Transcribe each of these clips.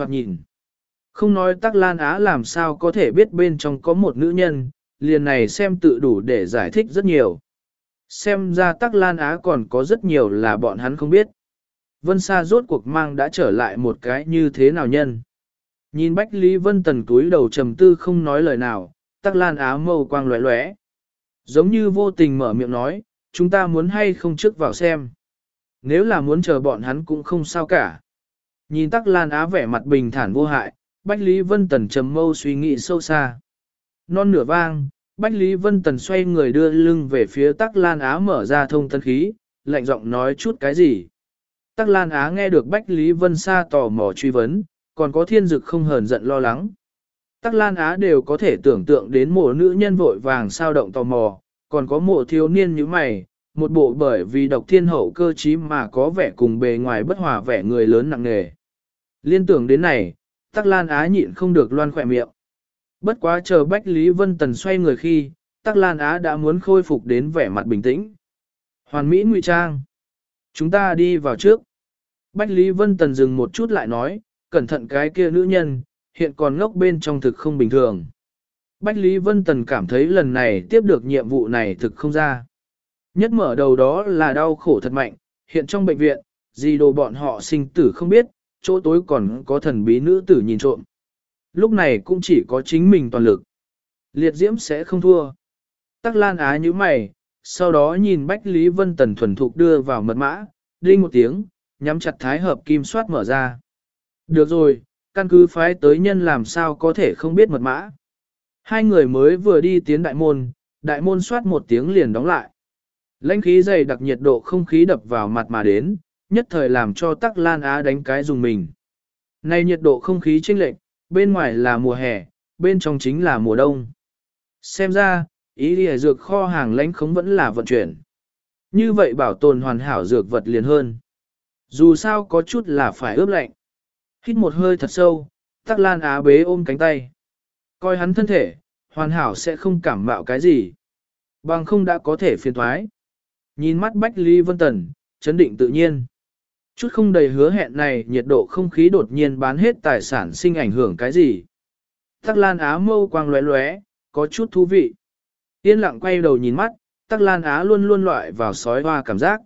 thoạt nhìn. Không nói Tắc Lan Á làm sao có thể biết bên trong có một nữ nhân, liền này xem tự đủ để giải thích rất nhiều. Xem ra Tắc Lan Á còn có rất nhiều là bọn hắn không biết. Vân Sa rốt cuộc mang đã trở lại một cái như thế nào nhân. Nhìn Bách Lý Vân Tần túi đầu trầm tư không nói lời nào, Tắc Lan Á mâu quang lóe lóe. Giống như vô tình mở miệng nói, chúng ta muốn hay không trước vào xem. Nếu là muốn chờ bọn hắn cũng không sao cả. Nhìn Tắc Lan Á vẻ mặt bình thản vô hại, Bách Lý Vân Tần trầm mâu suy nghĩ sâu xa. Non nửa vang, Bách Lý Vân Tần xoay người đưa lưng về phía Tắc Lan Á mở ra thông tân khí, lạnh giọng nói chút cái gì. Tắc Lan Á nghe được Bách Lý Vân Sa tò mò truy vấn, còn có thiên dực không hờn giận lo lắng. Tắc Lan Á đều có thể tưởng tượng đến mộ nữ nhân vội vàng sao động tò mò, còn có mộ thiếu niên như mày, một bộ bởi vì độc thiên hậu cơ trí mà có vẻ cùng bề ngoài bất hòa vẻ người lớn nặng nề. Liên tưởng đến này, Tắc Lan Á nhịn không được loan khỏe miệng. Bất quá chờ Bách Lý Vân Tần xoay người khi, Tắc Lan Á đã muốn khôi phục đến vẻ mặt bình tĩnh. Hoàn Mỹ ngụy trang. Chúng ta đi vào trước. Bách Lý Vân Tần dừng một chút lại nói, cẩn thận cái kia nữ nhân, hiện còn ngốc bên trong thực không bình thường. Bách Lý Vân Tần cảm thấy lần này tiếp được nhiệm vụ này thực không ra. Nhất mở đầu đó là đau khổ thật mạnh, hiện trong bệnh viện, gì đồ bọn họ sinh tử không biết, chỗ tối còn có thần bí nữ tử nhìn trộm. Lúc này cũng chỉ có chính mình toàn lực. Liệt diễm sẽ không thua. Tắc lan á như mày, sau đó nhìn Bách Lý Vân Tần thuần thục đưa vào mật mã, đinh một tiếng, nhắm chặt thái hợp kim soát mở ra. Được rồi, căn cứ phái tới nhân làm sao có thể không biết mật mã. Hai người mới vừa đi tiến đại môn, đại môn soát một tiếng liền đóng lại. Lãnh khí dày đặc nhiệt độ không khí đập vào mặt mà đến, nhất thời làm cho tắc lan á đánh cái dùng mình. Này nhiệt độ không khí chênh lệch, bên ngoài là mùa hè, bên trong chính là mùa đông. Xem ra, ý lìa dược kho hàng lãnh khống vẫn là vận chuyển. Như vậy bảo tồn hoàn hảo dược vật liền hơn. Dù sao có chút là phải ướp lạnh. Hít một hơi thật sâu, tắc lan á bế ôm cánh tay. Coi hắn thân thể, hoàn hảo sẽ không cảm mạo cái gì. Bằng không đã có thể phiền thoái. Nhìn mắt Bách Ly Vân Tần, chấn định tự nhiên. Chút không đầy hứa hẹn này nhiệt độ không khí đột nhiên bán hết tài sản sinh ảnh hưởng cái gì. Tắc Lan Á mâu quang lóe lóe, có chút thú vị. Yên lặng quay đầu nhìn mắt, Tắc Lan Á luôn luôn loại vào sói hoa cảm giác.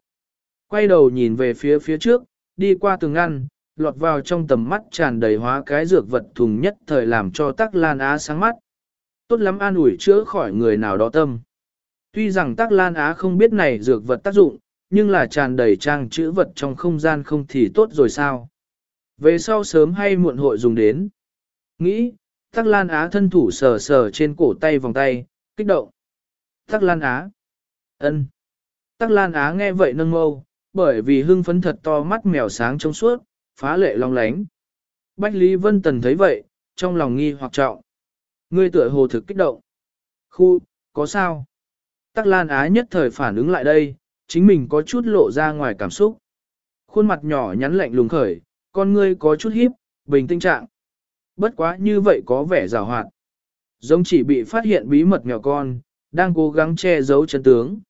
Quay đầu nhìn về phía phía trước, đi qua tường ngăn, lọt vào trong tầm mắt tràn đầy hóa cái dược vật thùng nhất thời làm cho Tắc Lan Á sáng mắt. Tốt lắm an ủi chữa khỏi người nào đó tâm. Tuy rằng Tắc Lan Á không biết này dược vật tác dụng, nhưng là tràn đầy trang chữ vật trong không gian không thì tốt rồi sao. Về sau sớm hay muộn hội dùng đến. Nghĩ, Tắc Lan Á thân thủ sờ sờ trên cổ tay vòng tay, kích động. Tắc Lan Á. ân. Tắc Lan Á nghe vậy nâng mâu, bởi vì hưng phấn thật to mắt mèo sáng trong suốt, phá lệ long lánh. Bách Lý Vân Tần thấy vậy, trong lòng nghi hoặc trọng. Ngươi tựa hồ thực kích động. Khu, có sao? Tắc Lan Á nhất thời phản ứng lại đây, chính mình có chút lộ ra ngoài cảm xúc. Khuôn mặt nhỏ nhắn lạnh lùng khởi, con ngươi có chút hiếp, bình tinh trạng. Bất quá như vậy có vẻ rào hoạt. Giống chỉ bị phát hiện bí mật nhỏ con, đang cố gắng che giấu chân tướng.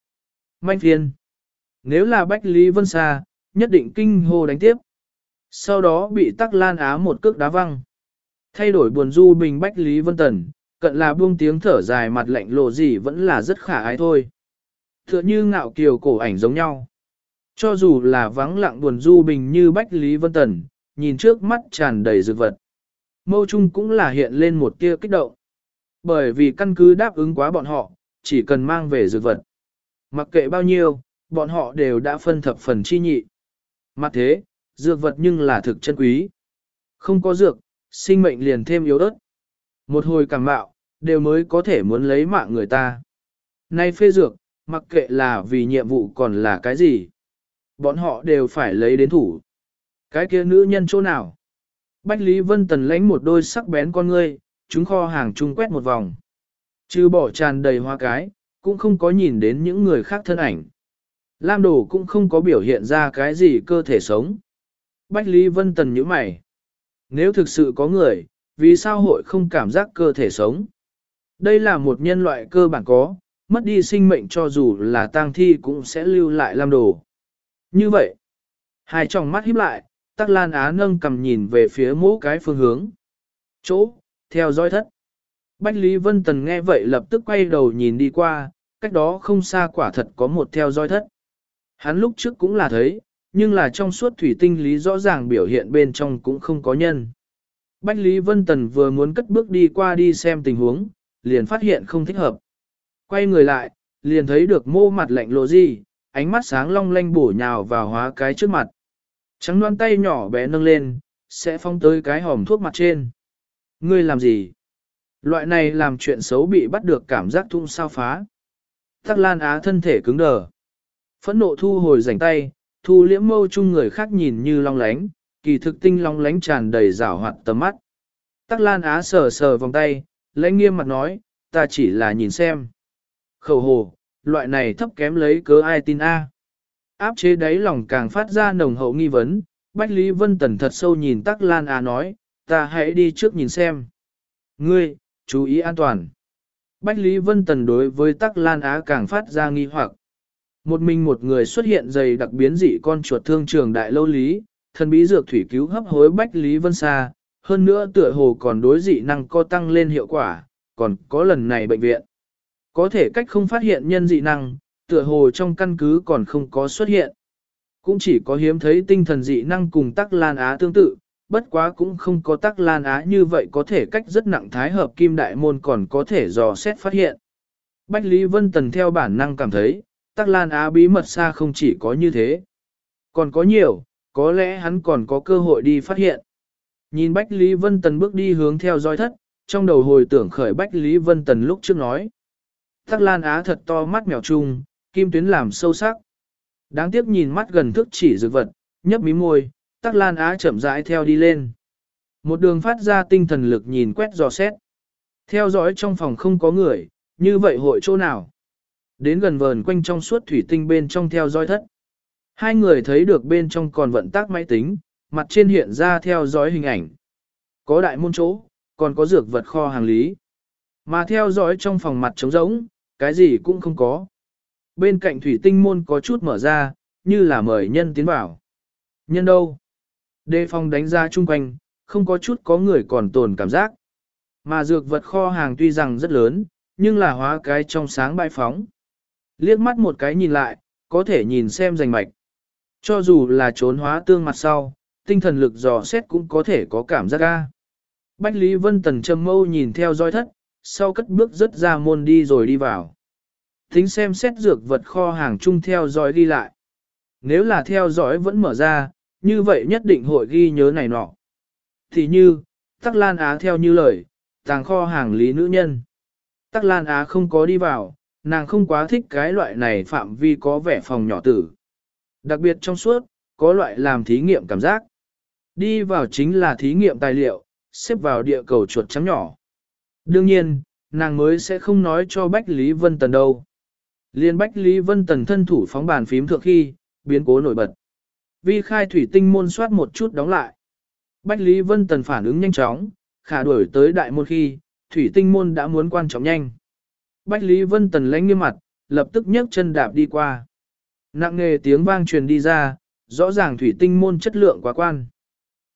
Manh phiên. Nếu là Bách Lý Vân Sa, nhất định kinh hô đánh tiếp. Sau đó bị tắc lan á một cước đá văng. Thay đổi buồn du bình Bách Lý Vân Tần, cận là buông tiếng thở dài mặt lạnh lộ gì vẫn là rất khả ái thôi. Tựa như ngạo kiều cổ ảnh giống nhau. Cho dù là vắng lặng buồn du bình như Bách Lý Vân Tần, nhìn trước mắt tràn đầy dược vật. Mâu Trung cũng là hiện lên một tia kích động. Bởi vì căn cứ đáp ứng quá bọn họ, chỉ cần mang về dược vật. Mặc kệ bao nhiêu, bọn họ đều đã phân thập phần chi nhị. Mặt thế, dược vật nhưng là thực chân quý. Không có dược, sinh mệnh liền thêm yếu ớt. Một hồi cảm mạo, đều mới có thể muốn lấy mạng người ta. Nay phê dược, mặc kệ là vì nhiệm vụ còn là cái gì. Bọn họ đều phải lấy đến thủ. Cái kia nữ nhân chỗ nào? Bách Lý Vân Tần lãnh một đôi sắc bén con ngươi, chúng kho hàng chung quét một vòng. Chứ bỏ tràn đầy hoa cái, cũng không có nhìn đến những người khác thân ảnh. Lam đồ cũng không có biểu hiện ra cái gì cơ thể sống. Bách Lý Vân Tần nhíu mày. Nếu thực sự có người, vì sao hội không cảm giác cơ thể sống? Đây là một nhân loại cơ bản có, mất đi sinh mệnh cho dù là tang thi cũng sẽ lưu lại làm đồ. Như vậy, hai tròng mắt híp lại, Tắc Lan Á nâng cầm nhìn về phía mỗi cái phương hướng. Chỗ, theo dõi thất. Bách Lý Vân Tần nghe vậy lập tức quay đầu nhìn đi qua, cách đó không xa quả thật có một theo dõi thất. Hắn lúc trước cũng là thấy, nhưng là trong suốt thủy tinh lý rõ ràng biểu hiện bên trong cũng không có nhân. Bách Lý Vân Tần vừa muốn cất bước đi qua đi xem tình huống, liền phát hiện không thích hợp. Quay người lại, liền thấy được mô mặt lạnh lộ gì, ánh mắt sáng long lanh bổ nhào vào hóa cái trước mặt. Trắng đoan tay nhỏ bé nâng lên, sẽ phong tới cái hòm thuốc mặt trên. Ngươi làm gì? Loại này làm chuyện xấu bị bắt được cảm giác thung sao phá. Tắc Lan Á thân thể cứng đờ. Phẫn nộ thu hồi rảnh tay, thu liễm mâu chung người khác nhìn như long lánh, kỳ thực tinh long lánh tràn đầy rảo hoạt tầm mắt. Tắc Lan Á sờ sờ vòng tay, lãnh nghiêm mặt nói, ta chỉ là nhìn xem. Khẩu hồ, loại này thấp kém lấy cớ ai tin A. Áp chế đáy lòng càng phát ra nồng hậu nghi vấn, Bách Lý Vân Tần thật sâu nhìn Tắc Lan Á nói, ta hãy đi trước nhìn xem. Ngươi, chú ý an toàn. Bách Lý Vân Tần đối với Tắc Lan Á càng phát ra nghi hoặc. Một mình một người xuất hiện dày đặc biến dị con chuột thương trường đại lâu lý, thần bí dược thủy cứu hấp hối Bách Lý Vân Sa, hơn nữa tựa hồ còn đối dị năng co tăng lên hiệu quả, còn có lần này bệnh viện. Có thể cách không phát hiện nhân dị năng, tựa hồ trong căn cứ còn không có xuất hiện. Cũng chỉ có hiếm thấy tinh thần dị năng cùng tắc lan á tương tự, bất quá cũng không có tắc lan á như vậy có thể cách rất nặng thái hợp kim đại môn còn có thể dò xét phát hiện. Bách Lý Vân Tần theo bản năng cảm thấy, tắc lan á bí mật xa không chỉ có như thế. Còn có nhiều, có lẽ hắn còn có cơ hội đi phát hiện. Nhìn Bách Lý Vân Tần bước đi hướng theo dõi thất, trong đầu hồi tưởng khởi Bách Lý Vân Tần lúc trước nói. Tắc Lan Á thật to mắt mèo trung, kim tuyến làm sâu sắc. Đáng tiếc nhìn mắt gần thức chỉ dược vật, nhấp mí môi, Tắc Lan Á chậm rãi theo đi lên. Một đường phát ra tinh thần lực nhìn quét dò xét. Theo dõi trong phòng không có người, như vậy hội chỗ nào? Đến gần vờn quanh trong suốt thủy tinh bên trong theo dõi thất. Hai người thấy được bên trong còn vận tác máy tính, mặt trên hiện ra theo dõi hình ảnh. Có đại môn chỗ, còn có dược vật kho hàng lý. Mà theo dõi trong phòng mặt trống rỗng, cái gì cũng không có. Bên cạnh thủy tinh môn có chút mở ra, như là mời nhân tiến vào. Nhân đâu? Đề phòng đánh ra chung quanh, không có chút có người còn tồn cảm giác. Mà dược vật kho hàng tuy rằng rất lớn, nhưng là hóa cái trong sáng bãi phóng. Liếc mắt một cái nhìn lại, có thể nhìn xem rành mạch. Cho dù là trốn hóa tương mặt sau, tinh thần lực dò xét cũng có thể có cảm giác ga. Bách Lý Vân Tần Trâm mâu nhìn theo dõi thất, sau cất bước rất ra môn đi rồi đi vào. Tính xem xét dược vật kho hàng chung theo dõi đi lại. Nếu là theo dõi vẫn mở ra, như vậy nhất định hội ghi nhớ này nọ. Thì như, Tắc Lan Á theo như lời, tàng kho hàng lý nữ nhân. Tắc Lan Á không có đi vào, nàng không quá thích cái loại này phạm vi có vẻ phòng nhỏ tử. Đặc biệt trong suốt, có loại làm thí nghiệm cảm giác. Đi vào chính là thí nghiệm tài liệu, xếp vào địa cầu chuột trắng nhỏ. Đương nhiên, nàng mới sẽ không nói cho Bách Lý Vân Tần đâu. Liên Bách Lý Vân Tần thân thủ phóng bàn phím thượng khi, biến cố nổi bật. Vi khai thủy tinh môn soát một chút đóng lại. Bách Lý Vân Tần phản ứng nhanh chóng, khả đuổi tới đại môn khi, thủy tinh môn đã muốn quan trọng nhanh. Bách Lý Vân Tần lãnh nghiêm mặt, lập tức nhấc chân đạp đi qua. Nặng nghề tiếng vang truyền đi ra, rõ ràng thủy tinh môn chất lượng quá quan.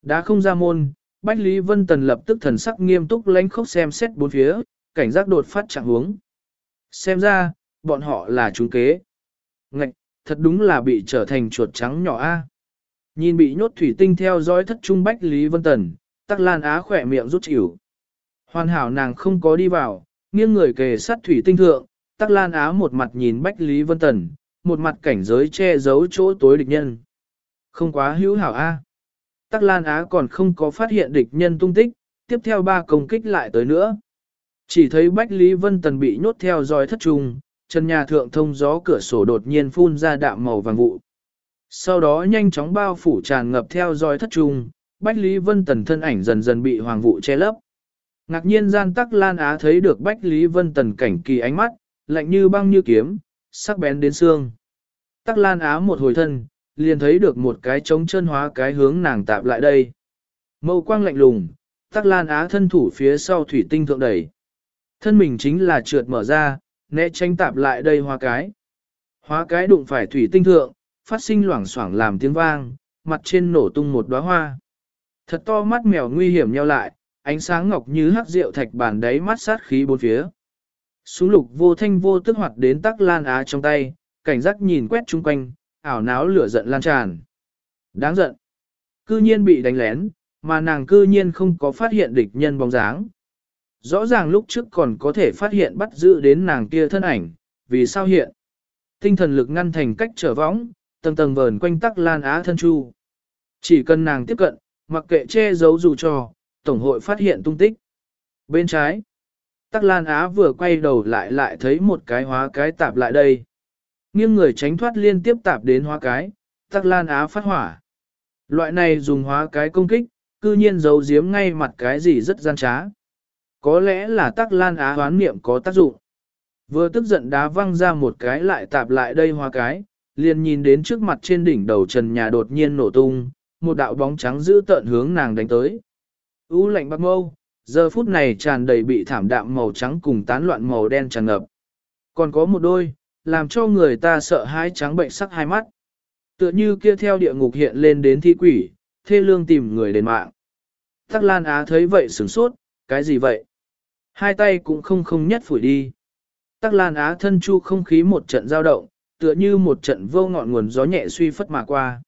Đã không ra môn, Bách Lý Vân Tần lập tức thần sắc nghiêm túc lánh khốc xem xét bốn phía, cảnh giác đột phát trạng hướng. Xem ra, bọn họ là trúng kế. Ngạch, thật đúng là bị trở thành chuột trắng nhỏ A. Nhìn bị nhốt thủy tinh theo dõi thất trung Bách Lý Vân Tần, tắc lan á khỏe miệng rút chịu. Hoàn hảo nàng không có đi vào, nghiêng người kề sát thủy tinh thượng, tắc lan á một mặt nhìn Bách Lý Vân Tần, một mặt cảnh giới che giấu chỗ tối địch nhân. Không quá hữu hảo A. Tắc Lan Á còn không có phát hiện địch nhân tung tích, tiếp theo ba công kích lại tới nữa. Chỉ thấy Bách Lý Vân Tần bị nhốt theo dõi thất trùng, chân nhà thượng thông gió cửa sổ đột nhiên phun ra đạm màu vàng vụ. Sau đó nhanh chóng bao phủ tràn ngập theo dõi thất trùng, Bách Lý Vân Tần thân ảnh dần dần bị hoàng vụ che lấp. Ngạc nhiên gian tắc Lan Á thấy được Bách Lý Vân Tần cảnh kỳ ánh mắt, lạnh như băng như kiếm, sắc bén đến xương. Tắc Lan Á một hồi thân, liền thấy được một cái trống chân hóa cái hướng nàng tạp lại đây. Mâu quang lạnh lùng, Tắc Lan Á thân thủ phía sau thủy tinh thượng đẩy. Thân mình chính là trượt mở ra, né tranh tạp lại đây hóa cái. Hóa cái đụng phải thủy tinh thượng, phát sinh loảng xoảng làm tiếng vang, mặt trên nổ tung một đóa hoa. Thật to mắt mèo nguy hiểm nheo lại, ánh sáng ngọc như hắc rượu thạch bàn đáy mắt sát khí bốn phía. Súng lục vô thanh vô tức hoạt đến tắc lan á trong tay, cảnh giác nhìn quét chung quanh, ảo náo lửa giận lan tràn. Đáng giận. Cư nhiên bị đánh lén, mà nàng cư nhiên không có phát hiện địch nhân bóng dáng. Rõ ràng lúc trước còn có thể phát hiện bắt giữ đến nàng kia thân ảnh, vì sao hiện? Tinh thần lực ngăn thành cách trở võng, tầng tầng vờn quanh tắc lan á thân chu. Chỉ cần nàng tiếp cận, mặc kệ che giấu dù cho, Tổng hội phát hiện tung tích. Bên trái, Tắc Lan Á vừa quay đầu lại lại thấy một cái hóa cái tạp lại đây. Nghiêng người tránh thoát liên tiếp tạp đến hóa cái, Tắc Lan Á phát hỏa. Loại này dùng hóa cái công kích, cư nhiên giấu giếm ngay mặt cái gì rất gian trá. Có lẽ là Tắc Lan Á hoán niệm có tác dụng. Vừa tức giận đá văng ra một cái lại tạp lại đây hóa cái, liền nhìn đến trước mặt trên đỉnh đầu trần nhà đột nhiên nổ tung, một đạo bóng trắng giữ tợn hướng nàng đánh tới. U lạnh bạc mâu, giờ phút này tràn đầy bị thảm đạm màu trắng cùng tán loạn màu đen tràn ngập. Còn có một đôi, làm cho người ta sợ hãi trắng bệnh sắc hai mắt. Tựa như kia theo địa ngục hiện lên đến thi quỷ, thê lương tìm người đền mạng. Tắc Lan Á thấy vậy sửng sốt, cái gì vậy? Hai tay cũng không không nhất phủi đi. Tắc Lan Á thân chu không khí một trận dao động, tựa như một trận vô ngọn nguồn gió nhẹ suy phất mà qua.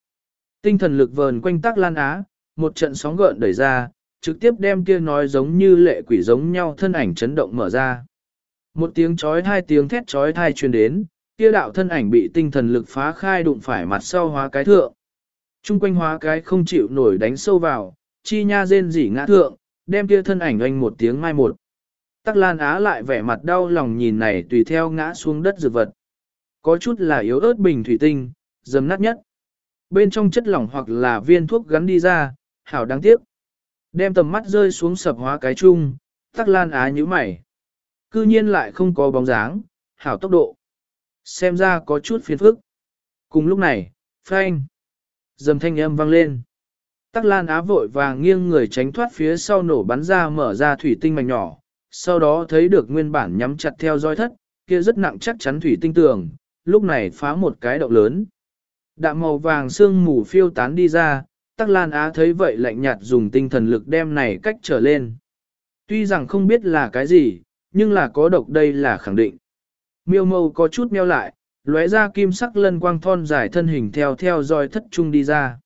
Tinh thần lực vờn quanh Tắc Lan Á, một trận sóng gợn đẩy ra, trực tiếp đem kia nói giống như lệ quỷ giống nhau thân ảnh chấn động mở ra. Một tiếng chói hai tiếng thét chói thai truyền đến, kia đạo thân ảnh bị tinh thần lực phá khai đụng phải mặt sau hóa cái thượng. Trung quanh hóa cái không chịu nổi đánh sâu vào, chi nha rên rỉ ngã thượng, đem kia thân ảnh oanh một tiếng mai một. Tắc Lan Á lại vẻ mặt đau lòng nhìn này tùy theo ngã xuống đất dược vật. Có chút là yếu ớt bình thủy tinh, dầm nát nhất. Bên trong chất lỏng hoặc là viên thuốc gắn đi ra, hảo đáng tiếc. Đem tầm mắt rơi xuống sập hóa cái chung, tắc lan á như mày. Cư nhiên lại không có bóng dáng, hảo tốc độ. Xem ra có chút phiền phức. Cùng lúc này, phanh. Dầm thanh âm vang lên. Tắc lan á vội vàng nghiêng người tránh thoát phía sau nổ bắn ra mở ra thủy tinh mảnh nhỏ. Sau đó thấy được nguyên bản nhắm chặt theo dõi thất, kia rất nặng chắc chắn thủy tinh tường, lúc này phá một cái động lớn. Đạm màu vàng sương mù phiêu tán đi ra, Tắc Lan Á thấy vậy lạnh nhạt dùng tinh thần lực đem này cách trở lên. Tuy rằng không biết là cái gì, nhưng là có độc đây là khẳng định. Miêu mâu có chút meo lại, lóe ra kim sắc lân quang thon dài thân hình theo theo dõi thất trung đi ra.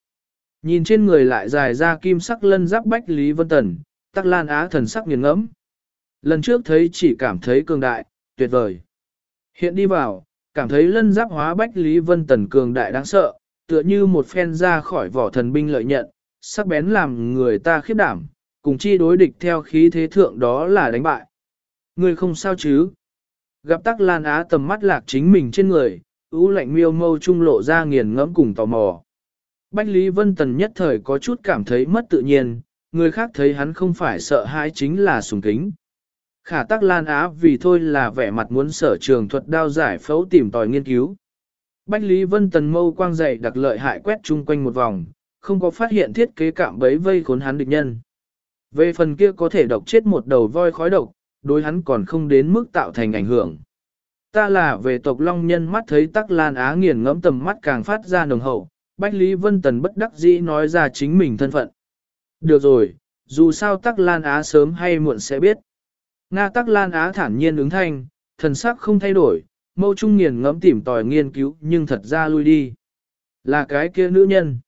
Nhìn trên người lại dài ra kim sắc lân giáp bách Lý Vân Tần, Tắc Lan Á thần sắc nghiền ngẫm. Lần trước thấy chỉ cảm thấy cường đại, tuyệt vời. Hiện đi vào, cảm thấy lân giáp hóa bách Lý Vân Tần cường đại đáng sợ, tựa như một phen ra khỏi vỏ thần binh lợi nhận, sắc bén làm người ta khiếp đảm, cùng chi đối địch theo khí thế thượng đó là đánh bại. Người không sao chứ? Gặp tắc lan á tầm mắt lạc chính mình trên người, ưu lạnh miêu mâu trung lộ ra nghiền ngẫm cùng tò mò. Bách Lý Vân Tần nhất thời có chút cảm thấy mất tự nhiên, người khác thấy hắn không phải sợ hãi chính là sùng kính. Khả tắc lan á vì thôi là vẻ mặt muốn sở trường thuật đao giải phẫu tìm tòi nghiên cứu. Bách Lý Vân Tần mâu quang dày đặc lợi hại quét chung quanh một vòng, không có phát hiện thiết kế cạm bấy vây khốn hắn địch nhân. Về phần kia có thể độc chết một đầu voi khói độc, đối hắn còn không đến mức tạo thành ảnh hưởng. Ta là về tộc Long Nhân mắt thấy tắc lan á nghiền ngẫm tầm mắt càng phát ra nồng hậu, Bách Lý Vân Tần bất đắc dĩ nói ra chính mình thân phận. Được rồi, dù sao tắc lan á sớm hay muộn sẽ biết. Nga tắc lan á thản nhiên ứng thanh, thần sắc không thay đổi, mâu trung nghiền ngẫm tìm tòi nghiên cứu nhưng thật ra lui đi. Là cái kia nữ nhân.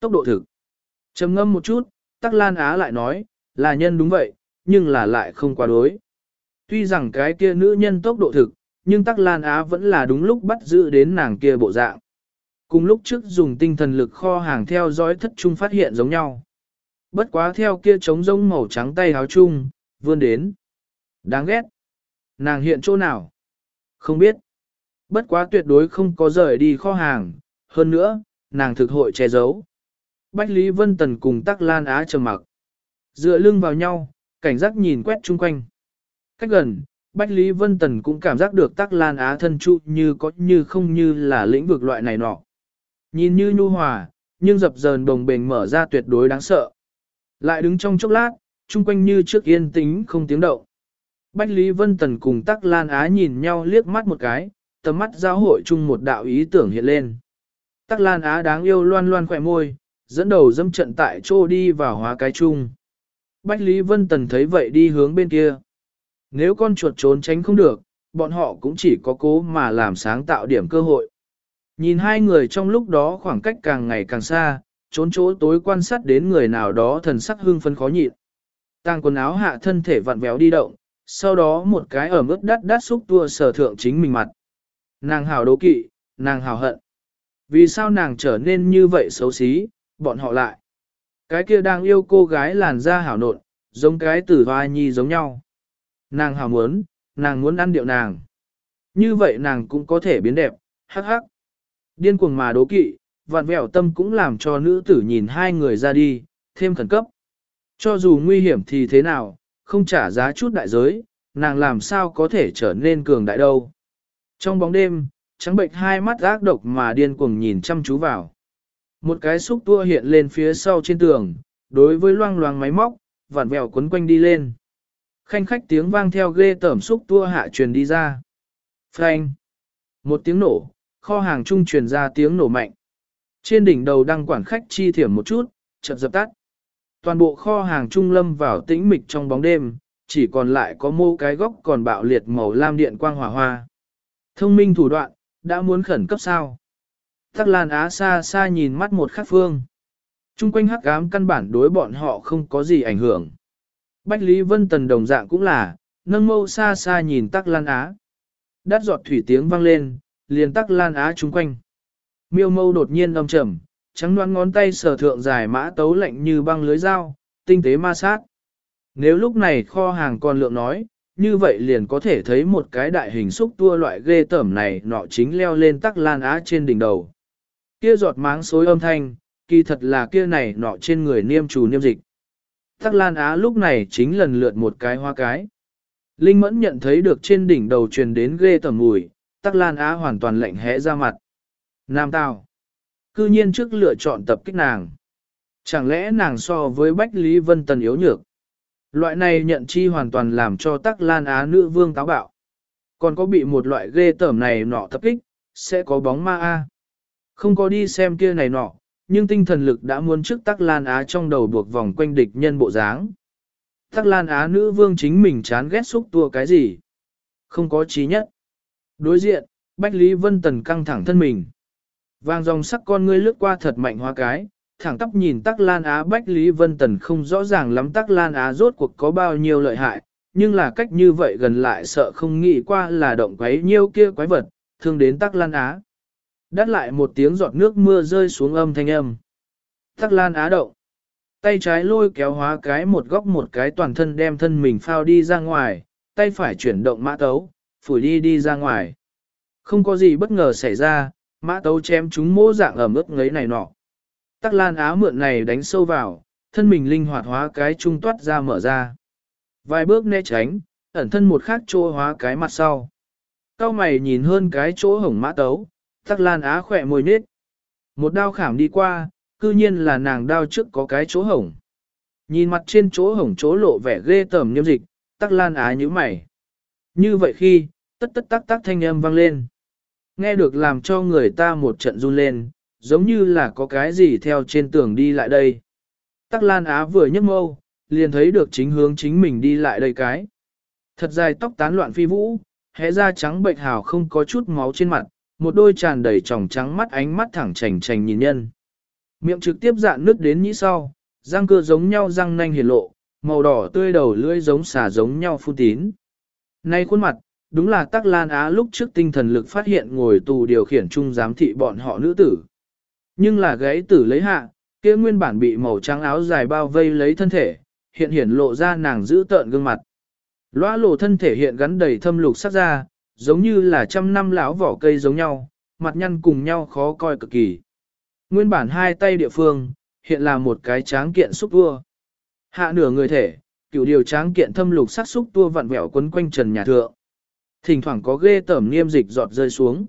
Tốc độ thực. trầm ngâm một chút, Tắc Lan Á lại nói, là nhân đúng vậy, nhưng là lại không quá đối. Tuy rằng cái kia nữ nhân tốc độ thực, nhưng Tắc Lan Á vẫn là đúng lúc bắt giữ đến nàng kia bộ dạng. Cùng lúc trước dùng tinh thần lực kho hàng theo dõi thất trung phát hiện giống nhau. Bất quá theo kia trống rông màu trắng tay háo chung, vươn đến. Đáng ghét. Nàng hiện chỗ nào? Không biết. Bất quá tuyệt đối không có rời đi kho hàng, hơn nữa, nàng thực hội che giấu. Bách Lý Vân Tần cùng Tắc Lan Á trầm mặc. Dựa lưng vào nhau, cảnh giác nhìn quét chung quanh. Cách gần, Bách Lý Vân Tần cũng cảm giác được Tắc Lan Á thân trụ như có như không như là lĩnh vực loại này nọ. Nhìn như nhu hòa, nhưng dập dờn đồng bền mở ra tuyệt đối đáng sợ. Lại đứng trong chốc lát, chung quanh như trước yên tĩnh không tiếng động. Bách Lý Vân Tần cùng Tắc Lan Á nhìn nhau liếc mắt một cái, tầm mắt giao hội chung một đạo ý tưởng hiện lên. Tắc Lan Á đáng yêu loan loan khỏe môi, dẫn đầu dâm trận tại chỗ đi vào hóa cái chung. Bách Lý Vân Tần thấy vậy đi hướng bên kia. Nếu con chuột trốn tránh không được, bọn họ cũng chỉ có cố mà làm sáng tạo điểm cơ hội. Nhìn hai người trong lúc đó khoảng cách càng ngày càng xa, trốn chỗ tối quan sát đến người nào đó thần sắc hưng phấn khó nhịn. Tàng quần áo hạ thân thể vặn véo đi động, sau đó một cái ở mức đắt đắt xúc tua sở thượng chính mình mặt. Nàng hào đố kỵ, nàng hào hận. Vì sao nàng trở nên như vậy xấu xí, bọn họ lại. Cái kia đang yêu cô gái làn da hảo nộn, giống cái tử hoa nhi giống nhau. Nàng hào muốn, nàng muốn ăn điệu nàng. Như vậy nàng cũng có thể biến đẹp, hắc hắc. Điên cuồng mà đố kỵ, vạn vẹo tâm cũng làm cho nữ tử nhìn hai người ra đi, thêm khẩn cấp. Cho dù nguy hiểm thì thế nào, không trả giá chút đại giới, nàng làm sao có thể trở nên cường đại đâu. Trong bóng đêm, trắng bệnh hai mắt ác độc mà điên cuồng nhìn chăm chú vào. Một cái xúc tua hiện lên phía sau trên tường, đối với loang loang máy móc, vặn vẹo quấn quanh đi lên. Khanh khách tiếng vang theo ghê tẩm xúc tua hạ truyền đi ra. Phanh. Một tiếng nổ, kho hàng trung truyền ra tiếng nổ mạnh. Trên đỉnh đầu đăng quản khách chi thiểm một chút, chợt dập tắt. Toàn bộ kho hàng trung lâm vào tĩnh mịch trong bóng đêm, chỉ còn lại có mô cái góc còn bạo liệt màu lam điện quang hỏa hoa. Thông minh thủ đoạn, đã muốn khẩn cấp sao? Tắc Lan Á xa xa nhìn mắt một khắc phương. Trung quanh hắc ám căn bản đối bọn họ không có gì ảnh hưởng. Bách Lý Vân Tần đồng dạng cũng là, nâng mâu xa xa nhìn Tắc Lan Á. Đắt giọt thủy tiếng vang lên, liền Tắc Lan Á trung quanh. Miêu mâu đột nhiên âm trầm, trắng đoán ngón tay sở thượng dài mã tấu lạnh như băng lưới dao, tinh tế ma sát. Nếu lúc này kho hàng còn lượng nói, như vậy liền có thể thấy một cái đại hình xúc tua loại ghê tởm này nọ chính leo lên tắc lan á trên đỉnh đầu. Kia giọt máng xối âm thanh, kỳ thật là kia này nọ trên người niêm trù niêm dịch. Tắc lan á lúc này chính lần lượt một cái hoa cái. Linh mẫn nhận thấy được trên đỉnh đầu truyền đến ghê tầm mùi, tắc lan á hoàn toàn lạnh hẽ ra mặt. Nam Tào. Cư nhiên trước lựa chọn tập kích nàng. Chẳng lẽ nàng so với Bách Lý Vân Tần yếu nhược? Loại này nhận chi hoàn toàn làm cho tắc lan á nữ vương táo bạo. Còn có bị một loại ghê tởm này nọ tập kích, sẽ có bóng ma A. Không có đi xem kia này nọ, nhưng tinh thần lực đã muốn trước tắc lan á trong đầu buộc vòng quanh địch nhân bộ dáng. Tắc lan á nữ vương chính mình chán ghét xúc tua cái gì? Không có trí nhất. Đối diện, Bách Lý Vân Tần căng thẳng thân mình. Vàng dòng sắc con ngươi lướt qua thật mạnh hoa cái, thẳng tắp nhìn Tắc Lan Á Bách Lý Vân Tần không rõ ràng lắm Tắc Lan Á rốt cuộc có bao nhiêu lợi hại, nhưng là cách như vậy gần lại sợ không nghĩ qua là động quấy nhiêu kia quái vật, thương đến Tắc Lan Á. Đắt lại một tiếng giọt nước mưa rơi xuống âm thanh âm. Tắc Lan Á động. Tay trái lôi kéo hóa cái một góc một cái toàn thân đem thân mình phao đi ra ngoài, tay phải chuyển động mã tấu, phủi đi đi ra ngoài. Không có gì bất ngờ xảy ra, mã tấu chém chúng mô dạng ẩm ướt ngấy này nọ. Tắc lan Á mượn này đánh sâu vào, thân mình linh hoạt hóa cái trung toát ra mở ra. Vài bước né tránh, ẩn thân một khác chỗ hóa cái mặt sau. Cao mày nhìn hơn cái chỗ hổng mã tấu, tắc lan á khỏe môi nết. Một đao khảm đi qua, cư nhiên là nàng đao trước có cái chỗ hổng. Nhìn mặt trên chỗ hổng chỗ lộ vẻ ghê tởm nghiêm dịch, tắc lan á như mày. Như vậy khi, tất tất tắc tắc thanh âm vang lên. Nghe được làm cho người ta một trận run lên, giống như là có cái gì theo trên tường đi lại đây. Tắc Lan Á vừa nhấc mâu, liền thấy được chính hướng chính mình đi lại đây cái. Thật dài tóc tán loạn phi vũ, hé da trắng bệnh hào không có chút máu trên mặt, một đôi tràn đầy tròng trắng mắt ánh mắt thẳng chành chành nhìn nhân. Miệng trực tiếp dạn nước đến nhĩ sau, răng cơ giống nhau răng nanh hiển lộ, màu đỏ tươi đầu lưỡi giống xà giống nhau phun tín. Nay khuôn mặt, đúng là Tắc Lan Á lúc trước tinh thần lực phát hiện ngồi tù điều khiển chung giám thị bọn họ nữ tử. Nhưng là gãy tử lấy hạ, kia nguyên bản bị màu trắng áo dài bao vây lấy thân thể, hiện hiển lộ ra nàng giữ tợn gương mặt. Loa lộ thân thể hiện gắn đầy thâm lục sắc ra, giống như là trăm năm lão vỏ cây giống nhau, mặt nhăn cùng nhau khó coi cực kỳ. Nguyên bản hai tay địa phương, hiện là một cái tráng kiện xúc tua. Hạ nửa người thể, cựu điều tráng kiện thâm lục sắc xúc tua vặn vẹo quấn quanh trần nhà thượng. Thỉnh thoảng có ghê tẩm niêm dịch giọt rơi xuống.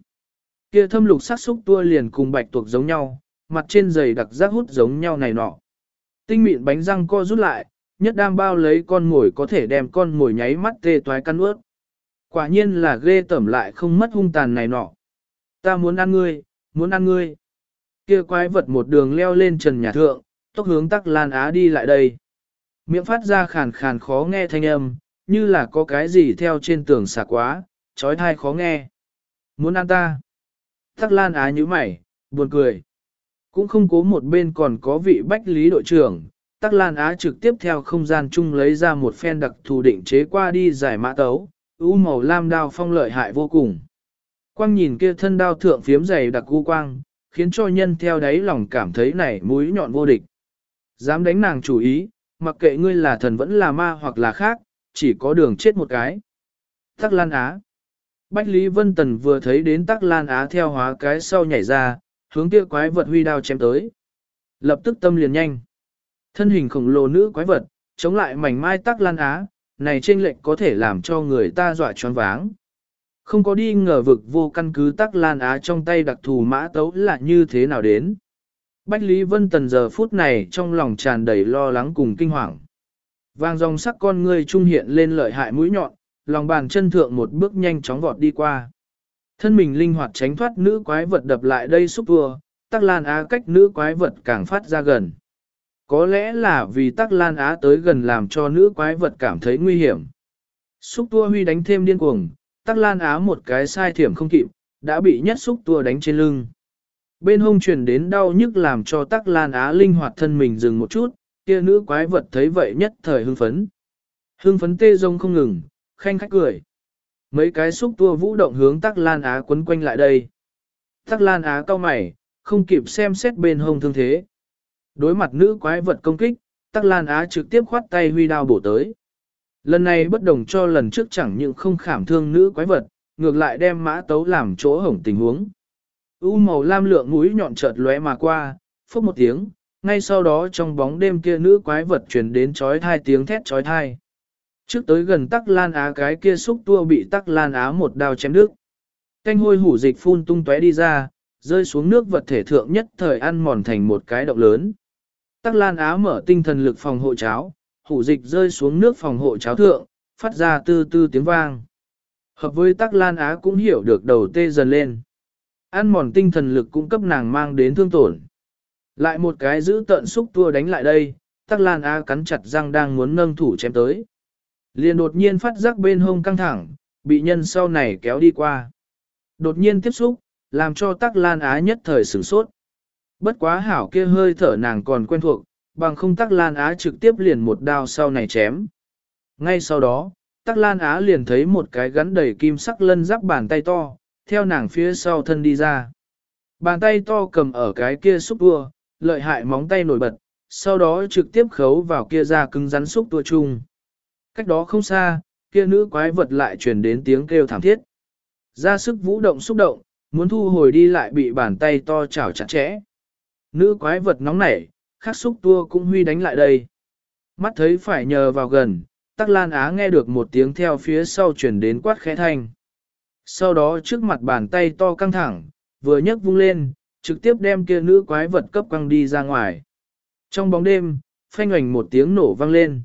Kia thâm lục sắc xúc tua liền cùng bạch tuộc giống nhau, mặt trên giày đặc giác hút giống nhau này nọ. Tinh mịn bánh răng co rút lại, nhất đam bao lấy con mồi có thể đem con mồi nháy mắt tê toái căn ướt. Quả nhiên là ghê tẩm lại không mất hung tàn này nọ. Ta muốn ăn ngươi, muốn ăn ngươi. Kia quái vật một đường leo lên trần nhà thượng, tốc hướng tắc lan á đi lại đây. Miệng phát ra khàn khàn khó nghe thanh âm, như là có cái gì theo trên tường xả quá, trói thai khó nghe. Muốn ăn ta? Tắc lan á như mày, buồn cười. Cũng không cố một bên còn có vị bách lý đội trưởng, Tắc Lan Á trực tiếp theo không gian chung lấy ra một phen đặc thù định chế qua đi giải mã tấu, u màu lam đao phong lợi hại vô cùng. Quang nhìn kia thân đao thượng phiếm dày đặc u quang, khiến cho nhân theo đáy lòng cảm thấy này mũi nhọn vô địch. Dám đánh nàng chủ ý, mặc kệ ngươi là thần vẫn là ma hoặc là khác, chỉ có đường chết một cái. Tắc Lan Á Bách Lý Vân Tần vừa thấy đến Tắc Lan Á theo hóa cái sau nhảy ra, hướng kia quái vật huy đao chém tới. Lập tức tâm liền nhanh. Thân hình khổng lồ nữ quái vật, chống lại mảnh mai Tắc Lan Á, này trên lệnh có thể làm cho người ta dọa choáng váng. Không có đi ngờ vực vô căn cứ Tắc Lan Á trong tay đặc thù mã tấu là như thế nào đến. Bách Lý Vân Tần giờ phút này trong lòng tràn đầy lo lắng cùng kinh hoàng. Vàng dòng sắc con ngươi trung hiện lên lợi hại mũi nhọn, lòng bàn chân thượng một bước nhanh chóng vọt đi qua. Thân mình linh hoạt tránh thoát nữ quái vật đập lại đây xúc vừa, tắc lan á cách nữ quái vật càng phát ra gần. Có lẽ là vì tắc lan á tới gần làm cho nữ quái vật cảm thấy nguy hiểm. Xúc tua huy đánh thêm điên cuồng, tắc lan á một cái sai thiểm không kịp, đã bị nhất xúc tua đánh trên lưng. Bên hông truyền đến đau nhức làm cho tắc lan á linh hoạt thân mình dừng một chút, kia nữ quái vật thấy vậy nhất thời hưng phấn. Hưng phấn tê rông không ngừng, khanh khách cười. Mấy cái xúc tua vũ động hướng tắc lan á quấn quanh lại đây. Tắc lan á cao mày, không kịp xem xét bên hông thương thế. Đối mặt nữ quái vật công kích, tắc lan á trực tiếp khoát tay huy đao bổ tới. Lần này bất đồng cho lần trước chẳng những không khảm thương nữ quái vật, ngược lại đem mã tấu làm chỗ hổng tình huống. U màu lam lượng mũi nhọn chợt lóe mà qua, phốc một tiếng, ngay sau đó trong bóng đêm kia nữ quái vật truyền đến chói thai tiếng thét chói thai. Trước tới gần tắc lan á cái kia xúc tua bị tắc lan á một đao chém đứt. Canh hôi hủ dịch phun tung tóe đi ra, rơi xuống nước vật thể thượng nhất thời ăn mòn thành một cái động lớn. Tắc lan á mở tinh thần lực phòng hộ cháo, hủ dịch rơi xuống nước phòng hộ cháo thượng, phát ra tư tư tiếng vang. Hợp với tắc lan á cũng hiểu được đầu tê dần lên. Ăn mòn tinh thần lực cũng cấp nàng mang đến thương tổn. Lại một cái giữ tận xúc tua đánh lại đây, tắc lan á cắn chặt răng đang muốn nâng thủ chém tới. Liền đột nhiên phát giác bên hông căng thẳng, bị nhân sau này kéo đi qua. Đột nhiên tiếp xúc, làm cho tắc lan á nhất thời sửng sốt. Bất quá hảo kia hơi thở nàng còn quen thuộc, bằng không tắc lan á trực tiếp liền một đao sau này chém. Ngay sau đó, tắc lan á liền thấy một cái gắn đầy kim sắc lân giáp bàn tay to, theo nàng phía sau thân đi ra. Bàn tay to cầm ở cái kia xúc tua, lợi hại móng tay nổi bật, sau đó trực tiếp khấu vào kia ra cứng rắn xúc tua chung. Cách đó không xa, kia nữ quái vật lại truyền đến tiếng kêu thảm thiết. Ra sức vũ động xúc động, muốn thu hồi đi lại bị bàn tay to chảo chặt chẽ. Nữ quái vật nóng nảy, khắc xúc tua cũng huy đánh lại đây. Mắt thấy phải nhờ vào gần, tắc lan á nghe được một tiếng theo phía sau chuyển đến quát khẽ thanh. Sau đó trước mặt bàn tay to căng thẳng, vừa nhấc vung lên, trực tiếp đem kia nữ quái vật cấp quăng đi ra ngoài. Trong bóng đêm, phanh ảnh một tiếng nổ vang lên.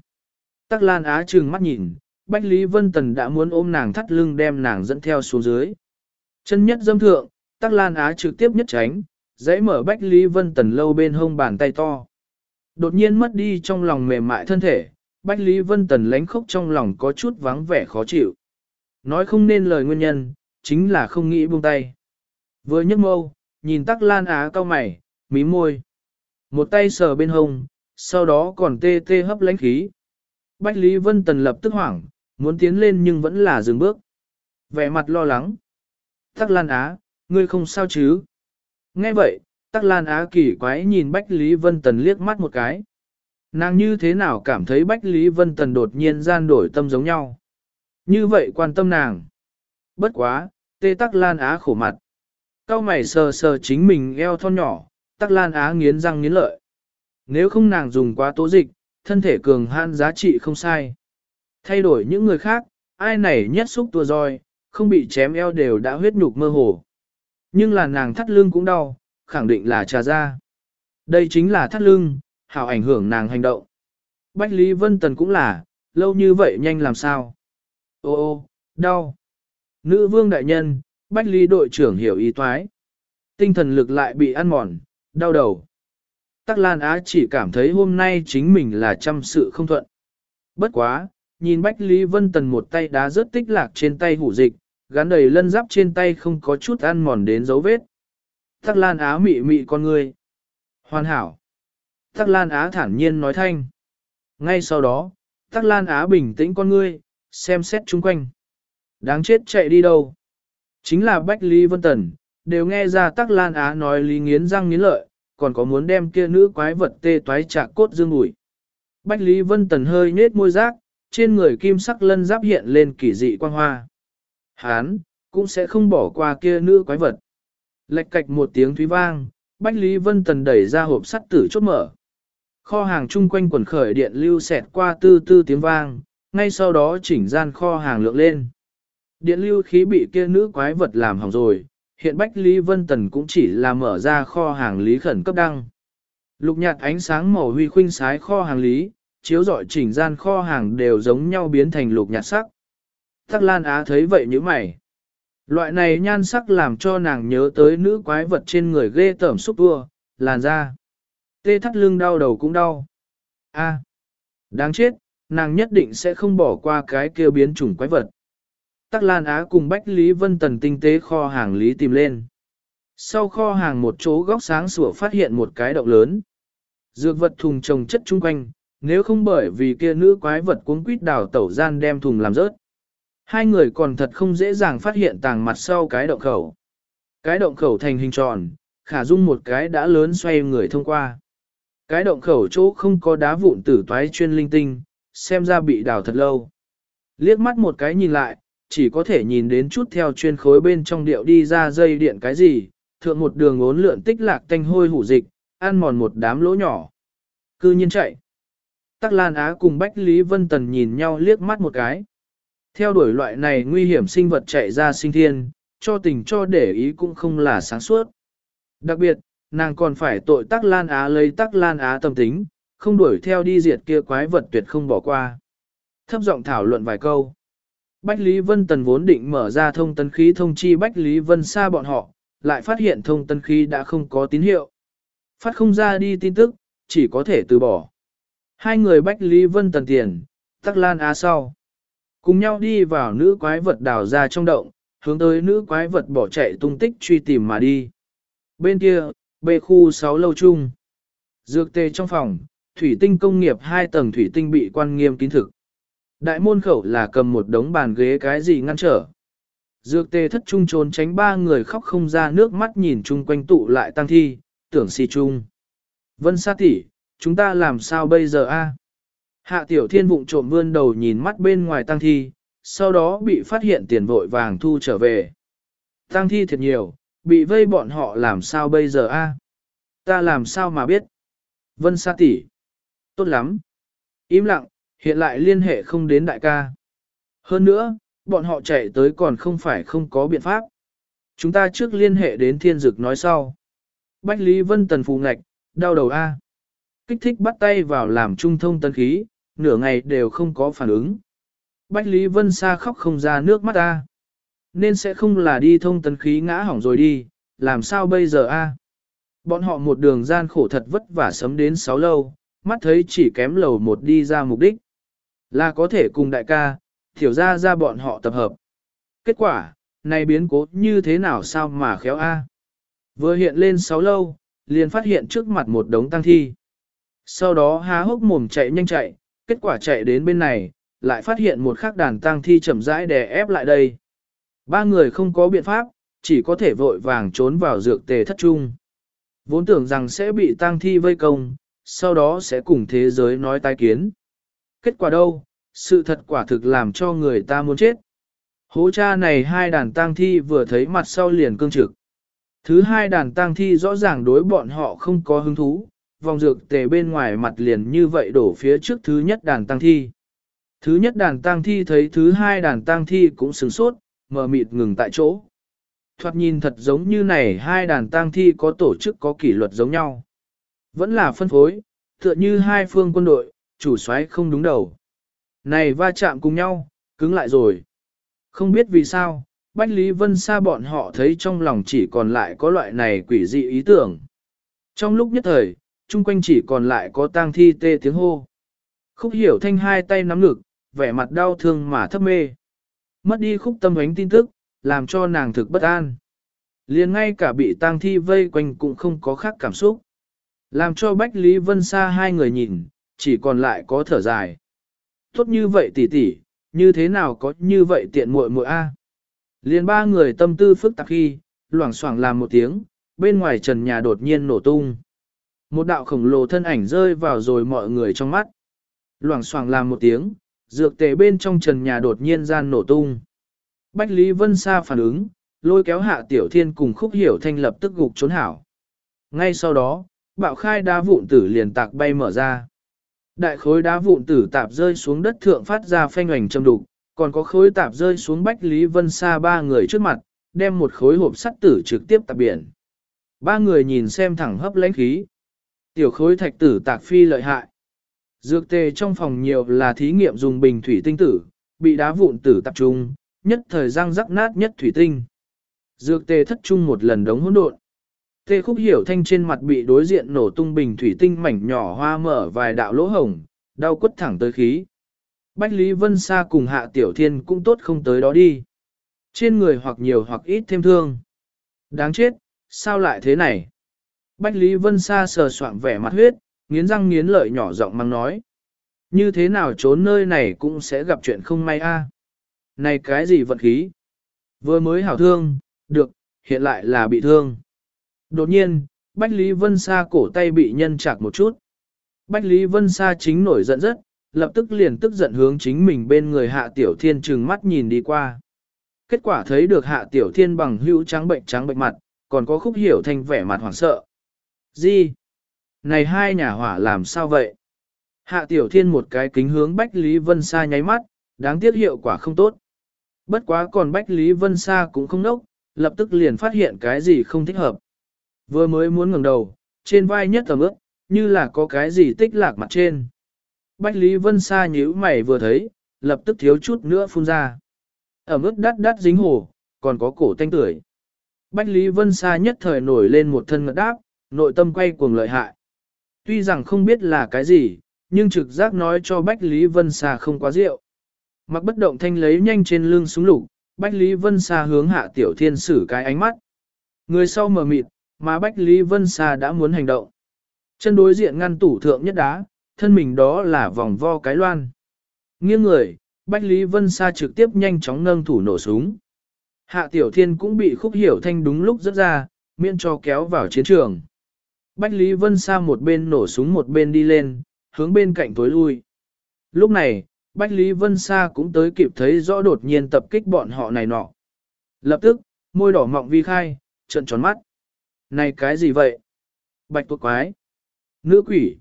Tắc Lan Á trừng mắt nhìn, Bách Lý Vân Tần đã muốn ôm nàng thắt lưng đem nàng dẫn theo xuống dưới. Chân nhất dâm thượng, Tắc Lan Á trực tiếp nhất tránh, dãy mở Bách Lý Vân Tần lâu bên hông bàn tay to. Đột nhiên mất đi trong lòng mềm mại thân thể, Bách Lý Vân Tần lánh khóc trong lòng có chút vắng vẻ khó chịu. Nói không nên lời nguyên nhân, chính là không nghĩ buông tay. Vừa nhấc mâu, nhìn Tắc Lan Á cao mày, mí môi. Một tay sờ bên hông, sau đó còn tê tê hấp lánh khí. Bách Lý Vân Tần lập tức hoảng, muốn tiến lên nhưng vẫn là dừng bước. Vẻ mặt lo lắng. Tắc Lan Á, ngươi không sao chứ? Nghe vậy, Tắc Lan Á kỳ quái nhìn Bách Lý Vân Tần liếc mắt một cái. Nàng như thế nào cảm thấy Bách Lý Vân Tần đột nhiên gian đổi tâm giống nhau? Như vậy quan tâm nàng. Bất quá, tê Tắc Lan Á khổ mặt. Cao mày sờ sờ chính mình eo thon nhỏ, Tắc Lan Á nghiến răng nghiến lợi. Nếu không nàng dùng quá tố dịch, thân thể cường han giá trị không sai. Thay đổi những người khác, ai này nhất xúc tua roi, không bị chém eo đều đã huyết nhục mơ hồ. Nhưng là nàng thắt lưng cũng đau, khẳng định là trà ra. Đây chính là thắt lưng, hảo ảnh hưởng nàng hành động. Bách Lý Vân Tần cũng là, lâu như vậy nhanh làm sao? Ô ô, đau. Nữ vương đại nhân, Bách Lý đội trưởng hiểu ý toái. Tinh thần lực lại bị ăn mòn, đau đầu. Tắc Lan Á chỉ cảm thấy hôm nay chính mình là trăm sự không thuận. Bất quá, nhìn Bách Lý Vân Tần một tay đá rớt tích lạc trên tay hủ dịch, gắn đầy lân giáp trên tay không có chút ăn mòn đến dấu vết. Tắc Lan Á mị mị con người. Hoàn hảo. Tắc Lan Á thản nhiên nói thanh. Ngay sau đó, Tắc Lan Á bình tĩnh con ngươi, xem xét chung quanh. Đáng chết chạy đi đâu? Chính là Bách Lý Vân Tần, đều nghe ra Tắc Lan Á nói lý nghiến răng nghiến lợi, còn có muốn đem kia nữ quái vật tê toái chạc cốt dương ủi. Bách Lý Vân Tần hơi nết môi rác, trên người kim sắc lân giáp hiện lên kỳ dị quang hoa. Hán, cũng sẽ không bỏ qua kia nữ quái vật. Lệch cạch một tiếng thúy vang, Bách Lý Vân Tần đẩy ra hộp sắt tử chốt mở. Kho hàng chung quanh quần khởi điện lưu xẹt qua tư tư tiếng vang, ngay sau đó chỉnh gian kho hàng lượng lên. Điện lưu khí bị kia nữ quái vật làm hỏng rồi, hiện Bách Lý Vân Tần cũng chỉ là mở ra kho hàng lý khẩn cấp đăng. Lục nhạt ánh sáng màu huy khuynh sái kho hàng lý, chiếu dọi chỉnh gian kho hàng đều giống nhau biến thành lục nhạt sắc. Tắc Lan Á thấy vậy như mày. Loại này nhan sắc làm cho nàng nhớ tới nữ quái vật trên người ghê tởm xúc tua, làn da. Tê thắt lưng đau đầu cũng đau. A, đáng chết, nàng nhất định sẽ không bỏ qua cái kêu biến chủng quái vật. Tắc Lan Á cùng Bách Lý Vân Tần tinh tế kho hàng lý tìm lên. Sau kho hàng một chỗ góc sáng sủa phát hiện một cái động lớn. Dược vật thùng trồng chất chung quanh, nếu không bởi vì kia nữ quái vật cuống quýt đào tẩu gian đem thùng làm rớt. Hai người còn thật không dễ dàng phát hiện tàng mặt sau cái động khẩu. Cái động khẩu thành hình tròn, khả dung một cái đã lớn xoay người thông qua. Cái động khẩu chỗ không có đá vụn tử toái chuyên linh tinh, xem ra bị đào thật lâu. Liếc mắt một cái nhìn lại, chỉ có thể nhìn đến chút theo chuyên khối bên trong điệu đi ra dây điện cái gì, thượng một đường ốn lượn tích lạc tanh hôi hủ dịch, ăn mòn một đám lỗ nhỏ. Cư nhiên chạy. Tắc Lan Á cùng Bách Lý Vân Tần nhìn nhau liếc mắt một cái. Theo đuổi loại này nguy hiểm sinh vật chạy ra sinh thiên, cho tình cho để ý cũng không là sáng suốt. Đặc biệt, nàng còn phải tội Tắc Lan Á lấy Tắc Lan Á tâm tính, không đuổi theo đi diệt kia quái vật tuyệt không bỏ qua. Thấp giọng thảo luận vài câu. Bách Lý Vân Tần vốn định mở ra thông tấn khí thông chi Bách Lý Vân xa bọn họ, lại phát hiện thông tấn khí đã không có tín hiệu. Phát không ra đi tin tức, chỉ có thể từ bỏ. Hai người Bách Lý Vân Tần tiền, Tắc Lan Á sau. Cùng nhau đi vào nữ quái vật đào ra trong động, hướng tới nữ quái vật bỏ chạy tung tích truy tìm mà đi. Bên kia, bê khu 6 lâu chung. Dược tê trong phòng, thủy tinh công nghiệp hai tầng thủy tinh bị quan nghiêm kín thực. Đại môn khẩu là cầm một đống bàn ghế cái gì ngăn trở. Dược tê thất trung trốn tránh ba người khóc không ra nước mắt nhìn chung quanh tụ lại tăng thi, tưởng si chung. Vân sa tỷ, chúng ta làm sao bây giờ a? Hạ tiểu thiên vụng trộm vươn đầu nhìn mắt bên ngoài tăng thi, sau đó bị phát hiện tiền vội vàng thu trở về. Tăng thi thiệt nhiều, bị vây bọn họ làm sao bây giờ a? Ta làm sao mà biết? Vân sa tỷ, Tốt lắm. Im lặng, hiện lại liên hệ không đến đại ca. Hơn nữa, bọn họ chạy tới còn không phải không có biện pháp. Chúng ta trước liên hệ đến thiên dực nói sau. Bách Lý Vân Tần phù ngạch, đau đầu A. Kích thích bắt tay vào làm trung thông tân khí, nửa ngày đều không có phản ứng. Bách Lý Vân Sa khóc không ra nước mắt A. Nên sẽ không là đi thông tân khí ngã hỏng rồi đi, làm sao bây giờ A. Bọn họ một đường gian khổ thật vất vả sấm đến sáu lâu, mắt thấy chỉ kém lầu một đi ra mục đích. Là có thể cùng đại ca, thiểu ra ra bọn họ tập hợp. Kết quả, này biến cố như thế nào sao mà khéo A. Vừa hiện lên sáu lâu, liền phát hiện trước mặt một đống tăng thi. Sau đó há hốc mồm chạy nhanh chạy, kết quả chạy đến bên này, lại phát hiện một khắc đàn tang thi chậm rãi đè ép lại đây. Ba người không có biện pháp, chỉ có thể vội vàng trốn vào dược tề thất trung. Vốn tưởng rằng sẽ bị tang thi vây công, sau đó sẽ cùng thế giới nói tai kiến. Kết quả đâu, sự thật quả thực làm cho người ta muốn chết. Hố cha này hai đàn tang thi vừa thấy mặt sau liền cương trực. Thứ hai đàn tang thi rõ ràng đối bọn họ không có hứng thú, vòng dược tề bên ngoài mặt liền như vậy đổ phía trước thứ nhất đàn tăng thi. Thứ nhất đàn tăng thi thấy thứ hai đàn tăng thi cũng sửng sốt, mờ mịt ngừng tại chỗ. Thoạt nhìn thật giống như này hai đàn tang thi có tổ chức có kỷ luật giống nhau. Vẫn là phân phối, tựa như hai phương quân đội, chủ soái không đúng đầu. Này va chạm cùng nhau, cứng lại rồi. Không biết vì sao, Bách Lý Vân Sa bọn họ thấy trong lòng chỉ còn lại có loại này quỷ dị ý tưởng. Trong lúc nhất thời, chung quanh chỉ còn lại có tang thi tê tiếng hô. Khúc hiểu thanh hai tay nắm ngực, vẻ mặt đau thương mà thấp mê. Mất đi khúc tâm ánh tin tức, làm cho nàng thực bất an. liền ngay cả bị tang thi vây quanh cũng không có khác cảm xúc. Làm cho Bách Lý Vân Sa hai người nhìn, chỉ còn lại có thở dài. Tốt như vậy tỷ tỷ, như thế nào có như vậy tiện muội muội a? Liền ba người tâm tư phức tạp khi, loảng xoảng làm một tiếng, bên ngoài trần nhà đột nhiên nổ tung. Một đạo khổng lồ thân ảnh rơi vào rồi mọi người trong mắt. Loảng xoảng làm một tiếng, dược tề bên trong trần nhà đột nhiên gian nổ tung. Bách Lý Vân Sa phản ứng, lôi kéo hạ tiểu thiên cùng khúc hiểu thanh lập tức gục trốn hảo. Ngay sau đó, bạo khai đá vụn tử liền tạc bay mở ra. Đại khối đá vụn tử tạp rơi xuống đất thượng phát ra phanh hoành châm đục, còn có khối tạp rơi xuống Bách Lý Vân Sa ba người trước mặt, đem một khối hộp sắt tử trực tiếp tạp biển. Ba người nhìn xem thẳng hấp lãnh khí. Tiểu khối thạch tử tạc phi lợi hại. Dược tề trong phòng nhiều là thí nghiệm dùng bình thủy tinh tử, bị đá vụn tử tập trung, nhất thời răng rắc nát nhất thủy tinh. Dược tề thất trung một lần đống hỗn độn. Tê khúc hiểu thanh trên mặt bị đối diện nổ tung bình thủy tinh mảnh nhỏ hoa mở vài đạo lỗ hồng, đau quất thẳng tới khí. Bách Lý Vân Sa cùng Hạ Tiểu Thiên cũng tốt không tới đó đi. Trên người hoặc nhiều hoặc ít thêm thương. Đáng chết, sao lại thế này? Bách Lý Vân Sa sờ soạn vẻ mặt huyết, nghiến răng nghiến lợi nhỏ giọng mang nói. Như thế nào trốn nơi này cũng sẽ gặp chuyện không may a. À? Này cái gì vận khí? Vừa mới hảo thương, được, hiện lại là bị thương. Đột nhiên, Bách Lý Vân Sa cổ tay bị nhân chạc một chút. Bách Lý Vân Sa chính nổi giận rất, lập tức liền tức giận hướng chính mình bên người Hạ Tiểu Thiên trừng mắt nhìn đi qua. Kết quả thấy được Hạ Tiểu Thiên bằng hữu trắng bệnh trắng bệnh mặt, còn có khúc hiểu thành vẻ mặt hoảng sợ. Gì? Này hai nhà hỏa làm sao vậy? Hạ Tiểu Thiên một cái kính hướng Bách Lý Vân Sa nháy mắt, đáng tiếc hiệu quả không tốt. Bất quá còn Bách Lý Vân Sa cũng không nốc, lập tức liền phát hiện cái gì không thích hợp. Vừa mới muốn ngẩng đầu, trên vai nhất tầm ướp, như là có cái gì tích lạc mặt trên. Bách Lý Vân Sa nhíu mày vừa thấy, lập tức thiếu chút nữa phun ra. Ở mức đắt đắt dính hồ, còn có cổ tanh tưởi. Bách Lý Vân Sa nhất thời nổi lên một thân ngật đáp, nội tâm quay cuồng lợi hại. Tuy rằng không biết là cái gì, nhưng trực giác nói cho Bách Lý Vân Sa không quá rượu. Mặc bất động thanh lấy nhanh trên lưng súng lục, Bách Lý Vân Sa hướng hạ tiểu thiên sử cái ánh mắt. Người sau mở mịt, mà Bách Lý Vân Sa đã muốn hành động. Chân đối diện ngăn tủ thượng nhất đá, thân mình đó là vòng vo cái loan. Nghiêng người, Bách Lý Vân Sa trực tiếp nhanh chóng nâng thủ nổ súng. Hạ Tiểu Thiên cũng bị khúc hiểu thanh đúng lúc rất ra, miễn cho kéo vào chiến trường. Bách Lý Vân Sa một bên nổ súng một bên đi lên, hướng bên cạnh tối lui. Lúc này, Bách Lý Vân Sa cũng tới kịp thấy rõ đột nhiên tập kích bọn họ này nọ. Lập tức, môi đỏ mọng vi khai, trận tròn mắt. Này cái gì vậy? Bạch tuộc quái. Nữ quỷ.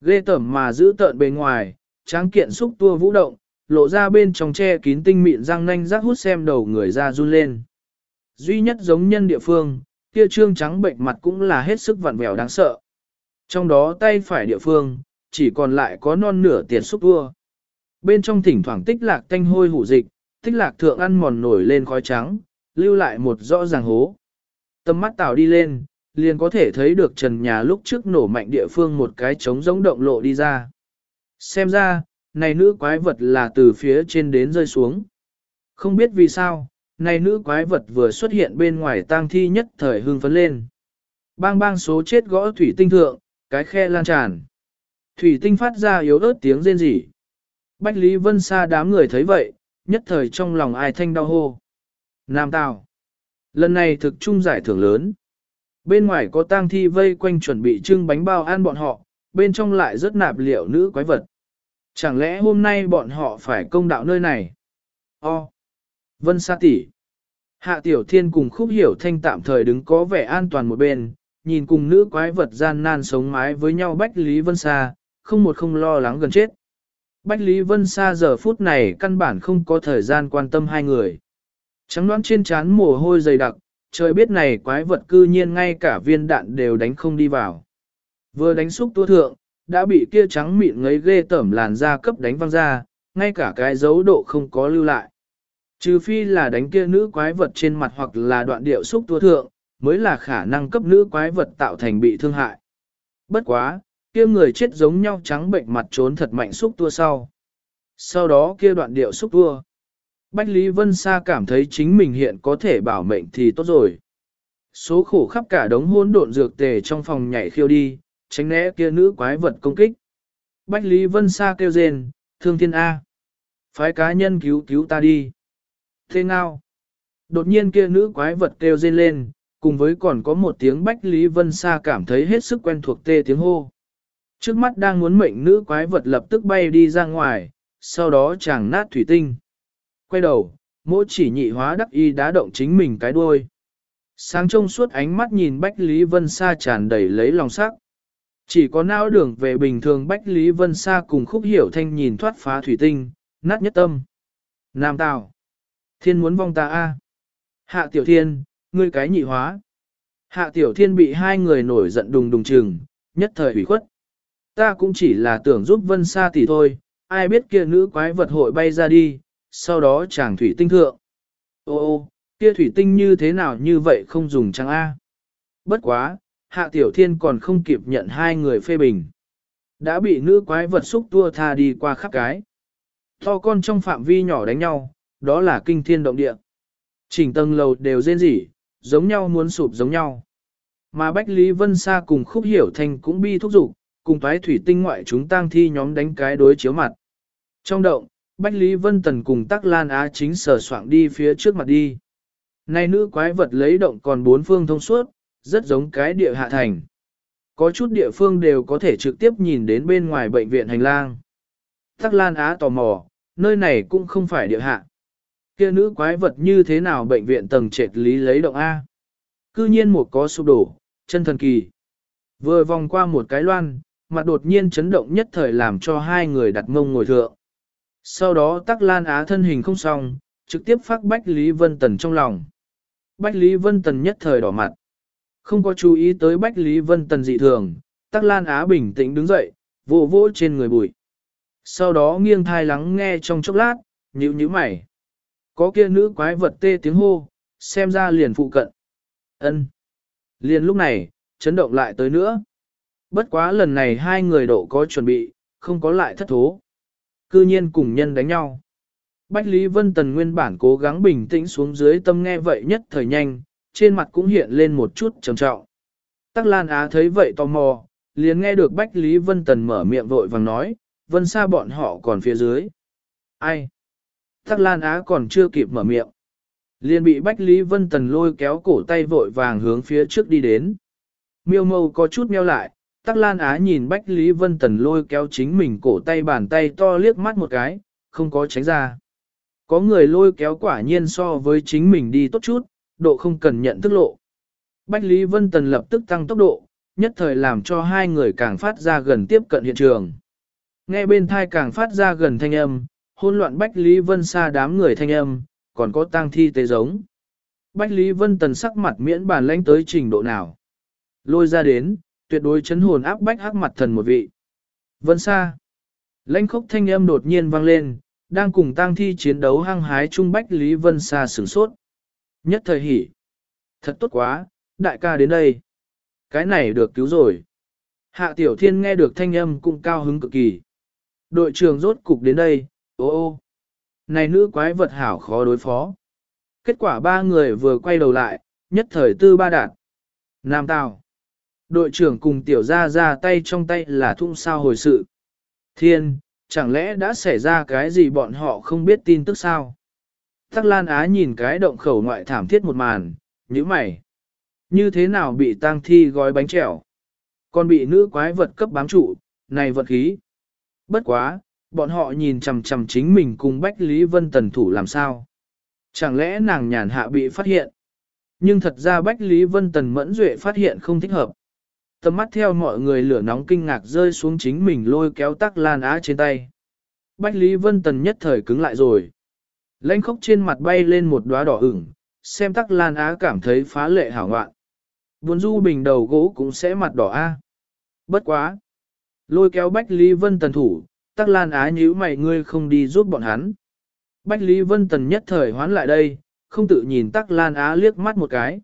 Ghê tẩm mà giữ tợn bề ngoài, tráng kiện xúc tua vũ động, lộ ra bên trong che kín tinh mịn răng nanh rác hút xem đầu người ra run lên. Duy nhất giống nhân địa phương, kia trương trắng bệnh mặt cũng là hết sức vặn vẹo đáng sợ. Trong đó tay phải địa phương, chỉ còn lại có non nửa tiền xúc tua. Bên trong thỉnh thoảng tích lạc tanh hôi hủ dịch, tích lạc thượng ăn mòn nổi lên khói trắng, lưu lại một rõ ràng hố. Tâm mắt tào đi lên, liền có thể thấy được trần nhà lúc trước nổ mạnh địa phương một cái trống giống động lộ đi ra. Xem ra, này nữ quái vật là từ phía trên đến rơi xuống. Không biết vì sao, này nữ quái vật vừa xuất hiện bên ngoài tang thi nhất thời hưng phấn lên. Bang bang số chết gõ thủy tinh thượng, cái khe lan tràn. Thủy tinh phát ra yếu ớt tiếng rên rỉ. Bách Lý Vân Sa đám người thấy vậy, nhất thời trong lòng ai thanh đau hô. Nam Tào. Lần này thực trung giải thưởng lớn. Bên ngoài có tang thi vây quanh chuẩn bị trưng bánh bao ăn bọn họ, bên trong lại rất nạp liệu nữ quái vật. Chẳng lẽ hôm nay bọn họ phải công đạo nơi này? O. Vân Sa tỷ. Hạ Tiểu Thiên cùng khúc hiểu thanh tạm thời đứng có vẻ an toàn một bên, nhìn cùng nữ quái vật gian nan sống mái với nhau Bách Lý Vân Sa, không một không lo lắng gần chết. Bách Lý Vân Sa giờ phút này căn bản không có thời gian quan tâm hai người. Trắng đoán trên trán mồ hôi dày đặc, trời biết này quái vật cư nhiên ngay cả viên đạn đều đánh không đi vào. Vừa đánh xúc tua thượng, đã bị kia trắng mịn ngấy ghê tẩm làn da cấp đánh văng ra, ngay cả cái dấu độ không có lưu lại. Trừ phi là đánh kia nữ quái vật trên mặt hoặc là đoạn điệu xúc tua thượng, mới là khả năng cấp nữ quái vật tạo thành bị thương hại. Bất quá, kia người chết giống nhau trắng bệnh mặt trốn thật mạnh xúc tua sau. Sau đó kia đoạn điệu xúc tua. Bách Lý Vân Sa cảm thấy chính mình hiện có thể bảo mệnh thì tốt rồi. Số khổ khắp cả đống hôn độn dược tề trong phòng nhảy khiêu đi, tránh né kia nữ quái vật công kích. Bách Lý Vân Sa kêu rên, thương thiên A. Phái cá nhân cứu cứu ta đi. Thế nào Đột nhiên kia nữ quái vật kêu rên lên, cùng với còn có một tiếng Bách Lý Vân Sa cảm thấy hết sức quen thuộc tê tiếng hô. Trước mắt đang muốn mệnh nữ quái vật lập tức bay đi ra ngoài, sau đó chàng nát thủy tinh. Quay đầu, mỗi chỉ nhị hóa đắc y đá động chính mình cái đuôi. Sáng trông suốt ánh mắt nhìn Bách Lý Vân Sa tràn đầy lấy lòng sắc. Chỉ có não đường về bình thường Bách Lý Vân Sa cùng khúc hiểu thanh nhìn thoát phá thủy tinh, nát nhất tâm. Nam Tào. Thiên muốn vong ta a. Hạ Tiểu Thiên, ngươi cái nhị hóa. Hạ Tiểu Thiên bị hai người nổi giận đùng đùng chừng, nhất thời ủy khuất. Ta cũng chỉ là tưởng giúp Vân Sa tỷ thôi, ai biết kia nữ quái vật hội bay ra đi, sau đó chàng thủy tinh thượng. Ô ô, kia thủy tinh như thế nào như vậy không dùng trăng A. Bất quá, Hạ Tiểu Thiên còn không kịp nhận hai người phê bình. Đã bị nữ quái vật xúc tua tha đi qua khắp cái. To con trong phạm vi nhỏ đánh nhau, đó là kinh thiên động địa. Chỉnh tầng lầu đều rên rỉ, giống nhau muốn sụp giống nhau. Mà Bách Lý Vân Sa cùng Khúc Hiểu Thành cũng bi thúc dục cùng toái thủy tinh ngoại chúng tang thi nhóm đánh cái đối chiếu mặt. Trong động, Bách Lý Vân Tần cùng Tắc Lan Á chính sở soạn đi phía trước mặt đi. Này nữ quái vật lấy động còn bốn phương thông suốt, rất giống cái địa hạ thành. Có chút địa phương đều có thể trực tiếp nhìn đến bên ngoài bệnh viện hành lang. Tắc Lan Á tò mò, nơi này cũng không phải địa hạ. Kia nữ quái vật như thế nào bệnh viện tầng trệt lý lấy động A. Cư nhiên một có sụp đổ, chân thần kỳ. Vừa vòng qua một cái loan, mặt đột nhiên chấn động nhất thời làm cho hai người đặt mông ngồi thượng. Sau đó tắc lan á thân hình không xong, trực tiếp phát Bách Lý Vân Tần trong lòng. Bách Lý Vân Tần nhất thời đỏ mặt. Không có chú ý tới Bách Lý Vân Tần dị thường, tắc lan á bình tĩnh đứng dậy, vỗ vỗ trên người bụi. Sau đó nghiêng thai lắng nghe trong chốc lát, nhíu nhíu mày. Có kia nữ quái vật tê tiếng hô, xem ra liền phụ cận. ân Liền lúc này, chấn động lại tới nữa. Bất quá lần này hai người độ có chuẩn bị, không có lại thất thố. Cư nhiên cùng nhân đánh nhau. Bách Lý Vân Tần nguyên bản cố gắng bình tĩnh xuống dưới tâm nghe vậy nhất thời nhanh, trên mặt cũng hiện lên một chút trầm trọng. Tắc Lan Á thấy vậy tò mò, liền nghe được Bách Lý Vân Tần mở miệng vội vàng nói, Vân xa bọn họ còn phía dưới. Ai? Tắc Lan Á còn chưa kịp mở miệng. Liền bị Bách Lý Vân Tần lôi kéo cổ tay vội vàng hướng phía trước đi đến. Miêu mâu có chút meo lại, Tắc Lan Á nhìn Bách Lý Vân Tần lôi kéo chính mình cổ tay bàn tay to liếc mắt một cái, không có tránh ra. Có người lôi kéo quả nhiên so với chính mình đi tốt chút, độ không cần nhận thức lộ. Bách Lý Vân Tần lập tức tăng tốc độ, nhất thời làm cho hai người càng phát ra gần tiếp cận hiện trường. Nghe bên thai càng phát ra gần thanh âm, hôn loạn Bách Lý Vân xa đám người thanh âm, còn có tang thi tế giống. Bách Lý Vân Tần sắc mặt miễn bàn lãnh tới trình độ nào. Lôi ra đến, tuyệt đối chấn hồn áp bách hắc mặt thần một vị. Vân xa. Lãnh khốc thanh âm đột nhiên vang lên, đang cùng tang thi chiến đấu hăng hái trung bách Lý Vân xa sửng sốt. Nhất thời hỉ. Thật tốt quá, đại ca đến đây. Cái này được cứu rồi. Hạ Tiểu Thiên nghe được thanh âm cũng cao hứng cực kỳ. Đội trưởng rốt cục đến đây, ô ô. Này nữ quái vật hảo khó đối phó. Kết quả ba người vừa quay đầu lại, nhất thời tư ba đạt. Nam Tào. Đội trưởng cùng tiểu ra ra tay trong tay là thung sao hồi sự. Thiên, chẳng lẽ đã xảy ra cái gì bọn họ không biết tin tức sao? Tắc Lan Á nhìn cái động khẩu ngoại thảm thiết một màn, như mày. Như thế nào bị tang thi gói bánh trẻo? Còn bị nữ quái vật cấp bám trụ, này vật khí. Bất quá, bọn họ nhìn chằm chằm chính mình cùng Bách Lý Vân Tần thủ làm sao? Chẳng lẽ nàng nhàn hạ bị phát hiện? Nhưng thật ra Bách Lý Vân Tần mẫn duệ phát hiện không thích hợp. Tầm mắt theo mọi người lửa nóng kinh ngạc rơi xuống chính mình lôi kéo tắc lan á trên tay. Bách Lý Vân Tần nhất thời cứng lại rồi. Lênh khốc trên mặt bay lên một đóa đỏ ửng, xem tắc lan á cảm thấy phá lệ hảo ngoạn. Buồn du bình đầu gỗ cũng sẽ mặt đỏ a. Bất quá. Lôi kéo Bách Lý Vân Tần thủ, tắc lan á nhíu mày ngươi không đi giúp bọn hắn. Bách Lý Vân Tần nhất thời hoán lại đây, không tự nhìn tắc lan á liếc mắt một cái.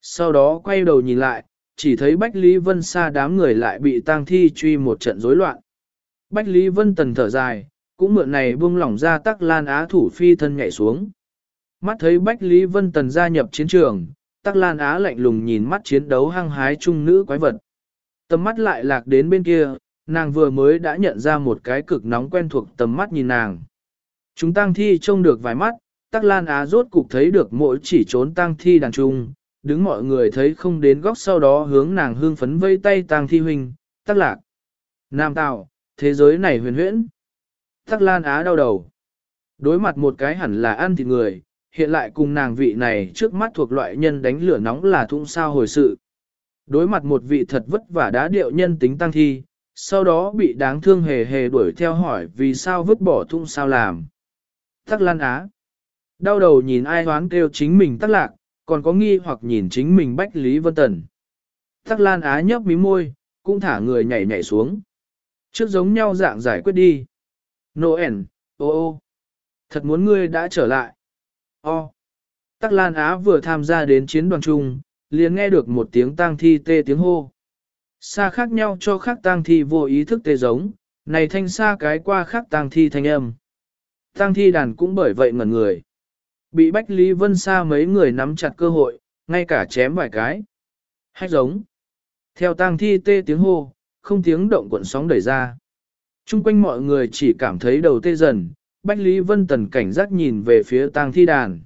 Sau đó quay đầu nhìn lại, chỉ thấy Bách Lý Vân xa đám người lại bị tang thi truy một trận rối loạn. Bách Lý Vân tần thở dài, cũng mượn này buông lỏng ra tắc lan á thủ phi thân nhảy xuống. Mắt thấy Bách Lý Vân tần gia nhập chiến trường, tắc lan á lạnh lùng nhìn mắt chiến đấu hăng hái trung nữ quái vật. Tầm mắt lại lạc đến bên kia, nàng vừa mới đã nhận ra một cái cực nóng quen thuộc tầm mắt nhìn nàng. Chúng tang thi trông được vài mắt, tắc lan á rốt cục thấy được mỗi chỉ trốn tang thi đàn trung, đứng mọi người thấy không đến góc sau đó hướng nàng hương phấn vây tay tang thi huynh, tắc lạc. Nam tạo, thế giới này huyền huyễn. Tắc lan á đau đầu. Đối mặt một cái hẳn là ăn thịt người, hiện lại cùng nàng vị này trước mắt thuộc loại nhân đánh lửa nóng là thung sao hồi sự. Đối mặt một vị thật vất vả đá điệu nhân tính tăng thi, sau đó bị đáng thương hề hề đuổi theo hỏi vì sao vứt bỏ thung sao làm. Tắc lan á. Đau đầu nhìn ai hoán kêu chính mình tắc lạc, còn có nghi hoặc nhìn chính mình Bách Lý Vân Tần. Tắc Lan Á nhấp mí môi, cũng thả người nhảy nhảy xuống. Trước giống nhau dạng giải quyết đi. Noel, ô ô. Thật muốn ngươi đã trở lại. O. Tắc Lan Á vừa tham gia đến chiến đoàn chung, liền nghe được một tiếng tang thi tê tiếng hô. Xa khác nhau cho khác tang thi vô ý thức tê giống, này thanh xa cái qua khác tang thi thanh âm. Tang thi đàn cũng bởi vậy ngẩn người. Bị Bách Lý Vân Sa mấy người nắm chặt cơ hội, ngay cả chém vài cái. Hách giống. Theo tang thi tê tiếng hô, không tiếng động cuộn sóng đẩy ra. Trung quanh mọi người chỉ cảm thấy đầu tê dần, Bách Lý Vân Tần cảnh giác nhìn về phía tang thi đàn.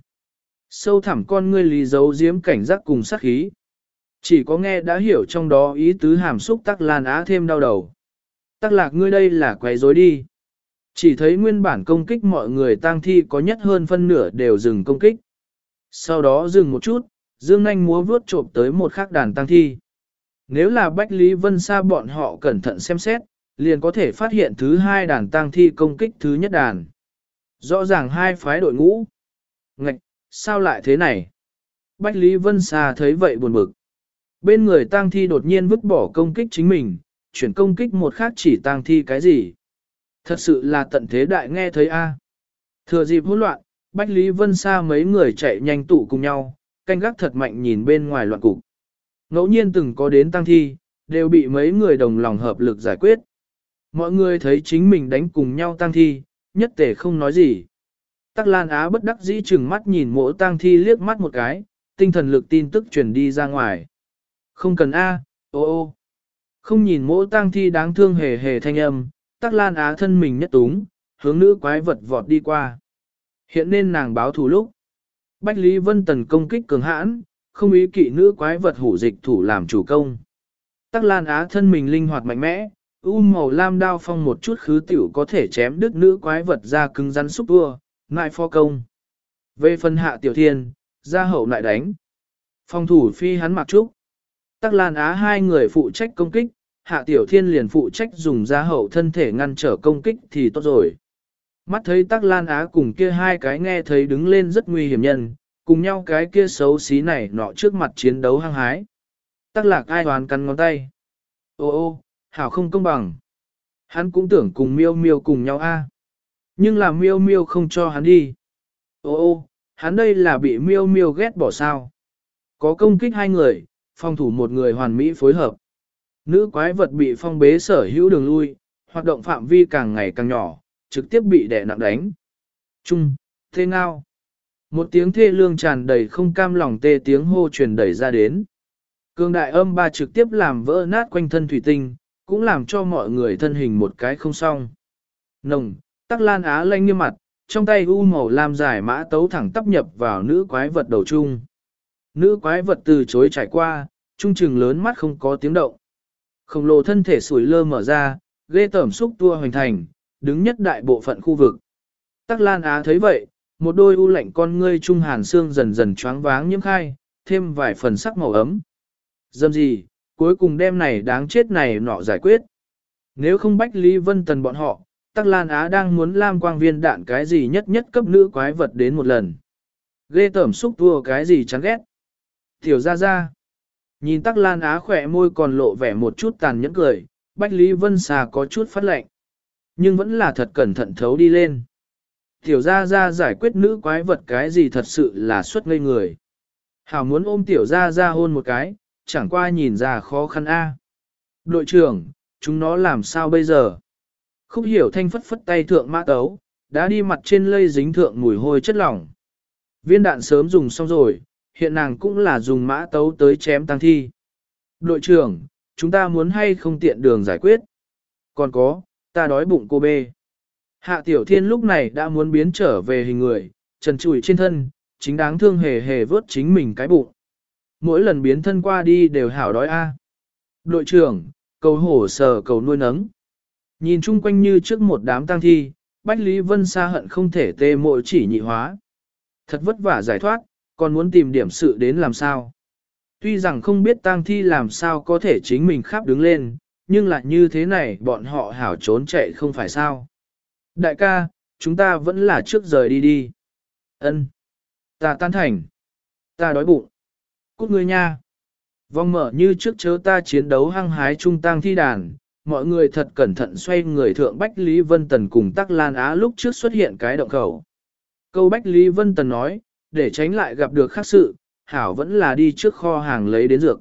Sâu thẳm con ngươi lý giấu giếm cảnh giác cùng sát khí. Chỉ có nghe đã hiểu trong đó ý tứ hàm xúc tắc lan á thêm đau đầu. Tắc lạc ngươi đây là quấy rối đi. Chỉ thấy nguyên bản công kích mọi người tang thi có nhất hơn phân nửa đều dừng công kích. Sau đó dừng một chút, Dương Anh múa vuốt trộm tới một khắc đàn tang thi. Nếu là Bách Lý Vân Sa bọn họ cẩn thận xem xét, liền có thể phát hiện thứ hai đàn tang thi công kích thứ nhất đàn. Rõ ràng hai phái đội ngũ. Ngạch, sao lại thế này? Bách Lý Vân Sa thấy vậy buồn bực. Bên người tang thi đột nhiên vứt bỏ công kích chính mình, chuyển công kích một khác chỉ tang thi cái gì? Thật sự là tận thế đại nghe thấy a. Thừa dịp hỗn loạn, Bách Lý Vân Sa mấy người chạy nhanh tụ cùng nhau, canh gác thật mạnh nhìn bên ngoài loạn cục. Ngẫu nhiên từng có đến tăng thi, đều bị mấy người đồng lòng hợp lực giải quyết. Mọi người thấy chính mình đánh cùng nhau tăng thi, nhất tể không nói gì. Tắc Lan Á bất đắc dĩ chừng mắt nhìn mỗi tang thi liếc mắt một cái, tinh thần lực tin tức truyền đi ra ngoài. Không cần A, ô ô. Không nhìn mỗ tang thi đáng thương hề hề thanh âm, Tắc Lan Á thân mình nhất túng, hướng nữ quái vật vọt đi qua. Hiện nên nàng báo thù lúc. Bách Lý Vân Tần công kích cường hãn, không ý kỵ nữ quái vật hủ dịch thủ làm chủ công. Tắc Lan Á thân mình linh hoạt mạnh mẽ, u màu lam đao phong một chút khứ tiểu có thể chém đứt nữ quái vật ra cứng rắn xúc vua, ngại pho công. Về phần hạ tiểu thiên, ra hậu lại đánh. Phòng thủ phi hắn mặc trúc. Tắc Lan Á hai người phụ trách công kích, hạ tiểu thiên liền phụ trách dùng ra hậu thân thể ngăn trở công kích thì tốt rồi. Mắt thấy tắc lan á cùng kia hai cái nghe thấy đứng lên rất nguy hiểm nhân, cùng nhau cái kia xấu xí này nọ trước mặt chiến đấu hăng hái. Tắc lạc ai hoàn cắn ngón tay. Ô ô, hảo không công bằng. Hắn cũng tưởng cùng miêu miêu cùng nhau a Nhưng là miêu miêu không cho hắn đi. Ô ô, hắn đây là bị miêu miêu ghét bỏ sao. Có công kích hai người, phòng thủ một người hoàn mỹ phối hợp. Nữ quái vật bị phong bế sở hữu đường lui, hoạt động phạm vi càng ngày càng nhỏ, trực tiếp bị đè nặng đánh. Trung, thê ngao. Một tiếng thê lương tràn đầy không cam lòng tê tiếng hô truyền đẩy ra đến. Cương đại âm ba trực tiếp làm vỡ nát quanh thân thủy tinh, cũng làm cho mọi người thân hình một cái không xong. Nồng, tắc lan á lanh như mặt, trong tay u màu làm dài mã tấu thẳng tắp nhập vào nữ quái vật đầu chung. Nữ quái vật từ chối trải qua, trung trừng lớn mắt không có tiếng động. Khổng lồ thân thể sủi lơ mở ra, ghê tẩm xúc tua hoành thành, đứng nhất đại bộ phận khu vực. Tắc Lan Á thấy vậy, một đôi u lạnh con ngươi trung hàn xương dần dần choáng váng nhiễm khai, thêm vài phần sắc màu ấm. Dâm gì, cuối cùng đêm này đáng chết này nọ giải quyết. Nếu không bách Lý Vân Tần bọn họ, Tắc Lan Á đang muốn lam quang viên đạn cái gì nhất nhất cấp nữ quái vật đến một lần. Ghê tẩm xúc tua cái gì chán ghét. Tiểu ra ra. Nhìn tắc lan á khỏe môi còn lộ vẻ một chút tàn nhẫn cười, Bách Lý Vân Xà có chút phát lệnh. Nhưng vẫn là thật cẩn thận thấu đi lên. Tiểu ra ra giải quyết nữ quái vật cái gì thật sự là xuất ngây người. Hảo muốn ôm tiểu ra ra hôn một cái, chẳng qua nhìn ra khó khăn a. Đội trưởng, chúng nó làm sao bây giờ? Khúc hiểu thanh phất phất tay thượng mã tấu, đã đi mặt trên lây dính thượng mùi hôi chất lỏng. Viên đạn sớm dùng xong rồi, hiện nàng cũng là dùng mã tấu tới chém tăng thi. Đội trưởng, chúng ta muốn hay không tiện đường giải quyết? Còn có, ta đói bụng cô bê. Hạ tiểu thiên lúc này đã muốn biến trở về hình người, trần trụi trên thân, chính đáng thương hề hề vớt chính mình cái bụng. Mỗi lần biến thân qua đi đều hảo đói a. Đội trưởng, cầu hổ sờ cầu nuôi nấng. Nhìn chung quanh như trước một đám tang thi, Bách Lý Vân Sa hận không thể tê mội chỉ nhị hóa. Thật vất vả giải thoát, còn muốn tìm điểm sự đến làm sao. Tuy rằng không biết tang thi làm sao có thể chính mình khắp đứng lên, nhưng lại như thế này bọn họ hảo trốn chạy không phải sao. Đại ca, chúng ta vẫn là trước rời đi đi. Ân, Ta tan thành. Ta đói bụng. Cút người nha. Vong mở như trước chớ ta chiến đấu hăng hái trung tang thi đàn, mọi người thật cẩn thận xoay người thượng Bách Lý Vân Tần cùng Tắc Lan Á lúc trước xuất hiện cái động khẩu. Câu Bách Lý Vân Tần nói, để tránh lại gặp được khác sự, Hảo vẫn là đi trước kho hàng lấy đến dược.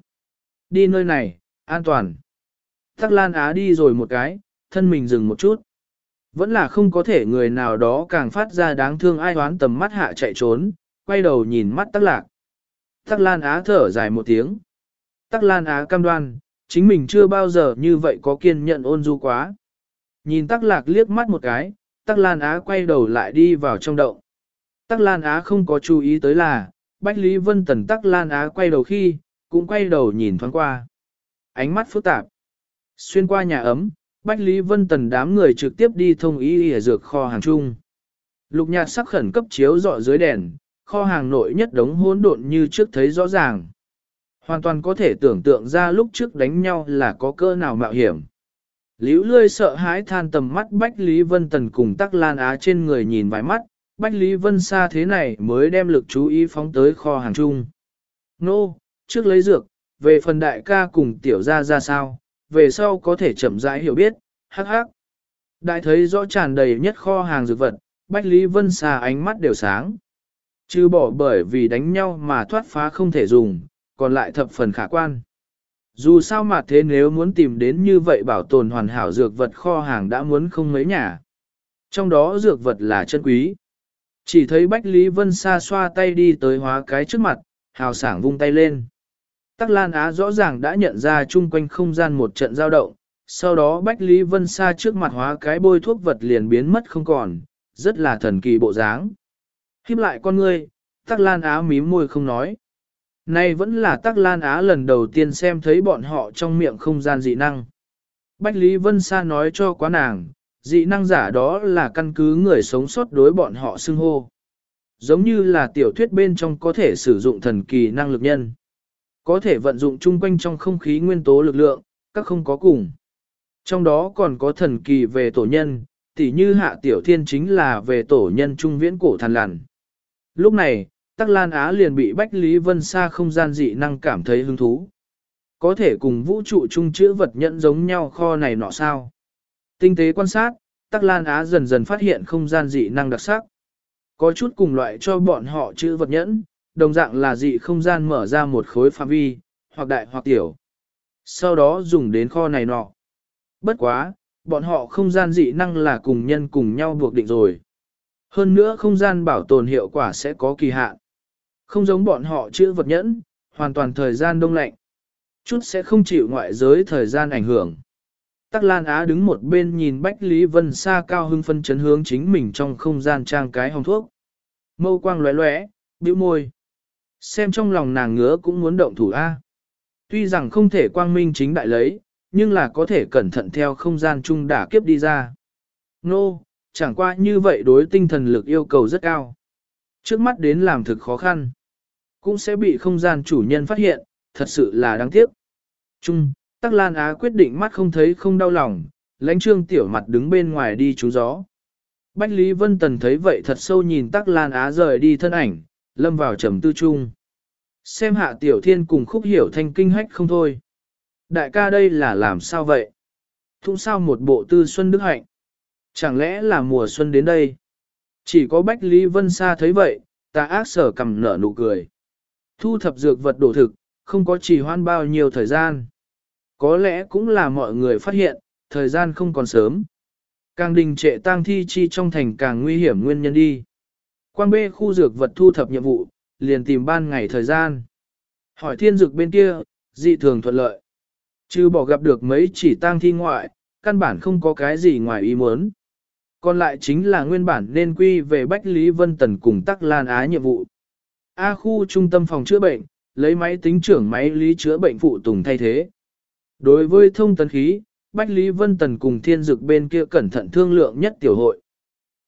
Đi nơi này, an toàn. Tắc Lan Á đi rồi một cái, thân mình dừng một chút. Vẫn là không có thể người nào đó càng phát ra đáng thương ai hoán tầm mắt hạ chạy trốn, quay đầu nhìn mắt Tắc Lạc. Tắc Lan Á thở dài một tiếng. Tắc Lan Á cam đoan, chính mình chưa bao giờ như vậy có kiên nhận ôn du quá. Nhìn Tắc Lạc liếc mắt một cái, Tắc Lan Á quay đầu lại đi vào trong động. Tắc Lan Á không có chú ý tới là, Bách Lý Vân Tần Tắc Lan Á quay đầu khi, cũng quay đầu nhìn thoáng qua. Ánh mắt phức tạp. Xuyên qua nhà ấm, Bách Lý Vân Tần đám người trực tiếp đi thông ý ở dược kho hàng chung. Lục nhạt sắc khẩn cấp chiếu dọ dưới đèn, kho hàng nội nhất đống hỗn độn như trước thấy rõ ràng. Hoàn toàn có thể tưởng tượng ra lúc trước đánh nhau là có cơ nào mạo hiểm. Liễu lươi sợ hãi than tầm mắt Bách Lý Vân Tần cùng tắc lan á trên người nhìn vài mắt, Bách Lý Vân xa thế này mới đem lực chú ý phóng tới kho hàng chung. Nô, trước lấy dược, về phần đại ca cùng tiểu gia ra sao, về sau có thể chậm rãi hiểu biết, hắc hắc. Đại thấy rõ tràn đầy nhất kho hàng dược vật, Bách Lý Vân xa ánh mắt đều sáng. Chứ bỏ bởi vì đánh nhau mà thoát phá không thể dùng, còn lại thập phần khả quan. Dù sao mà thế nếu muốn tìm đến như vậy bảo tồn hoàn hảo dược vật kho hàng đã muốn không mấy nhà. Trong đó dược vật là chân quý. Chỉ thấy Bách Lý Vân xa xoa tay đi tới hóa cái trước mặt, hào sảng vung tay lên. Tắc Lan Á rõ ràng đã nhận ra chung quanh không gian một trận giao động, sau đó Bách Lý Vân xa trước mặt hóa cái bôi thuốc vật liền biến mất không còn, rất là thần kỳ bộ dáng. Khiếp lại con ngươi, Tắc Lan Á mím môi không nói. Nay vẫn là Tắc Lan Á lần đầu tiên xem thấy bọn họ trong miệng không gian dị năng. Bách Lý Vân Sa nói cho quá nàng, dị năng giả đó là căn cứ người sống sót đối bọn họ xưng hô. Giống như là tiểu thuyết bên trong có thể sử dụng thần kỳ năng lực nhân. Có thể vận dụng chung quanh trong không khí nguyên tố lực lượng, các không có cùng. Trong đó còn có thần kỳ về tổ nhân, tỉ như hạ tiểu thiên chính là về tổ nhân trung viễn cổ thần lằn. Lúc này, Tắc Lan Á liền bị Bách Lý Vân Sa không gian dị năng cảm thấy hứng thú. Có thể cùng vũ trụ chung chữ vật nhận giống nhau kho này nọ sao. Tinh tế quan sát, Tắc Lan Á dần dần phát hiện không gian dị năng đặc sắc. Có chút cùng loại cho bọn họ chữ vật nhẫn, đồng dạng là dị không gian mở ra một khối phạm vi, hoặc đại hoặc tiểu. Sau đó dùng đến kho này nọ. Bất quá, bọn họ không gian dị năng là cùng nhân cùng nhau buộc định rồi. Hơn nữa không gian bảo tồn hiệu quả sẽ có kỳ hạn. Không giống bọn họ chữ vật nhẫn, hoàn toàn thời gian đông lạnh. Chút sẽ không chịu ngoại giới thời gian ảnh hưởng. Tắc Lan Á đứng một bên nhìn Bách Lý Vân xa cao hưng phân chấn hướng chính mình trong không gian trang cái hồng thuốc. Mâu quang lóe lóe, bĩu môi. Xem trong lòng nàng ngứa cũng muốn động thủ A. Tuy rằng không thể quang minh chính đại lấy, nhưng là có thể cẩn thận theo không gian chung đả kiếp đi ra. Nô, no, chẳng qua như vậy đối tinh thần lực yêu cầu rất cao. Trước mắt đến làm thực khó khăn cũng sẽ bị không gian chủ nhân phát hiện, thật sự là đáng tiếc. Trung, Tắc Lan Á quyết định mắt không thấy không đau lòng, lãnh trương tiểu mặt đứng bên ngoài đi trú gió. Bách Lý Vân Tần thấy vậy thật sâu nhìn Tắc Lan Á rời đi thân ảnh, lâm vào trầm tư trung. Xem hạ tiểu thiên cùng khúc hiểu thanh kinh hách không thôi. Đại ca đây là làm sao vậy? Thụng sao một bộ tư xuân đức hạnh? Chẳng lẽ là mùa xuân đến đây? Chỉ có Bách Lý Vân Sa thấy vậy, ta ác sở cầm nở nụ cười. Thu thập dược vật đổ thực, không có trì hoan bao nhiêu thời gian. Có lẽ cũng là mọi người phát hiện, thời gian không còn sớm. Càng đình trệ tang thi chi trong thành càng nguy hiểm nguyên nhân đi. Quang bê khu dược vật thu thập nhiệm vụ, liền tìm ban ngày thời gian. Hỏi thiên dược bên kia, dị thường thuận lợi. Chứ bỏ gặp được mấy chỉ tang thi ngoại, căn bản không có cái gì ngoài ý muốn. Còn lại chính là nguyên bản nên quy về Bách Lý Vân Tần cùng Tắc Lan Á nhiệm vụ. A khu trung tâm phòng chữa bệnh, lấy máy tính trưởng máy lý chữa bệnh phụ tùng thay thế. Đối với thông tấn khí, Bách Lý Vân Tần cùng thiên dực bên kia cẩn thận thương lượng nhất tiểu hội.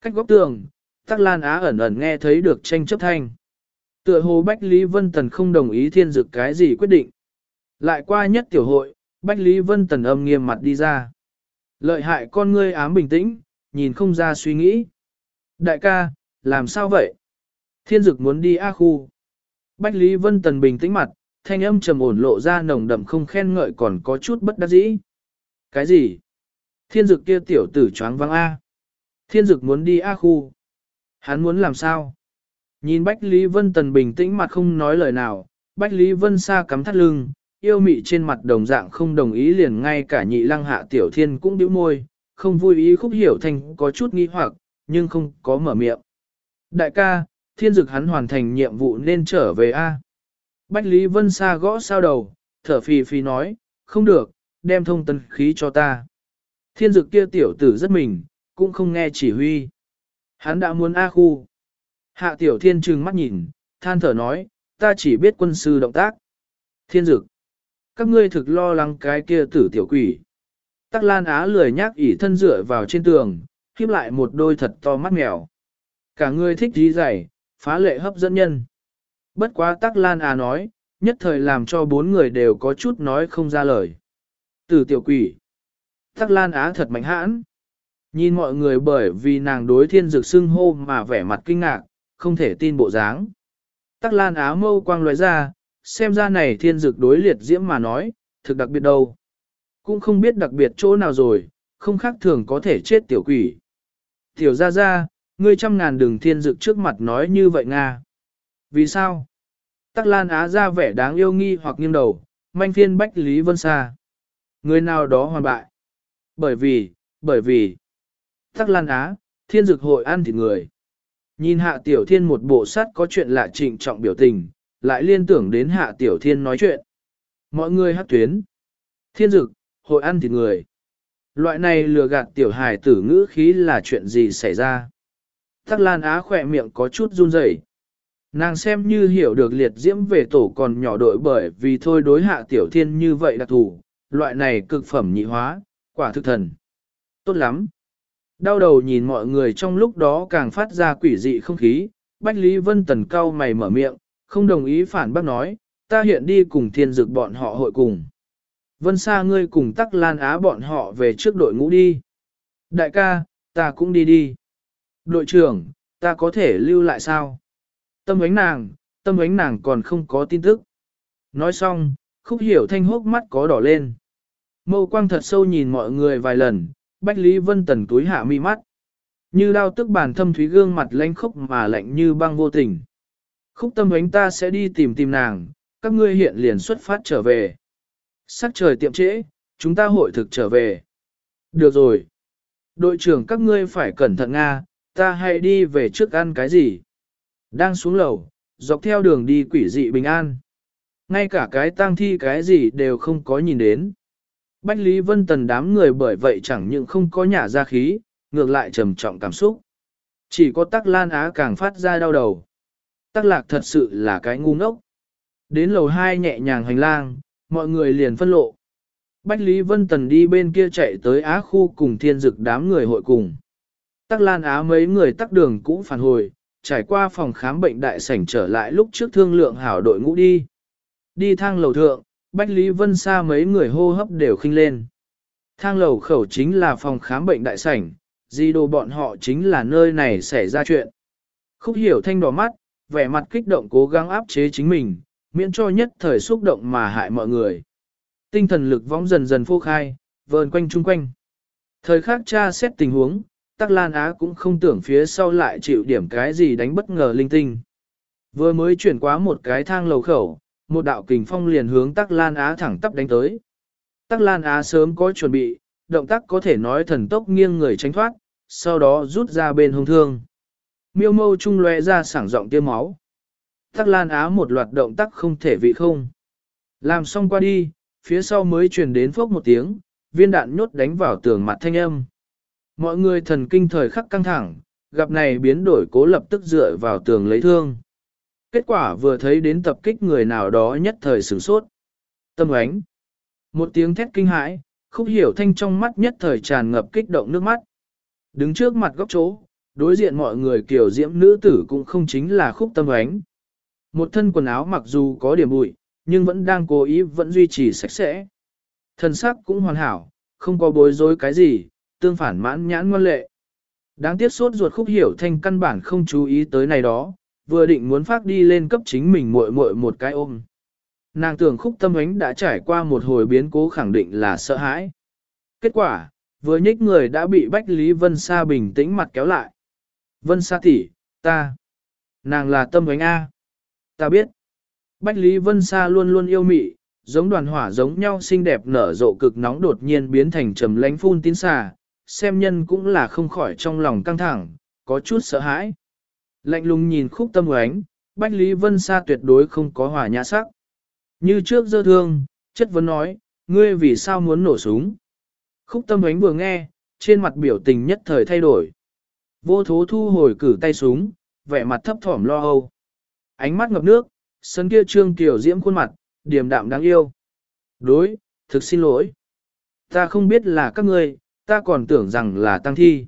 Cách góc tường, Tắc Lan Á ẩn ẩn nghe thấy được tranh chấp thanh. Tựa hồ Bách Lý Vân Tần không đồng ý thiên dực cái gì quyết định. Lại qua nhất tiểu hội, Bách Lý Vân Tần âm nghiêm mặt đi ra. Lợi hại con ngươi ám bình tĩnh, nhìn không ra suy nghĩ. Đại ca, làm sao vậy? Thiên dực muốn đi A khu. Bách Lý Vân Tần bình tĩnh mặt, thanh âm trầm ổn lộ ra nồng đậm không khen ngợi còn có chút bất đắc dĩ. Cái gì? Thiên dực kia tiểu tử choáng văng A. Thiên dực muốn đi A khu. Hắn muốn làm sao? Nhìn Bách Lý Vân Tần bình tĩnh mặt không nói lời nào, Bách Lý Vân xa cắm thắt lưng, yêu mị trên mặt đồng dạng không đồng ý liền ngay cả nhị lăng hạ tiểu thiên cũng điếu môi, không vui ý khúc hiểu thành có chút nghi hoặc, nhưng không có mở miệng. Đại ca, thiên dực hắn hoàn thành nhiệm vụ nên trở về A. Bách Lý Vân Sa gõ sao đầu, thở phì phì nói, không được, đem thông tấn khí cho ta. Thiên dực kia tiểu tử rất mình, cũng không nghe chỉ huy. Hắn đã muốn A khu. Hạ tiểu thiên trừng mắt nhìn, than thở nói, ta chỉ biết quân sư động tác. Thiên dực. Các ngươi thực lo lắng cái kia tử tiểu quỷ. Tắc Lan Á lười nhác ỉ thân dựa vào trên tường, khiếp lại một đôi thật to mắt mèo. Cả người thích dí dày, phá lệ hấp dẫn nhân. Bất quá Tắc Lan Á nói, nhất thời làm cho bốn người đều có chút nói không ra lời. Tử tiểu quỷ. Tắc Lan Á thật mạnh hãn. Nhìn mọi người bởi vì nàng đối thiên dược xưng hô mà vẻ mặt kinh ngạc, không thể tin bộ dáng. Tắc Lan Á mâu quang loại ra, xem ra này thiên dược đối liệt diễm mà nói, thực đặc biệt đâu. Cũng không biết đặc biệt chỗ nào rồi, không khác thường có thể chết tiểu quỷ. Tiểu ra ra, ngươi trăm ngàn đường thiên dược trước mặt nói như vậy Nga. Vì sao? Tắc Lan Á ra vẻ đáng yêu nghi hoặc nghiêng đầu, manh phiên Bách Lý Vân Sa. Người nào đó hoàn bại. Bởi vì, bởi vì, Tắc Lan Á, thiên dực hội ăn thịt người. Nhìn hạ tiểu thiên một bộ sắt có chuyện lạ trịnh trọng biểu tình, lại liên tưởng đến hạ tiểu thiên nói chuyện. Mọi người hát tuyến. Thiên dực, hội ăn thịt người. Loại này lừa gạt tiểu hài tử ngữ khí là chuyện gì xảy ra. Tắc Lan Á khỏe miệng có chút run rẩy. Nàng xem như hiểu được liệt diễm về tổ còn nhỏ đội bởi vì thôi đối hạ tiểu thiên như vậy đặc thủ, loại này cực phẩm nhị hóa, quả thực thần. Tốt lắm. Đau đầu nhìn mọi người trong lúc đó càng phát ra quỷ dị không khí, Bách Lý Vân Tần cau mày mở miệng, không đồng ý phản bác nói, ta hiện đi cùng thiên dực bọn họ hội cùng. Vân xa ngươi cùng tắc lan á bọn họ về trước đội ngũ đi. Đại ca, ta cũng đi đi. Đội trưởng, ta có thể lưu lại sao? Tâm ánh nàng, tâm ánh nàng còn không có tin tức. Nói xong, khúc hiểu thanh hốc mắt có đỏ lên. Mâu quang thật sâu nhìn mọi người vài lần, Bách Lý Vân Tần túi hạ mi mắt. Như đao tức bản thâm thúy gương mặt lánh khốc mà lạnh như băng vô tình. Khúc tâm ánh ta sẽ đi tìm tìm nàng, các ngươi hiện liền xuất phát trở về. Sắc trời tiệm trễ, chúng ta hội thực trở về. Được rồi. Đội trưởng các ngươi phải cẩn thận Nga, ta hãy đi về trước ăn cái gì. Đang xuống lầu, dọc theo đường đi quỷ dị bình an. Ngay cả cái tang thi cái gì đều không có nhìn đến. Bách Lý Vân Tần đám người bởi vậy chẳng những không có nhả ra khí, ngược lại trầm trọng cảm xúc. Chỉ có tắc lan á càng phát ra đau đầu. Tắc lạc thật sự là cái ngu ngốc. Đến lầu hai nhẹ nhàng hành lang, mọi người liền phân lộ. Bách Lý Vân Tần đi bên kia chạy tới Á khu cùng thiên dực đám người hội cùng. Tắc Lan Á mấy người tắc đường cũng phản hồi, trải qua phòng khám bệnh đại sảnh trở lại lúc trước thương lượng hảo đội ngũ đi. Đi thang lầu thượng, Bách Lý Vân xa mấy người hô hấp đều khinh lên. Thang lầu khẩu chính là phòng khám bệnh đại sảnh, di đồ bọn họ chính là nơi này xảy ra chuyện. Khúc hiểu thanh đỏ mắt, vẻ mặt kích động cố gắng áp chế chính mình, miễn cho nhất thời xúc động mà hại mọi người. Tinh thần lực vong dần dần phô khai, vờn quanh chung quanh. Thời khắc tra xét tình huống, Tắc Lan Á cũng không tưởng phía sau lại chịu điểm cái gì đánh bất ngờ linh tinh. Vừa mới chuyển qua một cái thang lầu khẩu, một đạo kình phong liền hướng Tắc Lan Á thẳng tắp đánh tới. Tắc Lan Á sớm có chuẩn bị, động tác có thể nói thần tốc nghiêng người tránh thoát, sau đó rút ra bên hông thương. Miêu mâu trung lóe ra sảng giọng tiêm máu. Tắc Lan Á một loạt động tác không thể vị không. Làm xong qua đi, phía sau mới truyền đến phốc một tiếng, viên đạn nhốt đánh vào tường mặt thanh âm. Mọi người thần kinh thời khắc căng thẳng, gặp này biến đổi cố lập tức dựa vào tường lấy thương. Kết quả vừa thấy đến tập kích người nào đó nhất thời sửng sốt. Tâm ánh. Một tiếng thét kinh hãi, khúc hiểu thanh trong mắt nhất thời tràn ngập kích động nước mắt. Đứng trước mặt góc chỗ, đối diện mọi người kiểu diễm nữ tử cũng không chính là khúc tâm ánh. Một thân quần áo mặc dù có điểm bụi, nhưng vẫn đang cố ý vẫn duy trì sạch sẽ. Thân sắc cũng hoàn hảo, không có bối rối cái gì, tương phản mãn nhãn ngoan lệ. Đáng tiếc suốt ruột khúc hiểu thanh căn bản không chú ý tới này đó, vừa định muốn phát đi lên cấp chính mình muội muội một cái ôm. Nàng tưởng khúc tâm ánh đã trải qua một hồi biến cố khẳng định là sợ hãi. Kết quả, vừa nhích người đã bị Bách Lý Vân Sa bình tĩnh mặt kéo lại. Vân Sa tỷ, ta. Nàng là tâm ánh A. Ta biết. Bách Lý Vân Sa luôn luôn yêu mị, giống đoàn hỏa giống nhau xinh đẹp nở rộ cực nóng đột nhiên biến thành trầm lánh phun tín xà, xem nhân cũng là không khỏi trong lòng căng thẳng, có chút sợ hãi. Lạnh lùng nhìn khúc tâm ánh, Bách Lý Vân Sa tuyệt đối không có hỏa nhã sắc. Như trước dơ thương, chất vấn nói, ngươi vì sao muốn nổ súng? Khúc tâm ánh vừa nghe, trên mặt biểu tình nhất thời thay đổi. Vô thố thu hồi cử tay súng, vẻ mặt thấp thỏm lo âu. Ánh mắt ngập nước, sân kia trương tiểu diễm khuôn mặt, điềm đạm đáng yêu. Đối, thực xin lỗi. Ta không biết là các ngươi, ta còn tưởng rằng là tăng thi.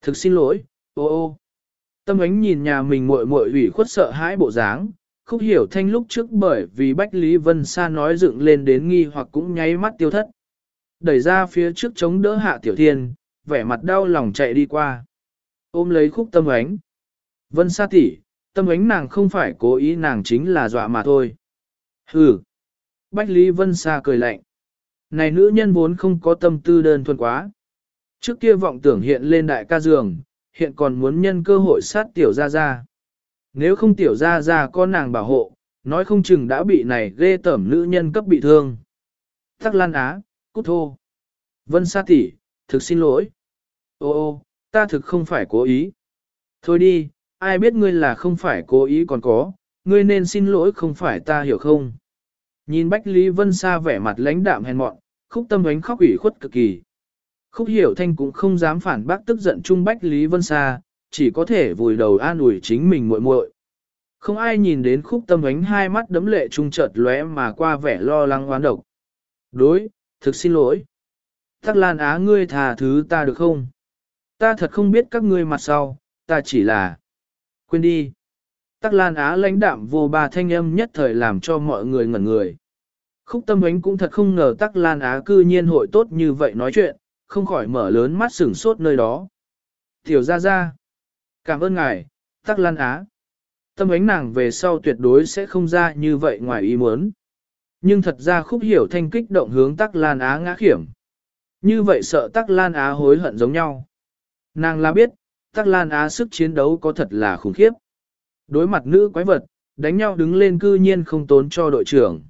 Thực xin lỗi, ô ô. Tâm ánh nhìn nhà mình muội muội ủy khuất sợ hãi bộ dáng, không hiểu thanh lúc trước bởi vì Bách Lý Vân Sa nói dựng lên đến nghi hoặc cũng nháy mắt tiêu thất. Đẩy ra phía trước chống đỡ hạ tiểu thiên, vẻ mặt đau lòng chạy đi qua. Ôm lấy khúc tâm ánh. Vân Sa tỷ, tâm ánh nàng không phải cố ý nàng chính là dọa mà thôi. Hừ. Bách Lý Vân Sa cười lạnh. Này nữ nhân vốn không có tâm tư đơn thuần quá. Trước kia vọng tưởng hiện lên đại ca giường, hiện còn muốn nhân cơ hội sát tiểu gia gia. Nếu không tiểu gia gia có nàng bảo hộ, nói không chừng đã bị này ghê tẩm nữ nhân cấp bị thương. Tắc Lan Á, cút thô. Vân Sa tỷ, thực xin lỗi. Ô ô, ta thực không phải cố ý. Thôi đi, ai biết ngươi là không phải cố ý còn có, ngươi nên xin lỗi không phải ta hiểu không. Nhìn Bách Lý Vân Sa vẻ mặt lãnh đạm hèn mọn, khúc tâm ánh khóc ủy khuất cực kỳ. Khúc hiểu thanh cũng không dám phản bác tức giận Trung Bách Lý Vân Sa, chỉ có thể vùi đầu an ủi chính mình muội muội. Không ai nhìn đến khúc tâm ánh hai mắt đấm lệ trung chợt lóe mà qua vẻ lo lắng oán độc. Đối, thực xin lỗi. Tắc Lan Á ngươi thà thứ ta được không? Ta thật không biết các ngươi mặt sau, ta chỉ là... Quên đi. Tắc Lan Á lãnh đạm vô ba thanh âm nhất thời làm cho mọi người ngẩn người. Khúc tâm ánh cũng thật không ngờ Tắc Lan Á cư nhiên hội tốt như vậy nói chuyện, không khỏi mở lớn mắt sửng sốt nơi đó. Tiểu ra ra. Cảm ơn ngài, Tắc Lan Á. Tâm ánh nàng về sau tuyệt đối sẽ không ra như vậy ngoài ý muốn. Nhưng thật ra khúc hiểu thanh kích động hướng Tắc Lan Á ngã khiểm. Như vậy sợ Tắc Lan Á hối hận giống nhau. Nàng là biết, Tắc Lan Á sức chiến đấu có thật là khủng khiếp. Đối mặt nữ quái vật, đánh nhau đứng lên cư nhiên không tốn cho đội trưởng.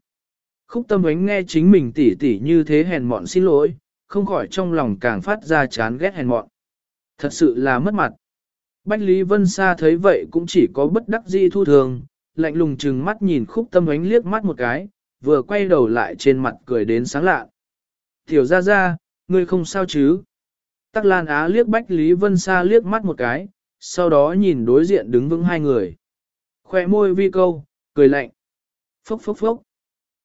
Khúc tâm ánh nghe chính mình tỉ tỉ như thế hèn mọn xin lỗi, không khỏi trong lòng càng phát ra chán ghét hèn mọn. Thật sự là mất mặt. Bách Lý Vân Sa thấy vậy cũng chỉ có bất đắc dĩ thu thường, lạnh lùng chừng mắt nhìn khúc tâm ánh liếc mắt một cái, vừa quay đầu lại trên mặt cười đến sáng lạ. Tiểu ra ra, ngươi không sao chứ? Tắc Lan Á liếc Bách Lý Vân Sa liếc mắt một cái, sau đó nhìn đối diện đứng vững hai người. Khoe môi vi câu, cười lạnh. Phốc phốc phốc.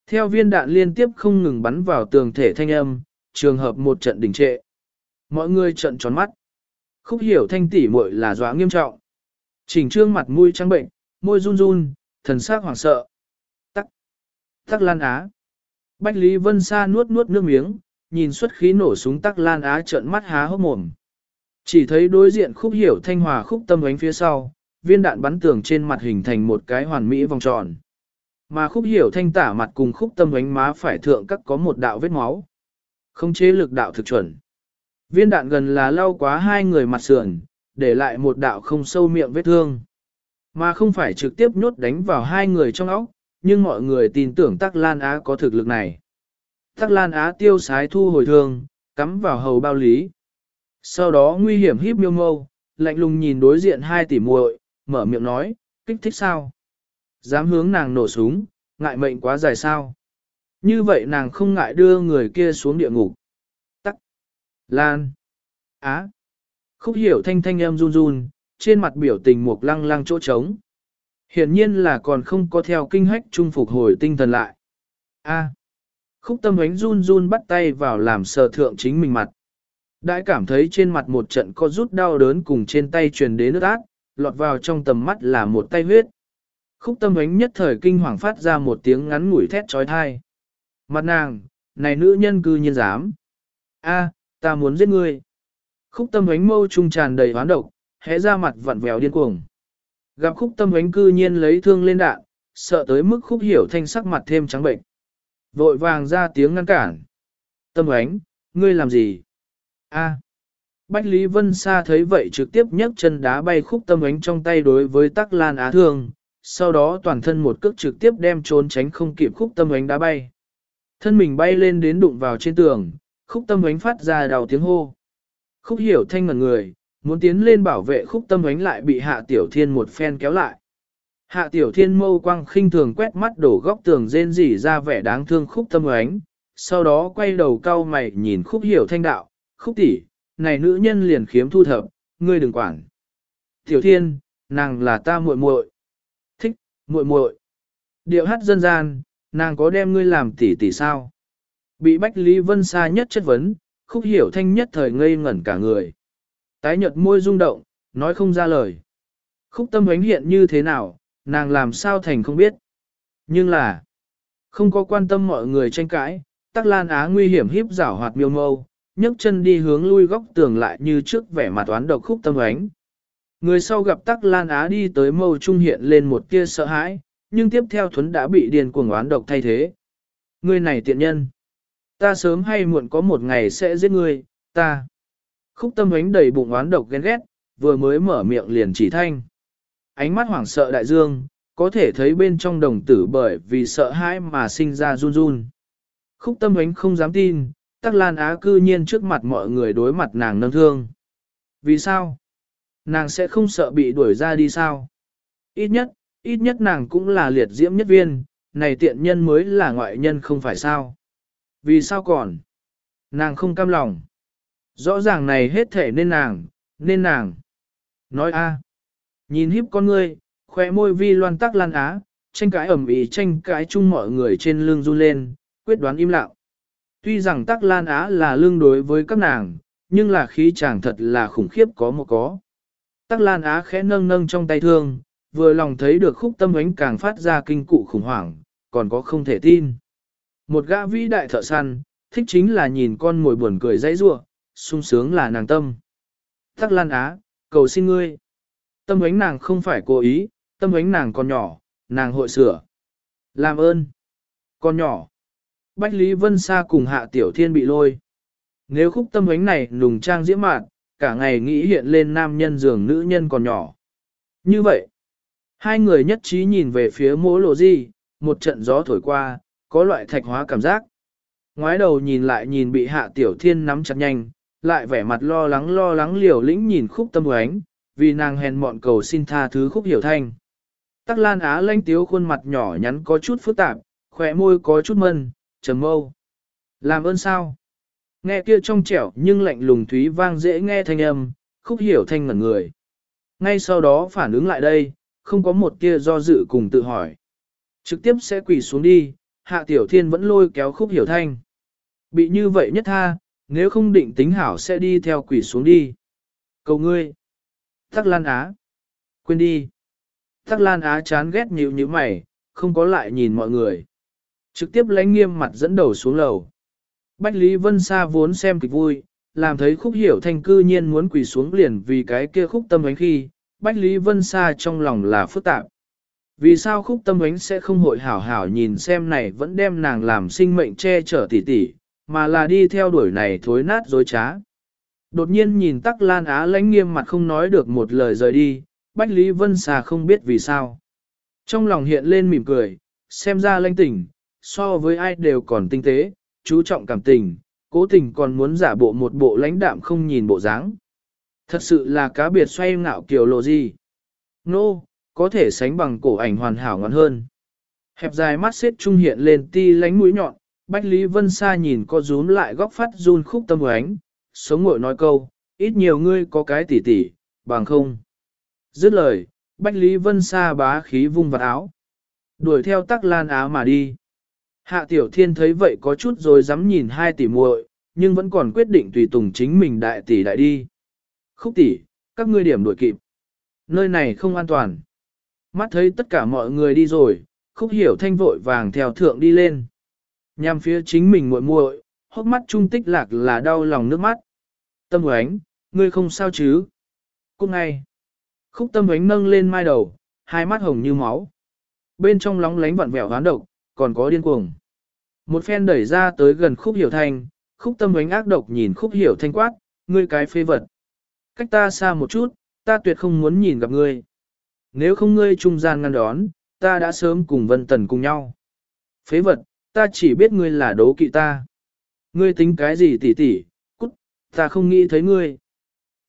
Theo viên đạn liên tiếp không ngừng bắn vào tường thể thanh âm, trường hợp một trận đình trệ. Mọi người trận tròn mắt. Khúc hiểu thanh tỉ muội là dọa nghiêm trọng. Chỉnh trương mặt mũi trắng bệnh, môi run run, thần sắc hoảng sợ. Tắc. Tắc Lan Á. Bách Lý Vân Sa nuốt nuốt nước miếng, nhìn xuất khí nổ súng Tắc Lan Á trợn mắt há hốc mồm. Chỉ thấy đối diện khúc hiểu thanh hòa khúc tâm ánh phía sau, viên đạn bắn tường trên mặt hình thành một cái hoàn mỹ vòng tròn. Mà khúc hiểu thanh tả mặt cùng khúc tâm ánh má phải thượng các có một đạo vết máu. Không chế lực đạo thực chuẩn. Viên đạn gần là lau quá hai người mặt sườn, để lại một đạo không sâu miệng vết thương. Mà không phải trực tiếp nhốt đánh vào hai người trong óc, nhưng mọi người tin tưởng Tắc Lan Á có thực lực này. Tắc Lan Á tiêu sái thu hồi thương, cắm vào hầu bao lý. Sau đó nguy hiểm híp miêu mâu, lạnh lùng nhìn đối diện hai tỷ muội, mở miệng nói, kích thích sao? Dám hướng nàng nổ súng, ngại mệnh quá dài sao? Như vậy nàng không ngại đưa người kia xuống địa ngục. Tắc. Lan. Á. Khúc hiểu thanh thanh em run run, trên mặt biểu tình mục lăng lăng chỗ trống. Hiển nhiên là còn không có theo kinh hách trung phục hồi tinh thần lại. A. Khúc tâm ánh run run bắt tay vào làm sờ thượng chính mình mặt. Đãi cảm thấy trên mặt một trận có rút đau đớn cùng trên tay truyền đến nước ác, lọt vào trong tầm mắt là một tay huyết. Khúc tâm ánh nhất thời kinh hoàng phát ra một tiếng ngắn ngủi thét trói thai. Mặt nàng, này nữ nhân cư nhiên dám. A, ta muốn giết ngươi. Khúc tâm ánh mâu trung tràn đầy hoán độc, hé ra mặt vặn vẹo điên cuồng. Gặp khúc tâm ánh cư nhiên lấy thương lên đạn, sợ tới mức khúc hiểu thanh sắc mặt thêm trắng bệnh. Vội vàng ra tiếng ngăn cản. Tâm ánh, ngươi làm gì? A. Bách Lý Vân Sa thấy vậy trực tiếp nhấc chân đá bay khúc tâm ánh trong tay đối với tắc lan á thương, sau đó toàn thân một cước trực tiếp đem trốn tránh không kịp khúc tâm ánh đá bay. Thân mình bay lên đến đụng vào trên tường, khúc tâm ánh phát ra đào tiếng hô. Khúc hiểu thanh ngần người, muốn tiến lên bảo vệ khúc tâm ánh lại bị hạ tiểu thiên một phen kéo lại. Hạ tiểu thiên mâu quang khinh thường quét mắt đổ góc tường rên rỉ ra vẻ đáng thương khúc tâm ánh, sau đó quay đầu cau mày nhìn khúc hiểu thanh đạo, khúc tỷ, này nữ nhân liền khiếm thu thập, ngươi đừng quản. Tiểu thiên, nàng là ta muội muội. Thích, muội muội. Điệu hát dân gian, nàng có đem ngươi làm tỷ tỷ sao? Bị Bách Lý Vân Sa nhất chất vấn, khúc hiểu thanh nhất thời ngây ngẩn cả người. Tái nhợt môi rung động, nói không ra lời. Khúc tâm ánh hiện như thế nào, nàng làm sao thành không biết. Nhưng là, không có quan tâm mọi người tranh cãi, tắc lan á nguy hiểm híp rảo hoạt miêu mâu, nhấc chân đi hướng lui góc tường lại như trước vẻ mặt toán độc khúc tâm ánh. Người sau gặp tắc lan á đi tới mâu trung hiện lên một tia sợ hãi, nhưng tiếp theo thuấn đã bị điền cuồng oán độc thay thế. Ngươi này tiện nhân. Ta sớm hay muộn có một ngày sẽ giết ngươi, ta. Khúc tâm ánh đầy bụng oán độc ghen ghét, vừa mới mở miệng liền chỉ thanh. Ánh mắt hoảng sợ đại dương, có thể thấy bên trong đồng tử bởi vì sợ hãi mà sinh ra run run. Khúc tâm ánh không dám tin, tắc lan á cư nhiên trước mặt mọi người đối mặt nàng nâng thương. Vì sao? Nàng sẽ không sợ bị đuổi ra đi sao? Ít nhất, ít nhất nàng cũng là liệt diễm nhất viên, này tiện nhân mới là ngoại nhân không phải sao? Vì sao còn? Nàng không cam lòng. Rõ ràng này hết thể nên nàng, nên nàng. Nói a, Nhìn hiếp con ngươi, khóe môi vi loan tắc lan á, tranh cãi ẩm ý tranh cãi chung mọi người trên lưng run lên, quyết đoán im lặng. Tuy rằng tắc lan á là lương đối với các nàng, nhưng là khí chàng thật là khủng khiếp có một có. Tắc lan á khẽ nâng nâng trong tay thương, vừa lòng thấy được khúc tâm ánh càng phát ra kinh cụ khủng hoảng, còn có không thể tin. Một gã vĩ đại thợ săn, thích chính là nhìn con mồi buồn cười dãy rua, sung sướng là nàng tâm. Tắc Lan Á, cầu xin ngươi. Tâm ánh nàng không phải cố ý, tâm ánh nàng còn nhỏ, nàng hội sửa. Làm ơn. Con nhỏ. Bách Lý Vân Sa cùng Hạ Tiểu Thiên bị lôi. Nếu khúc tâm ánh này nùng trang diễm mạn, cả ngày nghĩ hiện lên nam nhân giường nữ nhân còn nhỏ. Như vậy, hai người nhất trí nhìn về phía mỗ lộ di, một trận gió thổi qua, có loại thạch hóa cảm giác. Ngoái đầu nhìn lại nhìn bị hạ tiểu thiên nắm chặt nhanh, lại vẻ mặt lo lắng lo lắng liều lĩnh nhìn khúc tâm ánh, vì nàng hèn mọn cầu xin tha thứ khúc hiểu thanh. Tắc lan á lanh tiếu khuôn mặt nhỏ nhắn có chút phức tạp, khỏe môi có chút mân, trầm mâu. Làm ơn sao? Nghe kia trong trẻo nhưng lạnh lùng thúy vang dễ nghe thanh âm, khúc hiểu thanh ngẩn người. Ngay sau đó phản ứng lại đây, không có một kia do dự cùng tự hỏi. Trực tiếp sẽ quỳ xuống đi, hạ tiểu thiên vẫn lôi kéo khúc hiểu thanh. Bị như vậy nhất tha, nếu không định tính hảo sẽ đi theo quỷ xuống đi. Cầu ngươi. Tắc Lan Á. Quên đi. Tắc Lan Á chán ghét nhíu như mày, không có lại nhìn mọi người. Trực tiếp lãnh nghiêm mặt dẫn đầu xuống lầu. Bách Lý Vân Sa vốn xem kịch vui, làm thấy khúc hiểu thanh cư nhiên muốn quỳ xuống liền vì cái kia khúc tâm ánh khi, Bách Lý Vân Sa trong lòng là phức tạp. Vì sao khúc tâm ánh sẽ không hội hảo hảo nhìn xem này vẫn đem nàng làm sinh mệnh che chở tỉ tỉ, mà là đi theo đuổi này thối nát dối trá. Đột nhiên nhìn tắc lan á lãnh nghiêm mặt không nói được một lời rời đi, Bách Lý Vân Sa không biết vì sao. Trong lòng hiện lên mỉm cười, xem ra lãnh tỉnh, so với ai đều còn tinh tế, chú trọng cảm tình, cố tình còn muốn giả bộ một bộ lãnh đạm không nhìn bộ dáng. Thật sự là cá biệt xoay ngạo kiểu lộ gì. Nô, no, có thể sánh bằng cổ ảnh hoàn hảo ngon hơn. Hẹp dài mắt xếp trung hiện lên ti lánh mũi nhọn, Bách Lý Vân Sa nhìn co rúm lại góc phát run khúc tâm ánh, sống ngội nói câu, ít nhiều ngươi có cái tỉ tỉ, bằng không. Dứt lời, Bách Lý Vân Sa bá khí vung vạt áo. Đuổi theo tắc lan áo mà đi. Hạ Tiểu Thiên thấy vậy có chút rồi dám nhìn hai tỷ muội, nhưng vẫn còn quyết định tùy tùng chính mình đại tỷ đại đi. Khúc tỷ, các ngươi điểm đuổi kịp. Nơi này không an toàn. Mắt thấy tất cả mọi người đi rồi, khúc hiểu thanh vội vàng theo thượng đi lên. Nhằm phía chính mình muội muội, hốc mắt trung tích lạc là đau lòng nước mắt. Tâm ánh, ngươi không sao chứ? Cúc ngay. Khúc tâm ánh nâng lên mai đầu, hai mắt hồng như máu. Bên trong lóng lánh vặn vẹo hoán độc, còn có điên cuồng. Một phen đẩy ra tới gần khúc hiểu thanh, khúc tâm ánh ác độc nhìn khúc hiểu thanh quát, ngươi cái phê vật. Cách ta xa một chút, ta tuyệt không muốn nhìn gặp ngươi. Nếu không ngươi trung gian ngăn đón, ta đã sớm cùng Vân Tần cùng nhau. Phế vật, ta chỉ biết ngươi là đố kỵ ta. Ngươi tính cái gì tỉ tỉ, cút, ta không nghĩ thấy ngươi.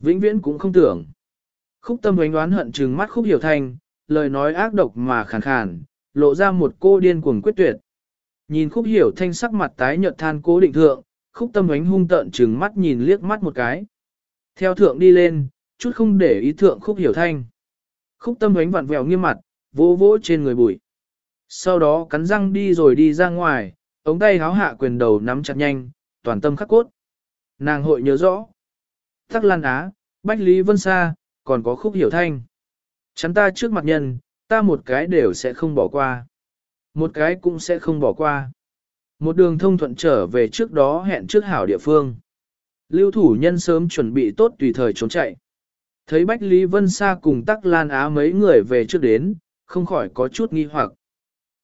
Vĩnh viễn cũng không tưởng. Khúc tâm ánh đoán hận trừng mắt khúc hiểu thành, lời nói ác độc mà khàn khàn, lộ ra một cô điên cuồng quyết tuyệt. Nhìn khúc hiểu thanh sắc mặt tái nhợt than cố định thượng, khúc tâm ánh hung tợn trừng mắt nhìn liếc mắt một cái. Theo thượng đi lên, chút không để ý thượng khúc hiểu thanh. Khúc tâm ánh vặn vẹo nghiêm mặt, vỗ vỗ trên người bụi. Sau đó cắn răng đi rồi đi ra ngoài, ống tay háo hạ quyền đầu nắm chặt nhanh, toàn tâm khắc cốt. Nàng hội nhớ rõ. Tắc Lan Á, Bách Lý Vân Sa, còn có khúc hiểu thanh. Chắn ta trước mặt nhân, ta một cái đều sẽ không bỏ qua. Một cái cũng sẽ không bỏ qua. Một đường thông thuận trở về trước đó hẹn trước hảo địa phương. Lưu thủ nhân sớm chuẩn bị tốt tùy thời trốn chạy. Thấy Bách Lý Vân Sa cùng Tắc Lan Á mấy người về trước đến, không khỏi có chút nghi hoặc.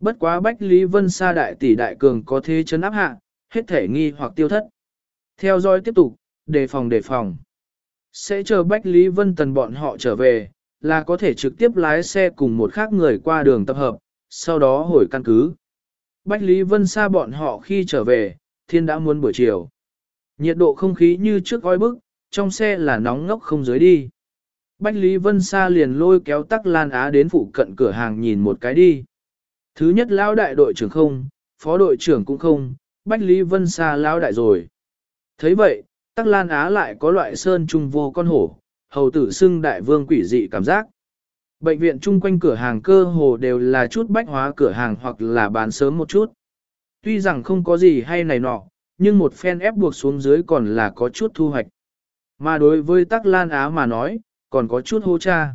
Bất quá Bách Lý Vân Sa đại tỷ đại cường có thế chấn áp hạ, hết thể nghi hoặc tiêu thất. Theo dõi tiếp tục, đề phòng đề phòng. Sẽ chờ Bách Lý Vân Tần bọn họ trở về, là có thể trực tiếp lái xe cùng một khác người qua đường tập hợp, sau đó hồi căn cứ. Bách Lý Vân Sa bọn họ khi trở về, thiên đã muốn buổi chiều. Nhiệt độ không khí như trước oi bức, trong xe là nóng ngốc không dưới đi. Bách Lý Vân Sa liền lôi kéo tắc Lan Á đến phụ cận cửa hàng nhìn một cái đi. Thứ nhất lão đại đội trưởng không, phó đội trưởng cũng không, Bách Lý Vân Sa lão đại rồi. thấy vậy, tắc Lan Á lại có loại sơn trung vô con hổ, hầu tử xưng đại vương quỷ dị cảm giác. Bệnh viện chung quanh cửa hàng cơ hồ đều là chút bách hóa cửa hàng hoặc là bán sớm một chút. Tuy rằng không có gì hay này nọ, nhưng một phen ép buộc xuống dưới còn là có chút thu hoạch. Mà đối với Tắc Lan Á mà nói, còn có chút hô cha.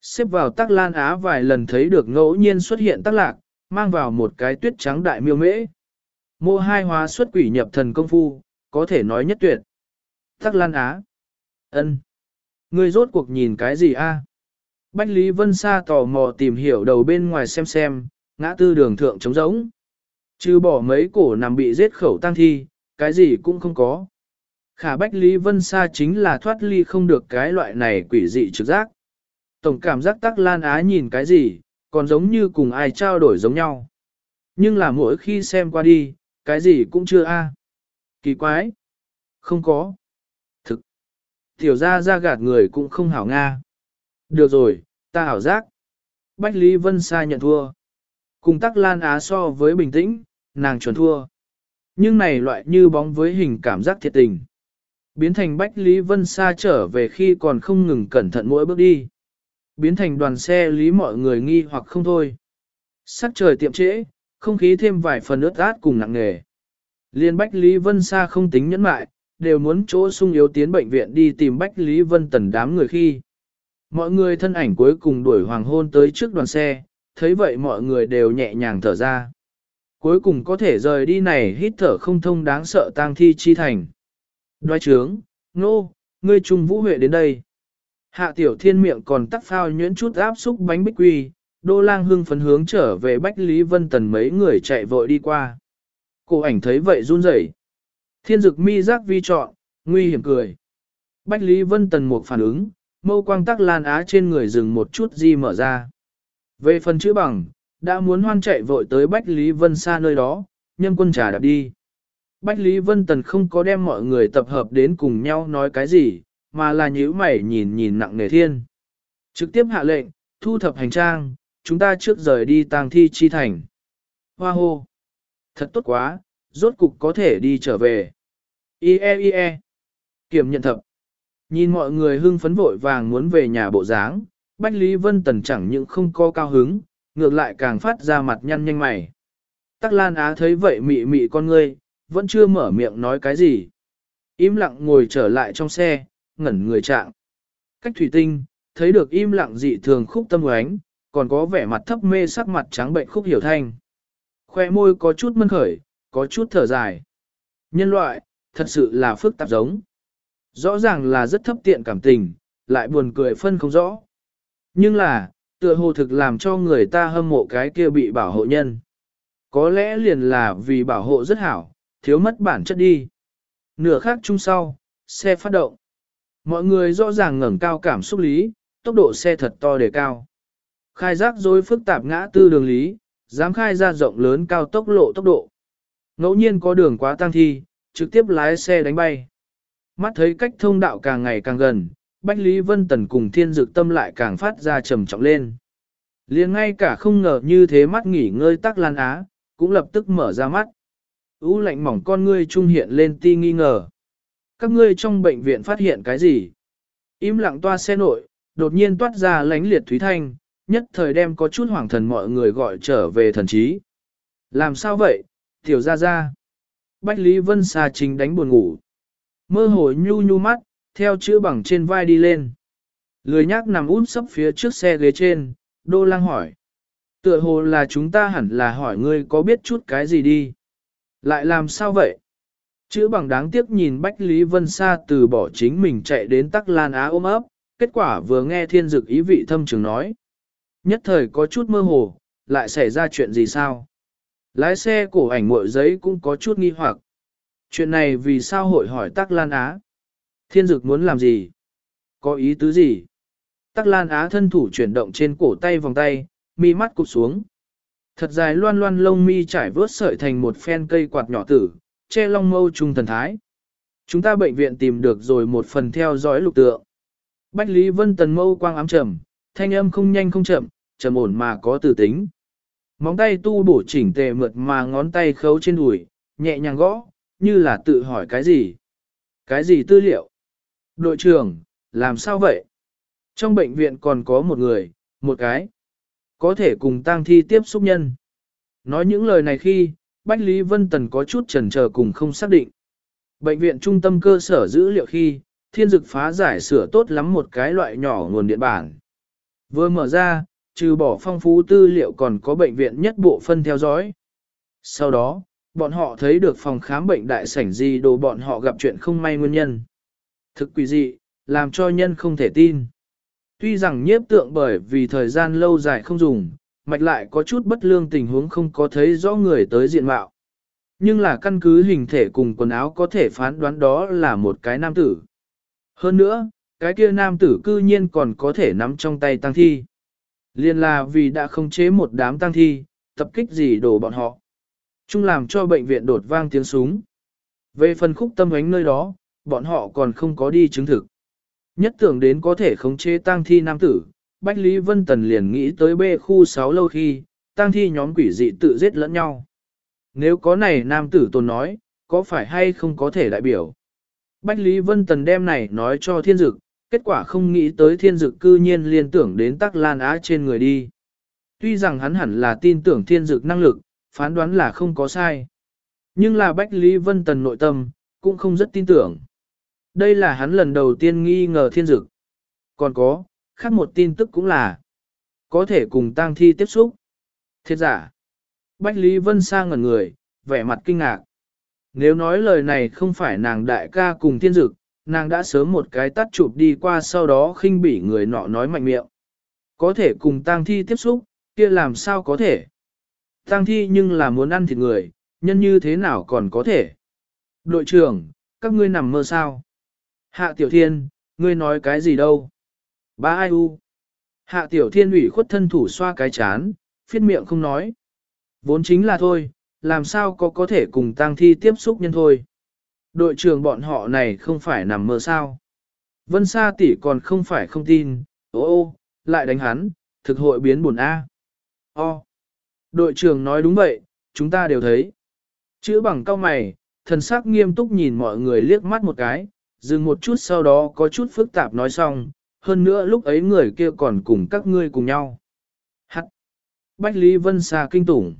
Xếp vào Tắc Lan Á vài lần thấy được ngẫu nhiên xuất hiện Tắc Lạc, mang vào một cái tuyết trắng đại miêu mễ. Mô hai hóa xuất quỷ nhập thần công phu, có thể nói nhất tuyệt. Tắc Lan Á. ân, Ngươi rốt cuộc nhìn cái gì a? Bách Lý Vân Sa tò mò tìm hiểu đầu bên ngoài xem xem, ngã tư đường thượng trống rỗng. Chứ bỏ mấy cổ nằm bị giết khẩu tăng thi, cái gì cũng không có. Khả Bách Lý Vân Sa chính là thoát ly không được cái loại này quỷ dị trực giác. Tổng cảm giác tắc lan á nhìn cái gì, còn giống như cùng ai trao đổi giống nhau. Nhưng là mỗi khi xem qua đi, cái gì cũng chưa a. Kỳ quái. Không có. Thực. Tiểu ra ra gạt người cũng không hảo Nga. Được rồi, ta hảo giác. Bách Lý Vân Sa nhận thua. Cùng tắc lan á so với bình tĩnh, nàng chuẩn thua. Nhưng này loại như bóng với hình cảm giác thiệt tình. Biến thành Bách Lý Vân Sa trở về khi còn không ngừng cẩn thận mỗi bước đi. Biến thành đoàn xe lý mọi người nghi hoặc không thôi. Sắc trời tiệm trễ, không khí thêm vài phần ướt át cùng nặng nề. Liên Bách Lý Vân Sa không tính nhẫn mại, đều muốn chỗ sung yếu tiến bệnh viện đi tìm Bách Lý Vân Tần đám người khi. Mọi người thân ảnh cuối cùng đuổi hoàng hôn tới trước đoàn xe, thấy vậy mọi người đều nhẹ nhàng thở ra. Cuối cùng có thể rời đi này hít thở không thông đáng sợ tang thi chi thành. Đoái trướng, nô, ngươi trung vũ huệ đến đây. Hạ tiểu thiên miệng còn tắc phao nhuyễn chút áp xúc bánh bích quy, đô lang hưng phấn hướng trở về Bách Lý Vân Tần mấy người chạy vội đi qua. Cô ảnh thấy vậy run rẩy. Thiên dực mi giác vi trọn, nguy hiểm cười. Bách Lý Vân Tần một phản ứng, mâu quang tắc lan á trên người rừng một chút di mở ra. Về phần chữ bằng, đã muốn hoan chạy vội tới Bách Lý Vân xa nơi đó, nhân quân trà đạp đi. Bách Lý Vân Tần không có đem mọi người tập hợp đến cùng nhau nói cái gì, mà là nhíu mày nhìn nhìn nặng nề thiên. Trực tiếp hạ lệnh, thu thập hành trang, chúng ta trước rời đi tang thi chi thành. Hoa hô! Thật tốt quá, rốt cục có thể đi trở về. Ie ie! Kiểm nhận thập. Nhìn mọi người hưng phấn vội vàng muốn về nhà bộ dáng, Bách Lý Vân Tần chẳng những không có cao hứng, ngược lại càng phát ra mặt nhăn nhanh mày. Tắc Lan Á thấy vậy mị mị con ngươi, vẫn chưa mở miệng nói cái gì. Im lặng ngồi trở lại trong xe, ngẩn người trạng. Cách thủy tinh, thấy được im lặng dị thường khúc tâm oánh, còn có vẻ mặt thấp mê sắc mặt trắng bệnh khúc hiểu thanh. Khoe môi có chút mân khởi, có chút thở dài. Nhân loại, thật sự là phức tạp giống. Rõ ràng là rất thấp tiện cảm tình, lại buồn cười phân không rõ. Nhưng là, tựa hồ thực làm cho người ta hâm mộ cái kia bị bảo hộ nhân. Có lẽ liền là vì bảo hộ rất hảo, thiếu mất bản chất đi. Nửa khác chung sau, xe phát động. Mọi người rõ ràng ngẩng cao cảm xúc lý, tốc độ xe thật to đề cao. Khai rác dối phức tạp ngã tư đường lý, dám khai ra rộng lớn cao tốc lộ tốc độ. Ngẫu nhiên có đường quá tăng thi, trực tiếp lái xe đánh bay. Mắt thấy cách thông đạo càng ngày càng gần, Bách Lý Vân Tần cùng thiên dực tâm lại càng phát ra trầm trọng lên. liền ngay cả không ngờ như thế mắt nghỉ ngơi tắc lan á, cũng lập tức mở ra mắt. U lạnh mỏng con ngươi trung hiện lên ti nghi ngờ. Các ngươi trong bệnh viện phát hiện cái gì? Im lặng toa xe nội, đột nhiên toát ra lánh liệt thúy thanh, nhất thời đem có chút hoảng thần mọi người gọi trở về thần trí. Làm sao vậy, tiểu ra ra? Bách Lý Vân Sa chính đánh buồn ngủ. Mơ hồ nhu nhu mắt, theo chữ bằng trên vai đi lên. Lười nhác nằm út sấp phía trước xe ghế trên, đô lang hỏi. Tựa hồ là chúng ta hẳn là hỏi ngươi có biết chút cái gì đi. Lại làm sao vậy? Chữ bằng đáng tiếc nhìn Bách Lý Vân Sa từ bỏ chính mình chạy đến tắc lan á ôm ấp, kết quả vừa nghe thiên dực ý vị thâm trường nói. Nhất thời có chút mơ hồ, lại xảy ra chuyện gì sao? Lái xe cổ ảnh mội giấy cũng có chút nghi hoặc. Chuyện này vì sao hội hỏi tắc lan á? Thiên dực muốn làm gì? Có ý tứ gì? Tắc lan á thân thủ chuyển động trên cổ tay vòng tay, mi mắt cụp xuống. Thật dài loan loan lông mi trải vớt sợi thành một phen cây quạt nhỏ tử, che long mâu trung thần thái. Chúng ta bệnh viện tìm được rồi một phần theo dõi lục tượng. Bách Lý Vân Tần mâu quang ám trầm, thanh âm không nhanh không chậm, trầm ổn mà có tử tính. Móng tay tu bổ chỉnh tề mượt mà ngón tay khấu trên đùi, nhẹ nhàng gõ, như là tự hỏi cái gì. Cái gì tư liệu? Đội trưởng, làm sao vậy? Trong bệnh viện còn có một người, một cái, có thể cùng tang thi tiếp xúc nhân. Nói những lời này khi, Bách Lý Vân Tần có chút chần chờ cùng không xác định. Bệnh viện trung tâm cơ sở dữ liệu khi, thiên dực phá giải sửa tốt lắm một cái loại nhỏ nguồn điện bản. Vừa mở ra, trừ bỏ phong phú tư liệu còn có bệnh viện nhất bộ phân theo dõi. Sau đó, bọn họ thấy được phòng khám bệnh đại sảnh gì đồ bọn họ gặp chuyện không may nguyên nhân. Thực quỷ dị, làm cho nhân không thể tin. Tuy rằng nhiếp tượng bởi vì thời gian lâu dài không dùng, mạch lại có chút bất lương tình huống không có thấy rõ người tới diện mạo. Nhưng là căn cứ hình thể cùng quần áo có thể phán đoán đó là một cái nam tử. Hơn nữa, cái kia nam tử cư nhiên còn có thể nắm trong tay tăng thi. Liên là vì đã không chế một đám tăng thi, tập kích gì đổ bọn họ. Chung làm cho bệnh viện đột vang tiếng súng. Về phần khúc tâm ánh nơi đó, bọn họ còn không có đi chứng thực. Nhất tưởng đến có thể khống chế tang thi nam tử, Bách Lý Vân Tần liền nghĩ tới bê khu 6 lâu khi, tang thi nhóm quỷ dị tự giết lẫn nhau. Nếu có này nam tử tồn nói, có phải hay không có thể đại biểu? Bách Lý Vân Tần đem này nói cho thiên dực, kết quả không nghĩ tới thiên dực cư nhiên liên tưởng đến tắc lan á trên người đi. Tuy rằng hắn hẳn là tin tưởng thiên dực năng lực, phán đoán là không có sai. Nhưng là Bách Lý Vân Tần nội tâm, cũng không rất tin tưởng. Đây là hắn lần đầu tiên nghi ngờ thiên dực. Còn có, khác một tin tức cũng là, có thể cùng tang thi tiếp xúc. Thiệt giả. Bách Lý Vân sang ngẩn người, vẻ mặt kinh ngạc. Nếu nói lời này không phải nàng đại ca cùng thiên dực, nàng đã sớm một cái tắt chụp đi qua sau đó khinh bỉ người nọ nói mạnh miệng. Có thể cùng tang thi tiếp xúc, kia làm sao có thể? Tang thi nhưng là muốn ăn thịt người, nhân như thế nào còn có thể? Đội trưởng, các ngươi nằm mơ sao? Hạ Tiểu Thiên, ngươi nói cái gì đâu? Ba ai u. Hạ tiểu thiên ủy khuất thân thủ xoa cái chán, phiết miệng không nói. Vốn chính là thôi, làm sao có có thể cùng tang thi tiếp xúc nhân thôi. Đội trưởng bọn họ này không phải nằm mơ sao. Vân Sa tỷ còn không phải không tin, ô ô, lại đánh hắn, thực hội biến buồn A. O. Đội trưởng nói đúng vậy, chúng ta đều thấy. Chữ bằng cao mày, thần sắc nghiêm túc nhìn mọi người liếc mắt một cái, dừng một chút sau đó có chút phức tạp nói xong, hơn nữa lúc ấy người kia còn cùng các ngươi cùng nhau. Hắc. Bách Lý Vân xa kinh tủng.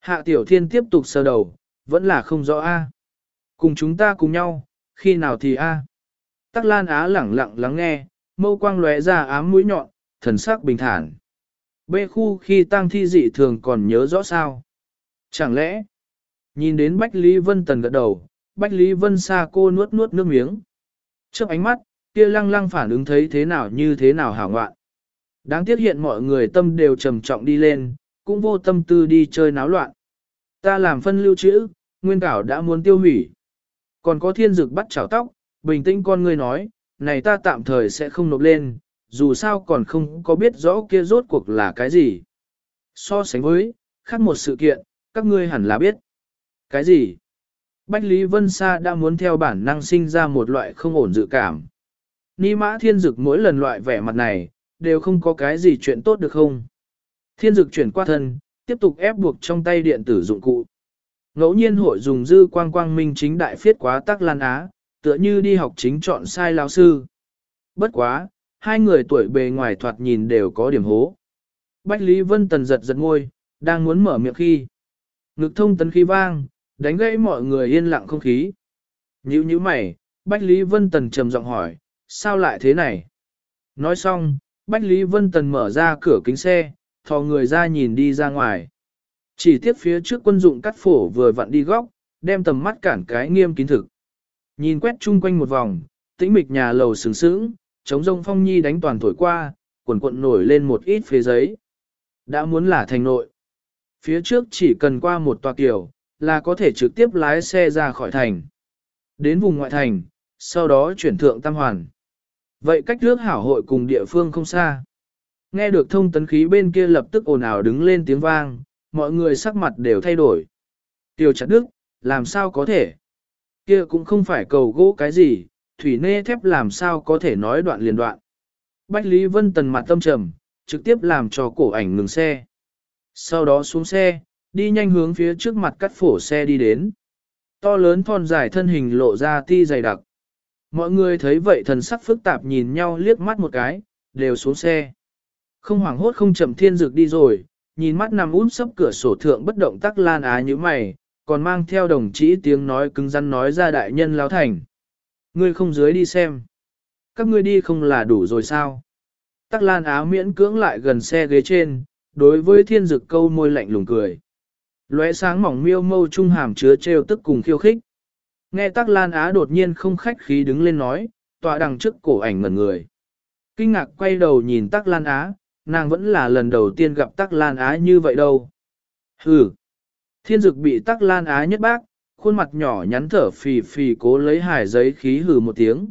Hạ Tiểu Thiên tiếp tục sờ đầu, vẫn là không rõ A. Cùng chúng ta cùng nhau, khi nào thì A. Tắc Lan Á lẳng lặng lắng nghe, mâu quang lóe ra ám mũi nhọn, thần sắc bình thản. Bê khu khi tang thi dị thường còn nhớ rõ sao. Chẳng lẽ, nhìn đến Bách Lý Vân Tần gật đầu, Bách Lý Vân xa cô nuốt nuốt nước miếng. Trước ánh mắt, kia lăng lăng phản ứng thấy thế nào như thế nào hảo ngoạn. Đáng tiếc hiện mọi người tâm đều trầm trọng đi lên, cũng vô tâm tư đi chơi náo loạn. Ta làm phân lưu trữ, nguyên cảo đã muốn tiêu hủy. Còn có thiên dực bắt chảo tóc, bình tĩnh con ngươi nói, này ta tạm thời sẽ không nộp lên, dù sao còn không có biết rõ kia rốt cuộc là cái gì. So sánh với, khác một sự kiện, các ngươi hẳn là biết. Cái gì? Bách Lý Vân Sa đã muốn theo bản năng sinh ra một loại không ổn dự cảm. Ni mã thiên dực mỗi lần loại vẻ mặt này, đều không có cái gì chuyện tốt được không? Thiên dực chuyển qua thân, tiếp tục ép buộc trong tay điện tử dụng cụ. Ngẫu nhiên hội dùng dư quang quang minh chính đại phiết quá tắc lan á, tựa như đi học chính chọn sai lao sư. Bất quá, hai người tuổi bề ngoài thoạt nhìn đều có điểm hố. Bách Lý Vân Tần giật giật ngôi, đang muốn mở miệng khi. Ngực thông tấn khí vang, đánh gãy mọi người yên lặng không khí. Nhữ như mày, Bách Lý Vân Tần trầm giọng hỏi, sao lại thế này? Nói xong, Bách Lý Vân Tần mở ra cửa kính xe, thò người ra nhìn đi ra ngoài. Chỉ tiếp phía trước quân dụng cắt phổ vừa vặn đi góc, đem tầm mắt cản cái nghiêm kín thực. Nhìn quét chung quanh một vòng, tĩnh mịch nhà lầu sừng sững, chống rông phong nhi đánh toàn thổi qua, quần cuộn nổi lên một ít phế giấy. Đã muốn là thành nội. Phía trước chỉ cần qua một tòa kiểu, là có thể trực tiếp lái xe ra khỏi thành. Đến vùng ngoại thành, sau đó chuyển thượng tam hoàn. Vậy cách nước hảo hội cùng địa phương không xa. Nghe được thông tấn khí bên kia lập tức ồn ào đứng lên tiếng vang, mọi người sắc mặt đều thay đổi. Tiêu chặt đức, làm sao có thể? Kia cũng không phải cầu gỗ cái gì, thủy nê thép làm sao có thể nói đoạn liền đoạn. Bách Lý Vân Tần mặt tâm trầm, trực tiếp làm cho cổ ảnh ngừng xe. Sau đó xuống xe, đi nhanh hướng phía trước mặt cắt phổ xe đi đến. To lớn thon dài thân hình lộ ra ti dày đặc. Mọi người thấy vậy thần sắc phức tạp nhìn nhau liếc mắt một cái, đều xuống xe. Không hoảng hốt không chậm thiên dược đi rồi, nhìn mắt nằm út sấp cửa sổ thượng bất động tắc lan á như mày, còn mang theo đồng chí tiếng nói cứng rắn nói ra đại nhân lao thành. Ngươi không dưới đi xem. Các ngươi đi không là đủ rồi sao? Tắc lan áo miễn cưỡng lại gần xe ghế trên, đối với thiên dực câu môi lạnh lùng cười. Lóe sáng mỏng miêu mâu trung hàm chứa trêu tức cùng khiêu khích. Nghe tắc lan á đột nhiên không khách khí đứng lên nói, tọa đằng trước cổ ảnh ngẩn người. Kinh ngạc quay đầu nhìn tắc lan á, nàng vẫn là lần đầu tiên gặp tắc lan á như vậy đâu. Hừ. Thiên dực bị tắc lan á nhất bác, khuôn mặt nhỏ nhắn thở phì phì cố lấy hải giấy khí hừ một tiếng.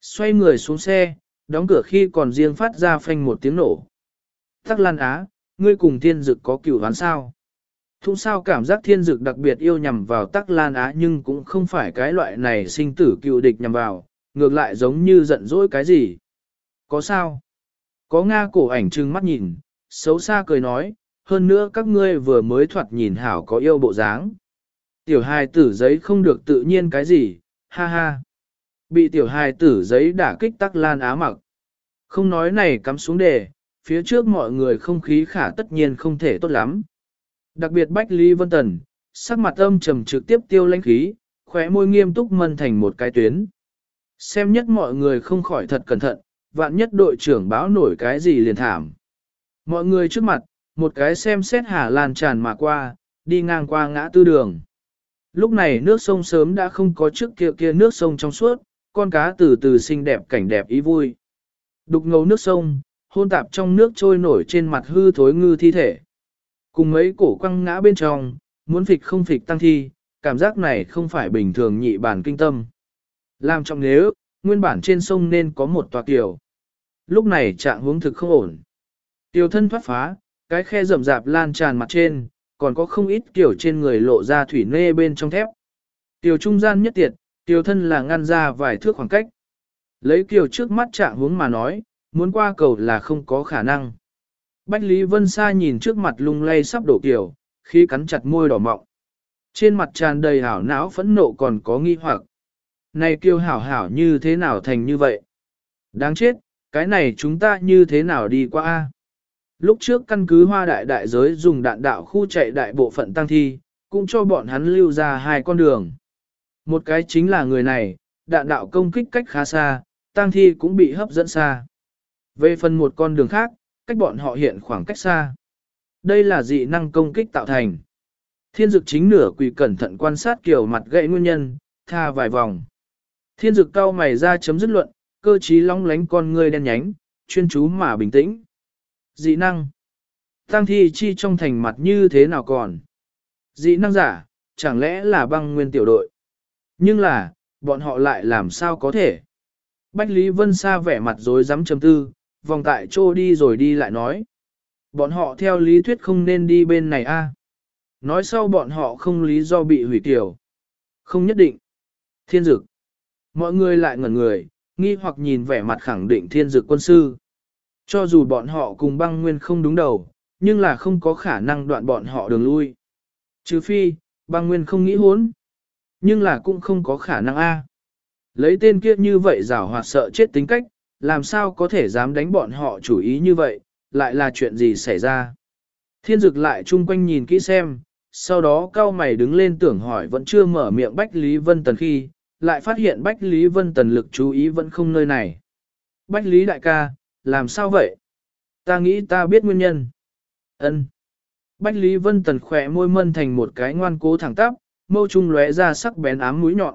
Xoay người xuống xe, đóng cửa khi còn riêng phát ra phanh một tiếng nổ. Tắc Lan Á, ngươi cùng thiên dực có cửu hoán sao? Thung sao cảm giác thiên dực đặc biệt yêu nhằm vào Tắc Lan Á nhưng cũng không phải cái loại này sinh tử cựu địch nhằm vào, ngược lại giống như giận dỗi cái gì. Có sao? Có Nga cổ ảnh trừng mắt nhìn, xấu xa cười nói, hơn nữa các ngươi vừa mới thoạt nhìn hảo có yêu bộ dáng. Tiểu hài tử giấy không được tự nhiên cái gì, ha ha. Bị tiểu hài tử giấy đả kích tắc lan á mặc. Không nói này cắm xuống đề, phía trước mọi người không khí khả tất nhiên không thể tốt lắm. Đặc biệt Bách Lý Vân Tần, sắc mặt âm trầm trực tiếp tiêu lãnh khí, khóe môi nghiêm túc mân thành một cái tuyến. Xem nhất mọi người không khỏi thật cẩn thận, vạn nhất đội trưởng báo nổi cái gì liền thảm. Mọi người trước mặt, một cái xem xét hà lan tràn mà qua, đi ngang qua ngã tư đường. Lúc này nước sông sớm đã không có trước kia kia nước sông trong suốt, con cá từ từ xinh đẹp cảnh đẹp ý vui. Đục ngầu nước sông, hôn tạp trong nước trôi nổi trên mặt hư thối ngư thi thể. Cùng mấy cổ quăng ngã bên trong, muốn phịch không phịch tăng thi, cảm giác này không phải bình thường nhị bản kinh tâm. Làm trong nếu, nguyên bản trên sông nên có một tòa kiều. lúc này trạng hướng thực không ổn. Tiêu thân thoát phá, cái khe rậm rạp lan tràn mặt trên, còn có không ít kiểu trên người lộ ra thủy nê bên trong thép. Tiêu trung gian nhất tiệt, tiêu thân là ngăn ra vài thước khoảng cách. Lấy kiều trước mắt trạng hướng mà nói, muốn qua cầu là không có khả năng. Bách Lý Vân Sa nhìn trước mặt lung lay sắp đổ kiều, khi cắn chặt môi đỏ mọng. Trên mặt tràn đầy hảo não phẫn nộ còn có nghi hoặc. Này kiêu hảo hảo như thế nào thành như vậy? Đáng chết, cái này chúng ta như thế nào đi qua a? Lúc trước căn cứ hoa đại đại giới dùng đạn đạo khu chạy đại bộ phận tăng thi, cũng cho bọn hắn lưu ra hai con đường. Một cái chính là người này, đạn đạo công kích cách khá xa, tăng thi cũng bị hấp dẫn xa. Về phần một con đường khác, cách bọn họ hiện khoảng cách xa. Đây là dị năng công kích tạo thành. Thiên dực chính nửa quỳ cẩn thận quan sát kiểu mặt gãy nguyên nhân, tha vài vòng. Thiên dực cao mày ra chấm dứt luận, cơ trí long lánh con ngươi đen nhánh, chuyên chú mà bình tĩnh. Dị năng. Tăng thi chi trong thành mặt như thế nào còn? Dị năng giả, chẳng lẽ là băng nguyên tiểu đội? Nhưng là, bọn họ lại làm sao có thể? Bách Lý Vân Sa vẻ mặt rồi dám chấm tư, vòng tại chỗ đi rồi đi lại nói. Bọn họ theo lý thuyết không nên đi bên này a. Nói sau bọn họ không lý do bị hủy tiểu. Không nhất định. Thiên dực. Mọi người lại ngẩn người, nghi hoặc nhìn vẻ mặt khẳng định thiên dực quân sư. Cho dù bọn họ cùng băng nguyên không đúng đầu, nhưng là không có khả năng đoạn bọn họ đường lui. Trừ phi, băng nguyên không nghĩ hốn. Nhưng là cũng không có khả năng A. Lấy tên kia như vậy rảo hoạt sợ chết tính cách, làm sao có thể dám đánh bọn họ chủ ý như vậy, lại là chuyện gì xảy ra. Thiên dực lại chung quanh nhìn kỹ xem, sau đó cao mày đứng lên tưởng hỏi vẫn chưa mở miệng Bách Lý Vân Tần khi, lại phát hiện Bách Lý Vân Tần lực chú ý vẫn không nơi này. Bách Lý đại ca, làm sao vậy? Ta nghĩ ta biết nguyên nhân. Ân. Bách Lý Vân Tần khỏe môi mân thành một cái ngoan cố thẳng tắp, mâu trung lóe ra sắc bén ám mũi nhọn.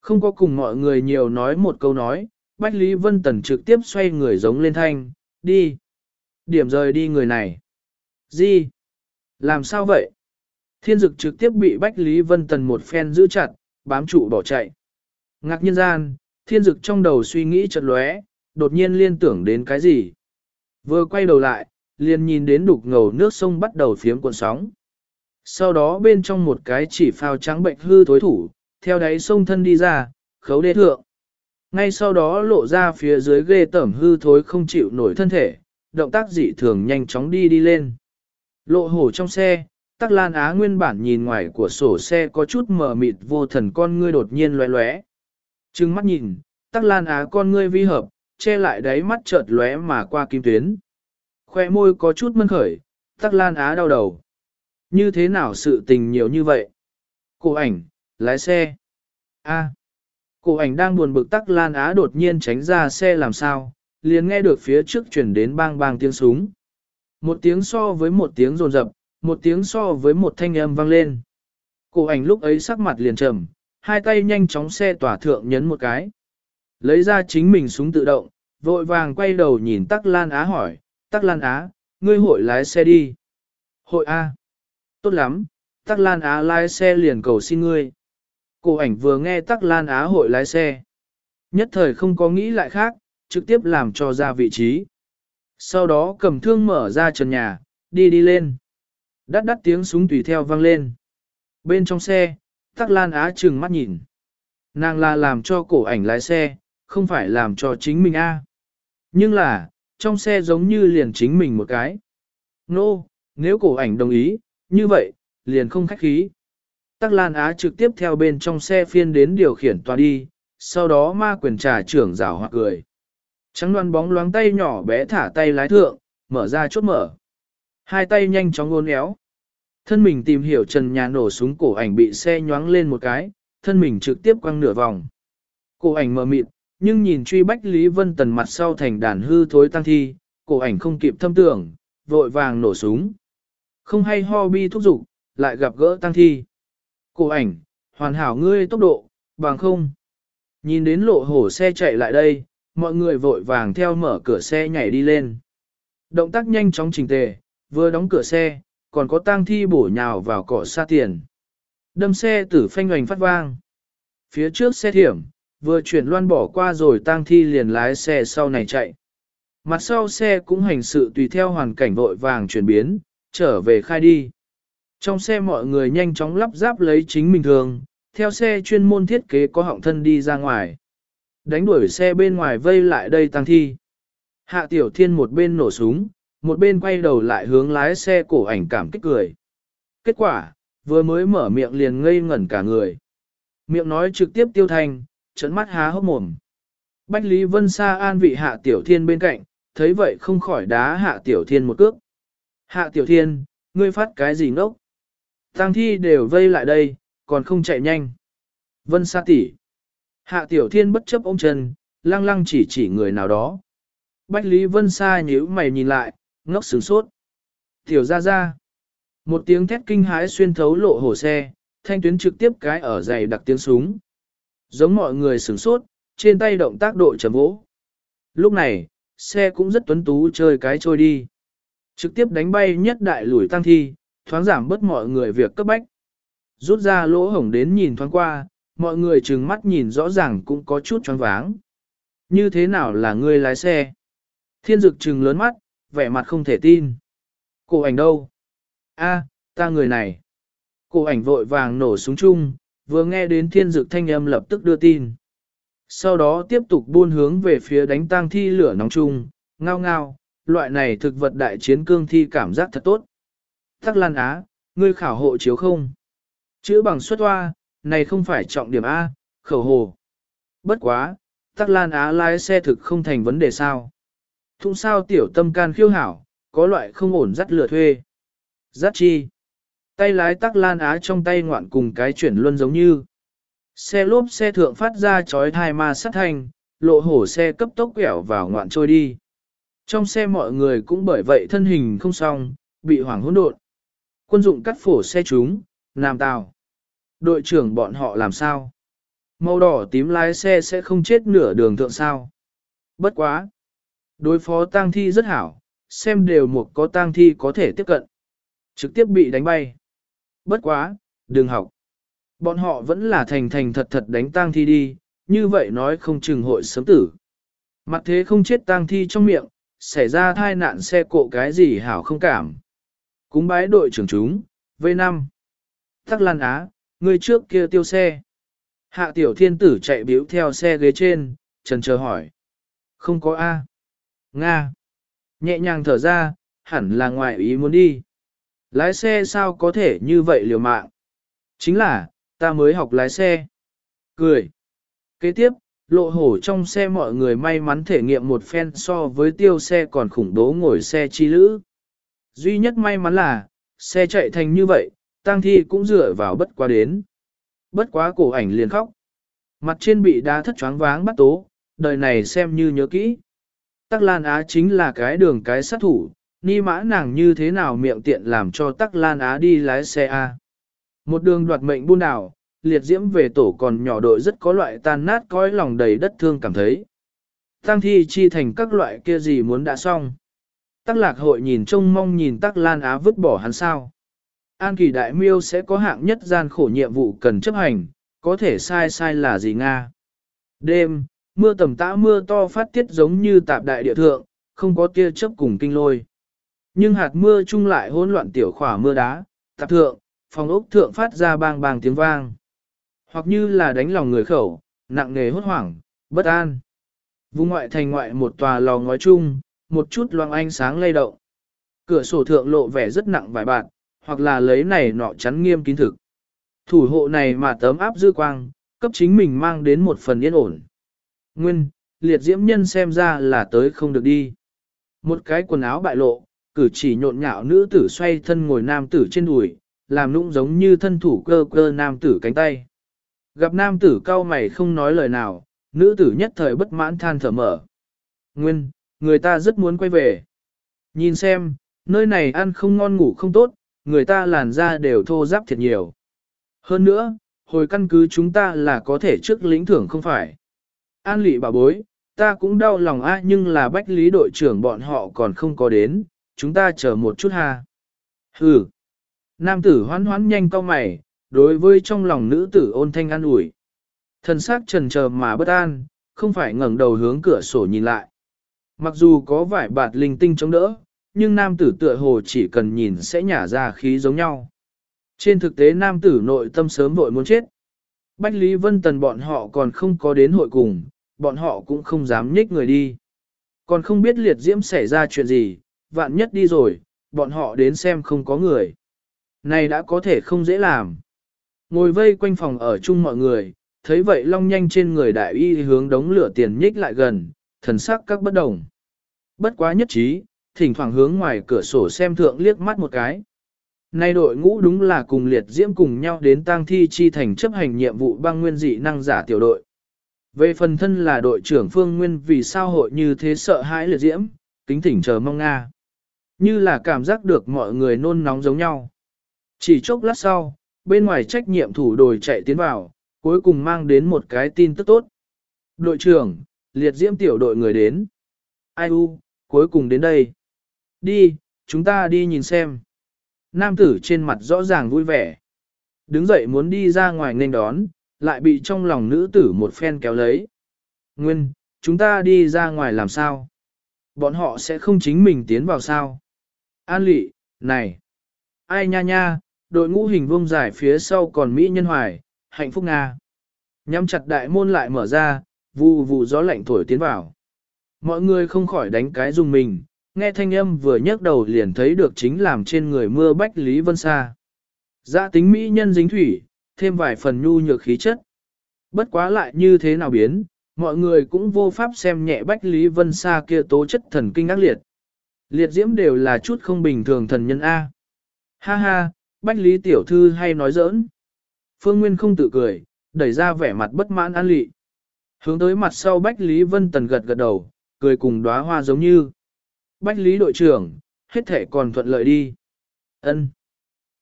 Không có cùng mọi người nhiều nói một câu nói, Bách Lý Vân Tần trực tiếp xoay người giống lên thanh, đi. Điểm rời đi người này. Gì? Làm sao vậy? Thiên dực trực tiếp bị Bách Lý Vân Tần một phen giữ chặt, bám trụ bỏ chạy. Ngạc nhiên gian, thiên dực trong đầu suy nghĩ chật lóe, đột nhiên liên tưởng đến cái gì. Vừa quay đầu lại, liền nhìn đến đục ngầu nước sông bắt đầu phiếm cuộn sóng. Sau đó bên trong một cái chỉ phao trắng bệnh hư thối thủ, theo đáy sông thân đi ra, khấu đế thượng. Ngay sau đó lộ ra phía dưới ghê tẩm hư thối không chịu nổi thân thể, động tác dị thường nhanh chóng đi đi lên. Lộ hổ trong xe, tắc lan á nguyên bản nhìn ngoài của sổ xe có chút mờ mịt vô thần con ngươi đột nhiên loé loé. Trừng mắt nhìn, tắc lan á con ngươi vi hợp, che lại đáy mắt chợt lóe mà qua kim tuyến. Khoe môi có chút mân khởi, tắc lan á đau đầu. Như thế nào sự tình nhiều như vậy? Cô ảnh, lái xe. A. Cô ảnh đang buồn bực tắc lan á đột nhiên tránh ra xe làm sao, liền nghe được phía trước chuyển đến bang bang tiếng súng. Một tiếng so với một tiếng rồn rập, một tiếng so với một thanh âm vang lên. Cô ảnh lúc ấy sắc mặt liền trầm, hai tay nhanh chóng xe tỏa thượng nhấn một cái. Lấy ra chính mình súng tự động, vội vàng quay đầu nhìn Tắc Lan Á hỏi, Tắc Lan Á, ngươi hội lái xe đi. Hội A. Tốt lắm, Tắc Lan Á lái xe liền cầu xin ngươi. Cô ảnh vừa nghe Tắc Lan Á hội lái xe. Nhất thời không có nghĩ lại khác, trực tiếp làm cho ra vị trí. Sau đó cầm thương mở ra trần nhà, đi đi lên. Đắt đắt tiếng súng tùy theo vang lên. Bên trong xe, Tắc Lan Á trừng mắt nhìn. Nàng là làm cho cổ ảnh lái xe, không phải làm cho chính mình a. Nhưng là, trong xe giống như liền chính mình một cái. Nô, no, nếu cổ ảnh đồng ý, như vậy, liền không khách khí. Tắc Lan Á trực tiếp theo bên trong xe phiên đến điều khiển tòa đi, sau đó ma quyền trà trưởng rào hoặc cười. Trắng đoan bóng loáng tay nhỏ bé thả tay lái thượng, mở ra chốt mở. Hai tay nhanh chóng ngôn éo. Thân mình tìm hiểu trần nhà nổ súng cổ ảnh bị xe nhoáng lên một cái, thân mình trực tiếp quăng nửa vòng. Cổ ảnh mờ mịt, nhưng nhìn truy bách Lý Vân Tần mặt sau thành đàn hư thối tăng thi, cổ ảnh không kịp thâm tưởng, vội vàng nổ súng. Không hay ho bi thúc giục, lại gặp gỡ tăng thi. Cổ ảnh, hoàn hảo ngươi tốc độ, bằng không. Nhìn đến lộ hổ xe chạy lại đây, mọi người vội vàng theo mở cửa xe nhảy đi lên. Động tác nhanh chóng trình tề, vừa đóng cửa xe, còn có tang thi bổ nhào vào cỏ xa tiền. Đâm xe tử phanh hoành phát vang. Phía trước xe thiểm, vừa chuyển loan bỏ qua rồi tang thi liền lái xe sau này chạy. mặt sau xe cũng hành sự tùy theo hoàn cảnh vội vàng chuyển biến, trở về khai đi. Trong xe mọi người nhanh chóng lắp ráp lấy chính mình thường, theo xe chuyên môn thiết kế có họng thân đi ra ngoài. Đánh đuổi xe bên ngoài vây lại đây tăng thi. Hạ Tiểu Thiên một bên nổ súng, một bên quay đầu lại hướng lái xe cổ ảnh cảm kích cười. Kết quả, vừa mới mở miệng liền ngây ngẩn cả người. Miệng nói trực tiếp tiêu thành, trấn mắt há hốc mồm. Bách Lý Vân Sa an vị Hạ Tiểu Thiên bên cạnh, thấy vậy không khỏi đá Hạ Tiểu Thiên một cước. Hạ Tiểu Thiên, ngươi phát cái gì ngốc? Tang thi đều vây lại đây, còn không chạy nhanh. Vân Sa tỷ. Hạ Tiểu Thiên bất chấp ôm chân, lăng lăng chỉ chỉ người nào đó. Bách Lý Vân Sa nhíu mày nhìn lại, ngốc sửng sốt. Tiểu ra ra. Một tiếng thét kinh hãi xuyên thấu lộ hổ xe, thanh tuyến trực tiếp cái ở dày đặc tiếng súng. Giống mọi người sửng sốt, trên tay động tác độ chấm vỗ. Lúc này, xe cũng rất tuấn tú chơi cái trôi đi. Trực tiếp đánh bay nhất đại lùi tăng thi, thoáng giảm bớt mọi người việc cấp bách. Rút ra lỗ hổng đến nhìn thoáng qua, mọi người trừng mắt nhìn rõ ràng cũng có chút choáng váng. Như thế nào là ngươi lái xe? Thiên dực trừng lớn mắt, vẻ mặt không thể tin. Cổ ảnh đâu? A, ta người này. Cổ ảnh vội vàng nổ súng chung, vừa nghe đến thiên dực thanh âm lập tức đưa tin. Sau đó tiếp tục buôn hướng về phía đánh tang thi lửa nóng chung, ngao ngao, loại này thực vật đại chiến cương thi cảm giác thật tốt. Tắc Lan Á, ngươi khảo hộ chiếu không? Chữ bằng xuất hoa, này không phải trọng điểm A, khẩu hồ. Bất quá, Tắc Lan Á lái xe thực không thành vấn đề sao. Thung sao tiểu tâm can khiêu hảo, có loại không ổn dắt lừa thuê. Dắt chi? Tay lái Tắc Lan Á trong tay ngoạn cùng cái chuyển luân giống như. Xe lốp xe thượng phát ra chói thai ma sát thành, lộ hổ xe cấp tốc quẹo vào ngoạn trôi đi. Trong xe mọi người cũng bởi vậy thân hình không xong, bị hoảng hỗn độn. Quân dụng cắt phổ xe chúng, nam tàu. Đội trưởng bọn họ làm sao? Màu đỏ tím lái xe sẽ không chết nửa đường thượng sao? Bất quá. Đối phó tang thi rất hảo, xem đều một có tang thi có thể tiếp cận. Trực tiếp bị đánh bay. Bất quá, đừng học. Bọn họ vẫn là thành thành thật thật đánh tang thi đi, như vậy nói không chừng hội sớm tử. Mặt thế không chết tang thi trong miệng, xảy ra thai nạn xe cộ cái gì hảo không cảm. Cúng bái đội trưởng chúng, V5. Tắc Lan Á, người trước kia tiêu xe. Hạ tiểu thiên tử chạy biếu theo xe ghế trên, trần chờ hỏi. Không có A. Nga. Nhẹ nhàng thở ra, hẳn là ngoại ý muốn đi. Lái xe sao có thể như vậy liều mạng? Chính là, ta mới học lái xe. Cười. Kế tiếp, lộ hổ trong xe mọi người may mắn thể nghiệm một phen so với tiêu xe còn khủng bố ngồi xe chi lữ. Duy nhất may mắn là, xe chạy thành như vậy, tang thi cũng dựa vào bất quá đến. Bất quá cổ ảnh liền khóc. Mặt trên bị đá thất choáng váng bắt tố, đời này xem như nhớ kỹ. Tắc Lan Á chính là cái đường cái sát thủ, ni mã nàng như thế nào miệng tiện làm cho Tắc Lan Á đi lái xe A. Một đường đoạt mệnh buôn đảo, liệt diễm về tổ còn nhỏ đội rất có loại tan nát cõi lòng đầy đất thương cảm thấy. Tăng thi chi thành các loại kia gì muốn đã xong. Tắc lạc hội nhìn trông mong nhìn tắc lan á vứt bỏ hắn sao. An kỳ đại miêu sẽ có hạng nhất gian khổ nhiệm vụ cần chấp hành, có thể sai sai là gì Nga. Đêm, mưa tầm tã mưa to phát tiết giống như tạp đại địa thượng, không có tia chớp cùng kinh lôi. Nhưng hạt mưa chung lại hỗn loạn tiểu khỏa mưa đá, tạp thượng, phòng ốc thượng phát ra bang bang tiếng vang. Hoặc như là đánh lòng người khẩu, nặng nghề hốt hoảng, bất an. Vùng ngoại thành ngoại một tòa lò ngói chung, một chút loang ánh sáng lay động. Cửa sổ thượng lộ vẻ rất nặng vài bạn, hoặc là lấy này nọ chắn nghiêm kín thực. Thủ hộ này mà tấm áp dư quang, cấp chính mình mang đến một phần yên ổn. Nguyên, liệt diễm nhân xem ra là tới không được đi. Một cái quần áo bại lộ, cử chỉ nhộn nhạo nữ tử xoay thân ngồi nam tử trên đùi, làm nũng giống như thân thủ cơ cơ nam tử cánh tay. Gặp nam tử cao mày không nói lời nào, nữ tử nhất thời bất mãn than thở mở. Nguyên, người ta rất muốn quay về. Nhìn xem, nơi này ăn không ngon ngủ không tốt, người ta làn da đều thô ráp thiệt nhiều. Hơn nữa, hồi căn cứ chúng ta là có thể trước lĩnh thưởng không phải. An lị bà bối, ta cũng đau lòng a nhưng là bách lý đội trưởng bọn họ còn không có đến, chúng ta chờ một chút ha. Hừ. Nam tử hoán hoán nhanh cau mày, đối với trong lòng nữ tử ôn thanh an ủi. Thần sắc trần chờ mà bất an, không phải ngẩng đầu hướng cửa sổ nhìn lại. Mặc dù có vải bạt linh tinh chống đỡ, nhưng nam tử tựa hồ chỉ cần nhìn sẽ nhả ra khí giống nhau. Trên thực tế nam tử nội tâm sớm vội muốn chết. Bách Lý Vân Tần bọn họ còn không có đến hội cùng, bọn họ cũng không dám nhích người đi. Còn không biết liệt diễm xảy ra chuyện gì, vạn nhất đi rồi, bọn họ đến xem không có người. Này đã có thể không dễ làm. Ngồi vây quanh phòng ở chung mọi người, thấy vậy long nhanh trên người đại y hướng đống lửa tiền nhích lại gần, thần sắc các bất đồng. Bất quá nhất trí, thỉnh thoảng hướng ngoài cửa sổ xem thượng liếc mắt một cái. Nay đội ngũ đúng là cùng liệt diễm cùng nhau đến tang thi chi thành chấp hành nhiệm vụ băng nguyên dị năng giả tiểu đội. Về phần thân là đội trưởng Phương Nguyên vì sao hội như thế sợ hãi liệt diễm, kính thỉnh chờ mong Nga. Như là cảm giác được mọi người nôn nóng giống nhau. Chỉ chốc lát sau, bên ngoài trách nhiệm thủ đồi chạy tiến vào, cuối cùng mang đến một cái tin tức tốt. Đội trưởng, liệt diễm tiểu đội người đến. Ai u, cuối cùng đến đây. Đi, chúng ta đi nhìn xem. Nam tử trên mặt rõ ràng vui vẻ. Đứng dậy muốn đi ra ngoài nên đón, lại bị trong lòng nữ tử một phen kéo lấy. Nguyên, chúng ta đi ra ngoài làm sao? Bọn họ sẽ không chính mình tiến vào sao? An lị, này! Ai nha nha, đội ngũ hình vuông dài phía sau còn Mỹ nhân hoài, hạnh phúc Nga. Nhắm chặt đại môn lại mở ra, vù vù gió lạnh thổi tiến vào. Mọi người không khỏi đánh cái dùng mình, nghe thanh âm vừa nhấc đầu liền thấy được chính làm trên người mưa bách Lý Vân Sa. Dạ tính Mỹ nhân dính thủy, thêm vài phần nhu nhược khí chất. Bất quá lại như thế nào biến, mọi người cũng vô pháp xem nhẹ Bách Lý Vân Sa kia tố chất thần kinh ác liệt. Liệt diễm đều là chút không bình thường thần nhân A. Ha ha, Bách Lý Tiểu Thư hay nói giỡn. Phương Nguyên không tự cười, đẩy ra vẻ mặt bất mãn an lị. Hướng tới mặt sau Bách Lý Vân Tần gật gật đầu, cười cùng đóa hoa giống như. Bách Lý đội trưởng, hết thể còn thuận lợi đi. Ân.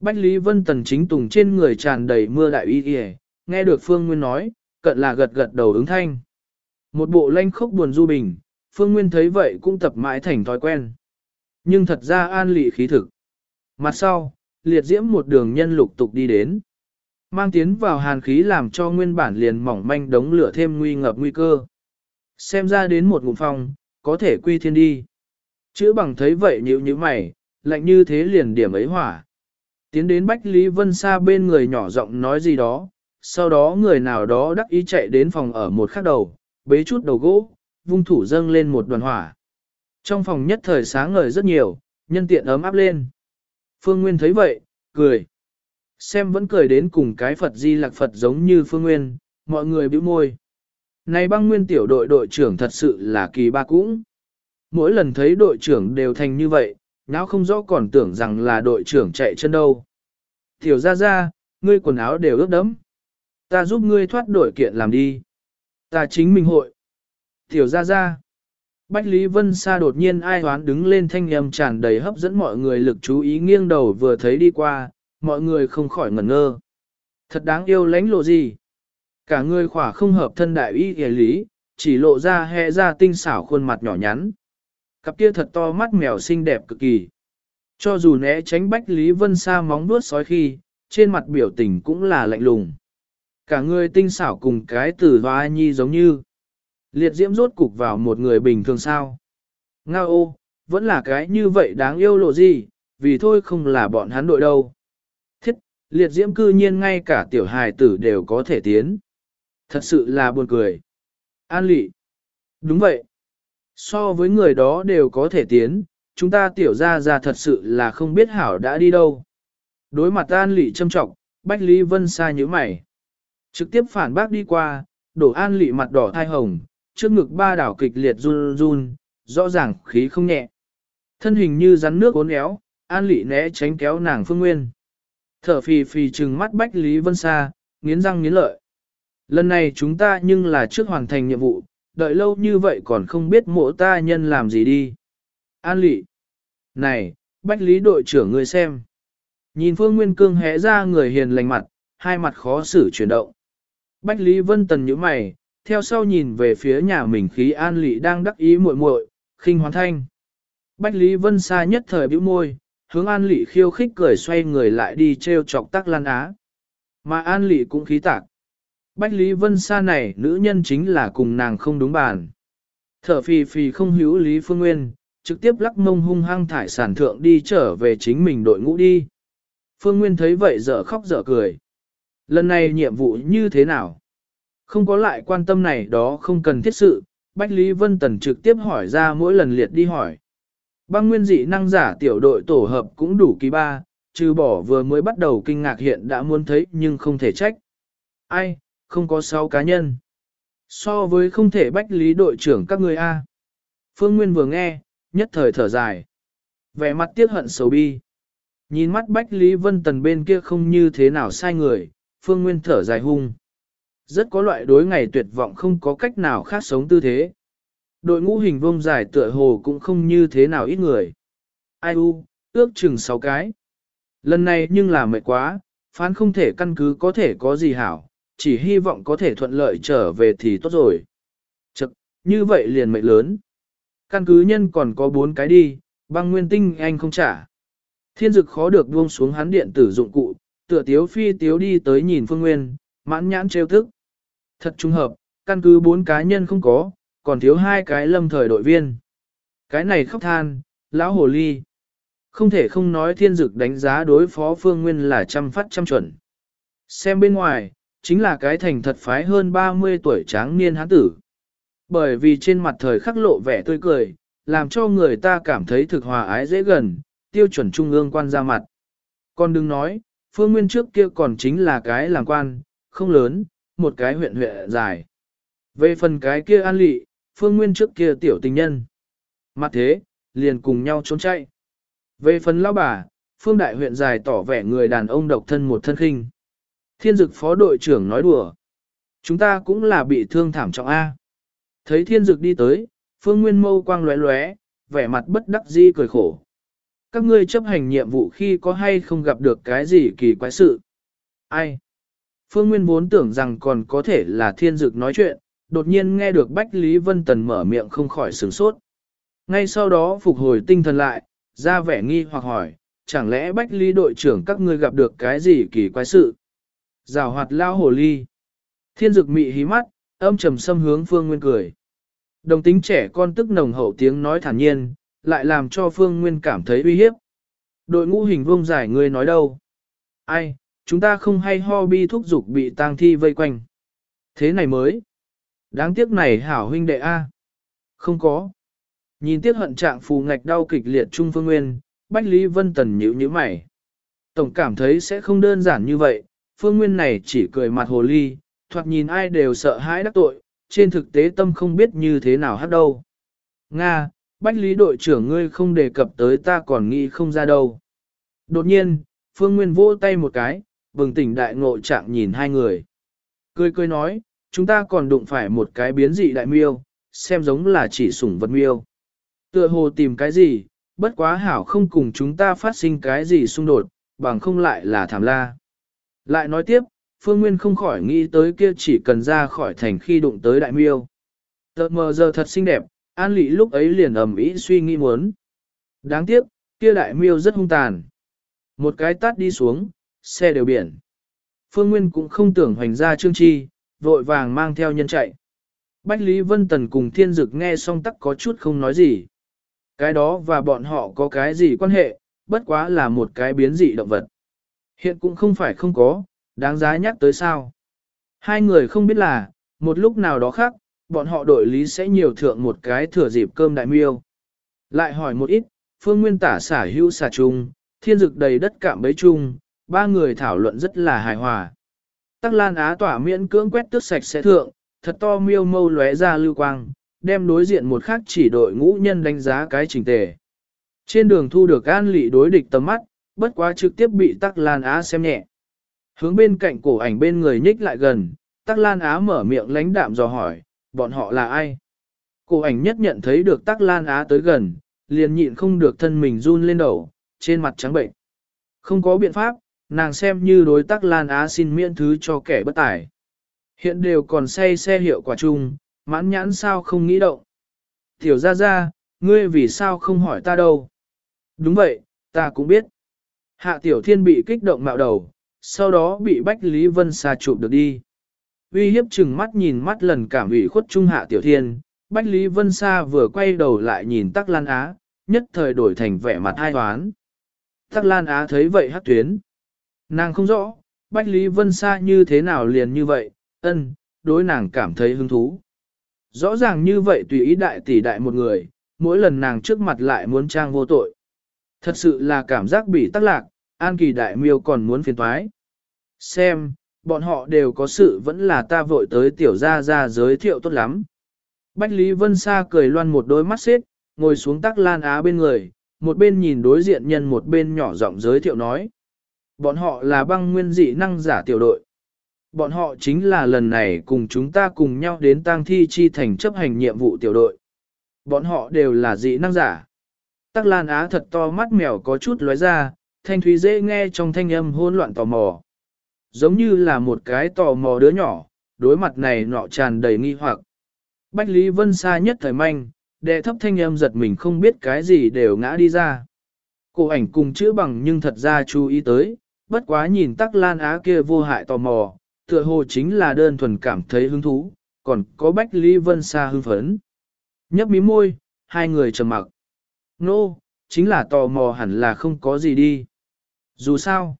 Bách Lý Vân Tần chính tùng trên người tràn đầy mưa đại y kìa, nghe được Phương Nguyên nói, cận là gật gật đầu ứng thanh. Một bộ lanh khốc buồn du bình, Phương Nguyên thấy vậy cũng tập mãi thành thói quen. Nhưng thật ra an lị khí thực. Mặt sau, liệt diễm một đường nhân lục tục đi đến. Mang tiến vào hàn khí làm cho nguyên bản liền mỏng manh đống lửa thêm nguy ngập nguy cơ. Xem ra đến một ngụm phòng, có thể quy thiên đi. Chữ bằng thấy vậy nhíu như mày, lạnh như thế liền điểm ấy hỏa. Tiến đến Bách Lý Vân Sa bên người nhỏ giọng nói gì đó, sau đó người nào đó đắc ý chạy đến phòng ở một khắc đầu, bế chút đầu gỗ, vung thủ dâng lên một đoàn hỏa. Trong phòng nhất thời sáng ngời rất nhiều, nhân tiện ấm áp lên. Phương Nguyên thấy vậy, cười. Xem vẫn cười đến cùng cái Phật Di Lạc Phật giống như Phương Nguyên, mọi người bĩu môi. Này băng nguyên tiểu đội đội trưởng thật sự là kỳ ba cũng. Mỗi lần thấy đội trưởng đều thành như vậy, não không rõ còn tưởng rằng là đội trưởng chạy chân đâu. Tiểu ra ra, ngươi quần áo đều ướt đẫm. Ta giúp ngươi thoát đội kiện làm đi. Ta chính mình hội. Tiểu ra ra. Bách Lý Vân Sa đột nhiên ai hoán đứng lên thanh âm tràn đầy hấp dẫn mọi người lực chú ý nghiêng đầu vừa thấy đi qua, mọi người không khỏi ngẩn ngơ. Thật đáng yêu lánh lộ gì. Cả người khỏa không hợp thân đại y hề lý, chỉ lộ ra hệ ra tinh xảo khuôn mặt nhỏ nhắn. Cặp kia thật to mắt mèo xinh đẹp cực kỳ. Cho dù né tránh Bách Lý Vân Sa móng vuốt sói khi, trên mặt biểu tình cũng là lạnh lùng. Cả người tinh xảo cùng cái tử hoa nhi giống như. Liệt diễm rốt cục vào một người bình thường sao. Ngao ô, vẫn là cái như vậy đáng yêu lộ gì, vì thôi không là bọn hắn đội đâu. Liệt diễm cư nhiên ngay cả tiểu hài tử đều có thể tiến. Thật sự là buồn cười. An lị. Đúng vậy. So với người đó đều có thể tiến, chúng ta tiểu ra ra thật sự là không biết hảo đã đi đâu. Đối mặt an lị châm trọng, Bách Lý Vân xa như mày. Trực tiếp phản bác đi qua, đổ an lị mặt đỏ thai hồng, trước ngực ba đảo kịch liệt run run, rõ ràng khí không nhẹ. Thân hình như rắn nước uốn éo, an lị né tránh kéo nàng phương nguyên. Thở phì phì trừng mắt Bách Lý Vân Sa, nghiến răng nghiến lợi. Lần này chúng ta nhưng là trước hoàn thành nhiệm vụ, đợi lâu như vậy còn không biết mộ ta nhân làm gì đi. An lị. Này, Bách Lý đội trưởng người xem. Nhìn Phương Nguyên Cương hé ra người hiền lành mặt, hai mặt khó xử chuyển động. Bách Lý Vân Tần nhíu mày, theo sau nhìn về phía nhà mình khí an lị đang đắc ý muội muội, khinh hoán thanh. Bách Lý Vân xa nhất thời bĩu môi, hướng an lị khiêu khích cười xoay người lại đi treo chọc tắc lan á. Mà an lị cũng khí tạc. Bách Lý Vân xa này nữ nhân chính là cùng nàng không đúng bàn. Thở phì phì không hữu Lý Phương Nguyên, trực tiếp lắc mông hung hăng thải sản thượng đi trở về chính mình đội ngũ đi. Phương Nguyên thấy vậy dở khóc dở cười. Lần này nhiệm vụ như thế nào? Không có lại quan tâm này đó không cần thiết sự, Bách Lý Vân Tần trực tiếp hỏi ra mỗi lần liệt đi hỏi. Băng nguyên dị năng giả tiểu đội tổ hợp cũng đủ kỳ ba, trừ bỏ vừa mới bắt đầu kinh ngạc hiện đã muốn thấy nhưng không thể trách. Ai, không có sáu cá nhân. So với không thể Bách Lý đội trưởng các người A. Phương Nguyên vừa nghe, nhất thời thở dài. Vẻ mặt tiếc hận xấu bi. Nhìn mắt Bách Lý Vân Tần bên kia không như thế nào sai người, Phương Nguyên thở dài hung. Rất có loại đối ngày tuyệt vọng không có cách nào khác sống tư thế. Đội ngũ hình vông dài tựa hồ cũng không như thế nào ít người. Ai u, ước chừng 6 cái. Lần này nhưng là mệt quá, phán không thể căn cứ có thể có gì hảo, chỉ hy vọng có thể thuận lợi trở về thì tốt rồi. Chật, như vậy liền mệt lớn. Căn cứ nhân còn có 4 cái đi, băng nguyên tinh anh không trả. Thiên dực khó được buông xuống hắn điện tử dụng cụ, tựa tiếu phi tiếu đi tới nhìn phương nguyên, mãn nhãn trêu thức. Thật trùng hợp, căn cứ bốn cá nhân không có, còn thiếu hai cái lâm thời đội viên. Cái này khóc than, lão hồ ly. Không thể không nói thiên dực đánh giá đối phó phương nguyên là trăm phát trăm chuẩn. Xem bên ngoài, chính là cái thành thật phái hơn 30 tuổi tráng niên hán tử. Bởi vì trên mặt thời khắc lộ vẻ tươi cười, làm cho người ta cảm thấy thực hòa ái dễ gần, tiêu chuẩn trung ương quan ra mặt. Còn đừng nói, phương nguyên trước kia còn chính là cái làm quan, không lớn, một cái huyện huyện dài. Về phần cái kia an lị, phương nguyên trước kia tiểu tình nhân. Mặt thế, liền cùng nhau trốn chạy. Về phần lão bà, phương đại huyện dài tỏ vẻ người đàn ông độc thân một thân khinh. Thiên dực phó đội trưởng nói đùa. Chúng ta cũng là bị thương thảm trọng A. Thấy thiên dực đi tới, phương nguyên mâu quang lóe lóe, vẻ mặt bất đắc di cười khổ. Các ngươi chấp hành nhiệm vụ khi có hay không gặp được cái gì kỳ quái sự? Ai? Phương Nguyên vốn tưởng rằng còn có thể là thiên dực nói chuyện, đột nhiên nghe được Bách Lý Vân Tần mở miệng không khỏi sửng sốt. Ngay sau đó phục hồi tinh thần lại, ra vẻ nghi hoặc hỏi, chẳng lẽ Bách Lý đội trưởng các ngươi gặp được cái gì kỳ quái sự? Rào hoạt lao hồ ly. Thiên dực mị hí mắt, âm trầm xâm hướng Phương Nguyên cười. Đồng tính trẻ con tức nồng hậu tiếng nói thản nhiên, lại làm cho Phương Nguyên cảm thấy uy hiếp. Đội ngũ hình vông giải ngươi nói đâu? Ai, chúng ta không hay ho bi thúc dục bị tang thi vây quanh. Thế này mới. Đáng tiếc này hảo huynh đệ A. Không có. Nhìn tiếc hận trạng phù ngạch đau kịch liệt Trung Phương Nguyên, Bách Lý Vân Tần nhíu nhíu mày. Tổng cảm thấy sẽ không đơn giản như vậy, Phương Nguyên này chỉ cười mặt hồ ly, thoạt nhìn ai đều sợ hãi đắc tội, trên thực tế tâm không biết như thế nào hát đâu. Nga, Bách Lý đội trưởng ngươi không đề cập tới ta còn nghĩ không ra đâu. Đột nhiên, Phương Nguyên vỗ tay một cái, bừng tỉnh đại ngộ trạng nhìn hai người. Cười cười nói, chúng ta còn đụng phải một cái biến dị đại miêu, xem giống là chỉ sủng vật miêu. Tựa hồ tìm cái gì, bất quá hảo không cùng chúng ta phát sinh cái gì xung đột, bằng không lại là thảm la. Lại nói tiếp, Phương Nguyên không khỏi nghĩ tới kia chỉ cần ra khỏi thành khi đụng tới đại miêu. Tờ mờ giờ thật xinh đẹp, An Lị lúc ấy liền ầm ĩ suy nghĩ muốn. Đáng tiếc, kia đại miêu rất hung tàn. Một cái tát đi xuống, xe đều biển. Phương Nguyên cũng không tưởng hoành ra trương chi, vội vàng mang theo nhân chạy. Bách Lý Vân Tần cùng thiên dực nghe xong tắc có chút không nói gì. Cái đó và bọn họ có cái gì quan hệ, bất quá là một cái biến dị động vật. Hiện cũng không phải không có, đáng giá nhắc tới sao. Hai người không biết là, một lúc nào đó khác, bọn họ đội lý sẽ nhiều thượng một cái thừa dịp cơm đại miêu. Lại hỏi một ít, phương nguyên tả xả hữu xả chung, thiên dực đầy đất cạm bấy chung, ba người thảo luận rất là hài hòa. Tắc Lan Á tỏa miễn cưỡng quét tước sạch sẽ thượng, thật to miêu mâu lóe ra lưu quang, đem đối diện một khác chỉ đội ngũ nhân đánh giá cái trình tề. Trên đường thu được an lị đối địch tầm mắt, bất quá trực tiếp bị Tắc Lan Á xem nhẹ. Hướng bên cạnh cổ ảnh bên người nhích lại gần, Tắc Lan Á mở miệng lánh đạm dò hỏi, bọn họ là ai? Cổ ảnh nhất nhận thấy được Tắc Lan Á tới gần, liền nhịn không được thân mình run lên đầu, trên mặt trắng bệnh. Không có biện pháp, nàng xem như đối tác Lan Á xin miễn thứ cho kẻ bất tài. Hiện đều còn say xe hiệu quả chung, mãn nhãn sao không nghĩ động. Tiểu ra ra, ngươi vì sao không hỏi ta đâu? Đúng vậy, ta cũng biết. Hạ tiểu thiên bị kích động mạo đầu, sau đó bị Bách Lý Vân xa chụp được đi. Uy hiếp chừng mắt nhìn mắt lần cảm ủy khuất trung hạ tiểu thiên, Bách Lý Vân Sa vừa quay đầu lại nhìn Tắc Lan Á, nhất thời đổi thành vẻ mặt hai toán. Tắc Lan Á thấy vậy hát tuyến. Nàng không rõ, Bách Lý Vân Sa như thế nào liền như vậy, ân, đối nàng cảm thấy hứng thú. Rõ ràng như vậy tùy ý đại tỷ đại một người, mỗi lần nàng trước mặt lại muốn trang vô tội. Thật sự là cảm giác bị tắc lạc, An Kỳ đại miêu còn muốn phiền toái. Xem, bọn họ đều có sự vẫn là ta vội tới tiểu gia gia giới thiệu tốt lắm. Bách Lý Vân Sa cười loan một đôi mắt xếp, ngồi xuống tắc lan á bên người, một bên nhìn đối diện nhân một bên nhỏ giọng giới thiệu nói. Bọn họ là băng nguyên dị năng giả tiểu đội. Bọn họ chính là lần này cùng chúng ta cùng nhau đến tang thi chi thành chấp hành nhiệm vụ tiểu đội. Bọn họ đều là dị năng giả. Tắc Lan Á thật to mắt mèo có chút lóe ra, thanh thúy dễ nghe trong thanh âm hỗn loạn tò mò. Giống như là một cái tò mò đứa nhỏ, đối mặt này nọ tràn đầy nghi hoặc. Bách Lý Vân xa nhất thời manh, đệ thấp thanh âm giật mình không biết cái gì đều ngã đi ra. Cổ ảnh cùng chữ bằng nhưng thật ra chú ý tới, bất quá nhìn tắc lan á kia vô hại tò mò, tựa hồ chính là đơn thuần cảm thấy hứng thú, còn có Bách Lý Vân sa hưng phấn. Nhấp mí môi, hai người trầm mặc. Nô, no, chính là tò mò hẳn là không có gì đi. Dù sao,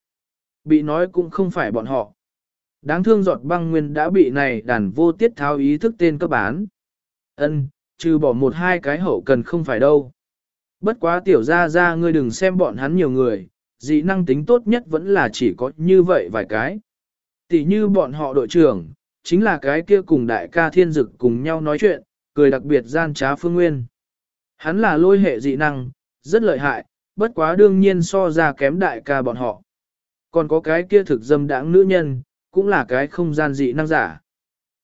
bị nói cũng không phải bọn họ. Đáng thương giọt băng nguyên đã bị này đàn vô tiết tháo ý thức tên cấp bán. Ân, trừ bỏ một hai cái hậu cần không phải đâu. Bất quá tiểu ra ra ngươi đừng xem bọn hắn nhiều người, dị năng tính tốt nhất vẫn là chỉ có như vậy vài cái. Tỷ như bọn họ đội trưởng, chính là cái kia cùng đại ca thiên dực cùng nhau nói chuyện, cười đặc biệt gian trá phương nguyên. Hắn là lôi hệ dị năng, rất lợi hại, bất quá đương nhiên so ra kém đại ca bọn họ. Còn có cái kia thực dâm đáng nữ nhân, cũng là cái không gian dị năng giả.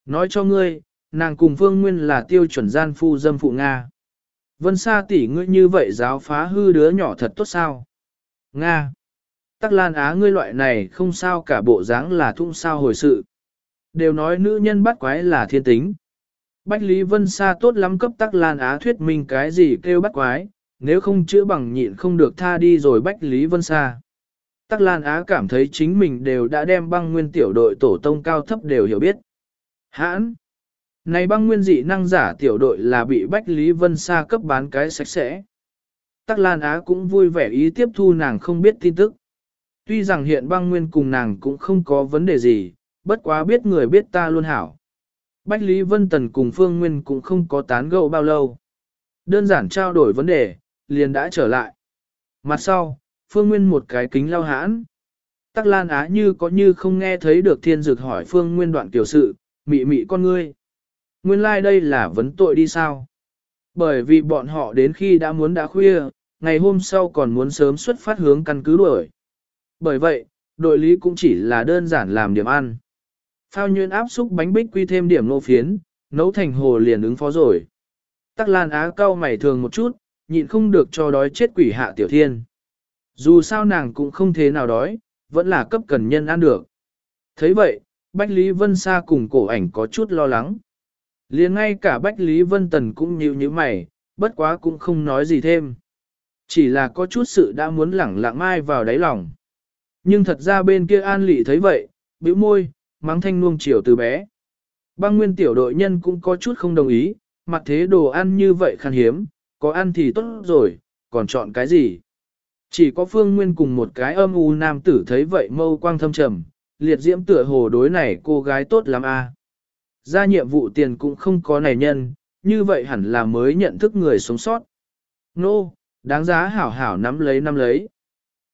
Nói cho ngươi, nàng cùng Phương Nguyên là tiêu chuẩn gian phu dâm phụ Nga. Vân Sa tỷ ngươi như vậy giáo phá hư đứa nhỏ thật tốt sao? Nga. Tắc Lan Á ngươi loại này không sao cả bộ dáng là thung sao hồi sự. Đều nói nữ nhân bắt quái là thiên tính. Bách Lý Vân Sa tốt lắm cấp Tắc Lan Á thuyết minh cái gì kêu bắt quái, nếu không chữa bằng nhịn không được tha đi rồi Bách Lý Vân Sa. Tắc Lan Á cảm thấy chính mình đều đã đem băng nguyên tiểu đội tổ tông cao thấp đều hiểu biết. Hãn! Này băng nguyên dị năng giả tiểu đội là bị Bách Lý Vân Sa cấp bán cái sạch sẽ. Tắc Lan Á cũng vui vẻ ý tiếp thu nàng không biết tin tức. Tuy rằng hiện băng nguyên cùng nàng cũng không có vấn đề gì, bất quá biết người biết ta luôn hảo. Bách Lý Vân Tần cùng Phương Nguyên cũng không có tán gẫu bao lâu. Đơn giản trao đổi vấn đề, liền đã trở lại. Mặt sau, Phương Nguyên một cái kính lao hãn. Tắc Lan Á như có như không nghe thấy được thiên dược hỏi Phương Nguyên đoạn tiểu sự, mị mị con ngươi. Nguyên lai like đây là vấn tội đi sao? Bởi vì bọn họ đến khi đã muốn đã khuya, ngày hôm sau còn muốn sớm xuất phát hướng căn cứ đuổi. Bởi vậy, đội lý cũng chỉ là đơn giản làm điểm ăn. Phao nhuyễn áp xúc bánh bích quy thêm điểm nô phiến, nấu thành hồ liền ứng phó rồi. Tắc Lan Á cao mày thường một chút, nhịn không được cho đói chết quỷ hạ tiểu thiên. Dù sao nàng cũng không thế nào đói, vẫn là cấp cần nhân ăn được. thấy vậy, Bách Lý Vân Sa cùng cổ ảnh có chút lo lắng. liền ngay cả Bách Lý Vân Tần cũng nhíu như mày, bất quá cũng không nói gì thêm. Chỉ là có chút sự đã muốn lẳng lặng mai vào đáy lòng. Nhưng thật ra bên kia An Lị thấy vậy, bĩu môi, mắng thanh nuông chiều từ bé. Băng nguyên tiểu đội nhân cũng có chút không đồng ý, mặt thế đồ ăn như vậy khan hiếm, có ăn thì tốt rồi, còn chọn cái gì? Chỉ có phương nguyên cùng một cái âm u nam tử thấy vậy mâu quang thâm trầm, liệt diễm tựa hồ đối này cô gái tốt lắm a. À. Ra nhiệm vụ tiền cũng không có này nhân, như vậy hẳn là mới nhận thức người sống sót. Nô, no, đáng giá hảo hảo nắm lấy nắm lấy.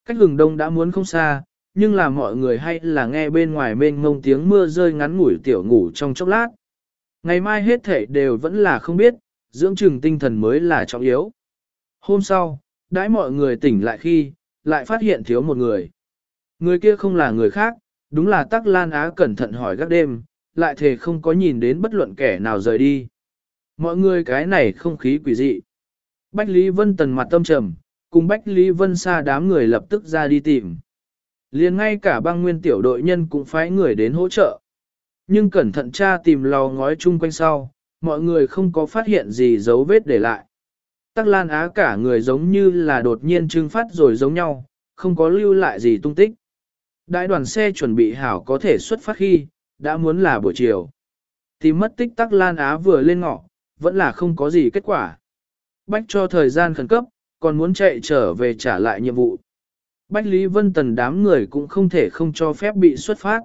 Cách hừng đông đã muốn không xa, nhưng là mọi người hay là nghe bên ngoài mênh mông tiếng mưa rơi ngắn ngủi tiểu ngủ trong chốc lát. Ngày mai hết thể đều vẫn là không biết, dưỡng trừng tinh thần mới là trọng yếu. Hôm sau, đãi mọi người tỉnh lại khi, lại phát hiện thiếu một người. Người kia không là người khác, đúng là Tắc Lan Á cẩn thận hỏi các đêm, lại thề không có nhìn đến bất luận kẻ nào rời đi. Mọi người cái này không khí quỷ dị. Bách Lý Vân Tần mặt tâm trầm, cùng Bách Lý Vân xa đám người lập tức ra đi tìm. liền ngay cả băng nguyên tiểu đội nhân cũng phái người đến hỗ trợ. Nhưng cẩn thận tra tìm lò ngói chung quanh sau, mọi người không có phát hiện gì dấu vết để lại. Tắc Lan Á cả người giống như là đột nhiên trưng phát rồi giống nhau, không có lưu lại gì tung tích. Đại đoàn xe chuẩn bị hảo có thể xuất phát khi, đã muốn là buổi chiều. Tìm mất tích Tắc Lan Á vừa lên ngọ, vẫn là không có gì kết quả. Bách cho thời gian khẩn cấp, còn muốn chạy trở về trả lại nhiệm vụ. Bách Lý Vân Tần đám người cũng không thể không cho phép bị xuất phát.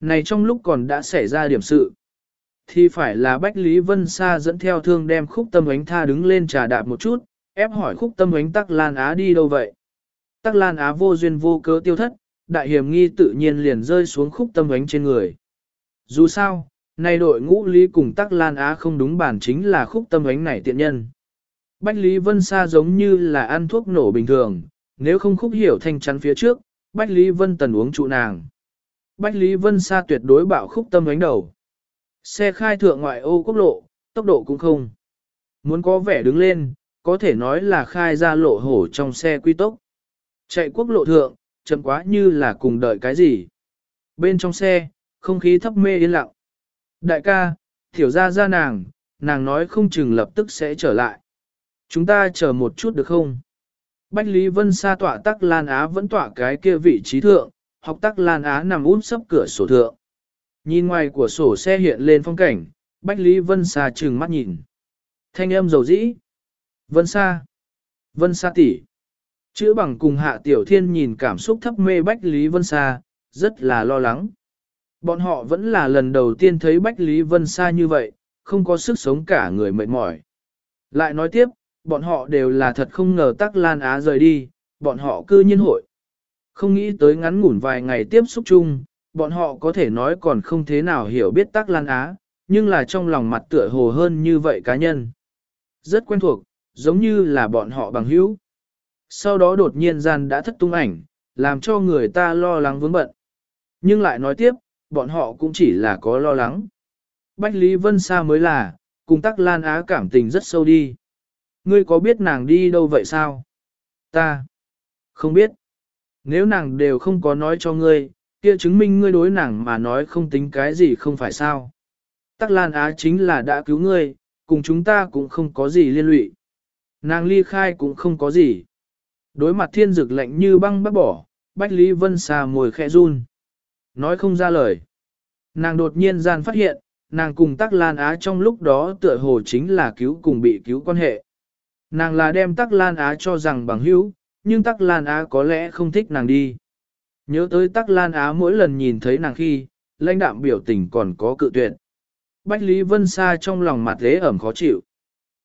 Này trong lúc còn đã xảy ra điểm sự, thì phải là Bách Lý Vân Sa dẫn theo thương đem khúc tâm ánh tha đứng lên trà đạp một chút, ép hỏi khúc tâm ánh tắc Lan Á đi đâu vậy. Tắc Lan Á vô duyên vô cớ tiêu thất, đại hiểm nghi tự nhiên liền rơi xuống khúc tâm ánh trên người. Dù sao, nay đội ngũ lý cùng Tắc Lan Á không đúng bản chính là khúc tâm ánh này tiện nhân. Bách Lý Vân Sa giống như là ăn thuốc nổ bình thường, nếu không khúc hiểu thanh chắn phía trước, Bách Lý Vân Tần uống trụ nàng. Bách Lý Vân Sa tuyệt đối bạo khúc tâm đánh đầu. Xe khai thượng ngoại ô quốc lộ, tốc độ cũng không. Muốn có vẻ đứng lên, có thể nói là khai ra lộ hổ trong xe quy tốc. Chạy quốc lộ thượng, chậm quá như là cùng đợi cái gì. Bên trong xe, không khí thấp mê yên lặng. Đại ca, thiểu ra ra nàng, nàng nói không chừng lập tức sẽ trở lại. Chúng ta chờ một chút được không? Bách Lý Vân Sa tọa tắc Lan Á vẫn tọa cái kia vị trí thượng, học tắc Lan Á nằm út sấp cửa sổ thượng. Nhìn ngoài của sổ xe hiện lên phong cảnh, Bách Lý Vân Sa trừng mắt nhìn. Thanh âm dầu dĩ. Vân Sa. Vân Sa tỷ. Chữ bằng cùng hạ tiểu thiên nhìn cảm xúc thấp mê Bách Lý Vân Sa, rất là lo lắng. Bọn họ vẫn là lần đầu tiên thấy Bách Lý Vân Sa như vậy, không có sức sống cả người mệt mỏi. Lại nói tiếp, bọn họ đều là thật không ngờ Tắc Lan Á rời đi, bọn họ cư nhiên hội. Không nghĩ tới ngắn ngủn vài ngày tiếp xúc chung, bọn họ có thể nói còn không thế nào hiểu biết Tắc Lan Á, nhưng là trong lòng mặt tựa hồ hơn như vậy cá nhân. Rất quen thuộc, giống như là bọn họ bằng hữu. Sau đó đột nhiên gian đã thất tung ảnh, làm cho người ta lo lắng vướng bận. Nhưng lại nói tiếp, bọn họ cũng chỉ là có lo lắng. Bách Lý Vân Sa mới là, cùng Tắc Lan Á cảm tình rất sâu đi. Ngươi có biết nàng đi đâu vậy sao? Ta. Không biết. Nếu nàng đều không có nói cho ngươi, kia chứng minh ngươi đối nàng mà nói không tính cái gì không phải sao. Tắc Lan Á chính là đã cứu ngươi, cùng chúng ta cũng không có gì liên lụy. Nàng ly khai cũng không có gì. Đối mặt thiên dực lạnh như băng bắt bỏ, Bách Lý Vân xà mồi khẽ run. Nói không ra lời. Nàng đột nhiên gian phát hiện, nàng cùng Tắc Lan Á trong lúc đó tựa hồ chính là cứu cùng bị cứu quan hệ. Nàng là đem Tắc Lan Á cho rằng bằng hữu, nhưng Tắc Lan Á có lẽ không thích nàng đi. Nhớ tới Tắc Lan Á mỗi lần nhìn thấy nàng khi, lãnh đạm biểu tình còn có cự tuyệt. Bách Lý Vân Sa trong lòng mặt thế ẩm khó chịu.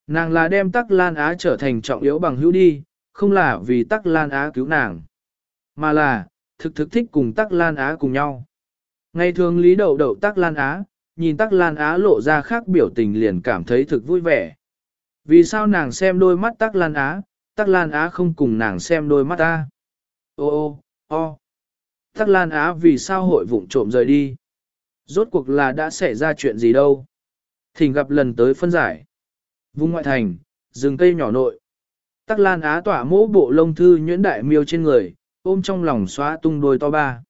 Nàng là đem Tắc Lan Á trở thành trọng yếu bằng hữu đi, không là vì Tắc Lan Á cứu nàng, mà là, thực thực thích cùng Tắc Lan Á cùng nhau. Ngày thường Lý Đậu Đậu Tắc Lan Á, nhìn Tắc Lan Á lộ ra khác biểu tình liền cảm thấy thực vui vẻ. Vì sao nàng xem đôi mắt Tắc Lan Á, Tắc Lan Á không cùng nàng xem đôi mắt ta? Ô ô, ô. Tắc Lan Á vì sao hội vụng trộm rời đi? Rốt cuộc là đã xảy ra chuyện gì đâu? Thỉnh gặp lần tới phân giải. Vùng ngoại thành, rừng cây nhỏ nội. Tắc Lan Á tỏa mỗ bộ lông thư nhuyễn đại miêu trên người, ôm trong lòng xóa tung đôi to ba.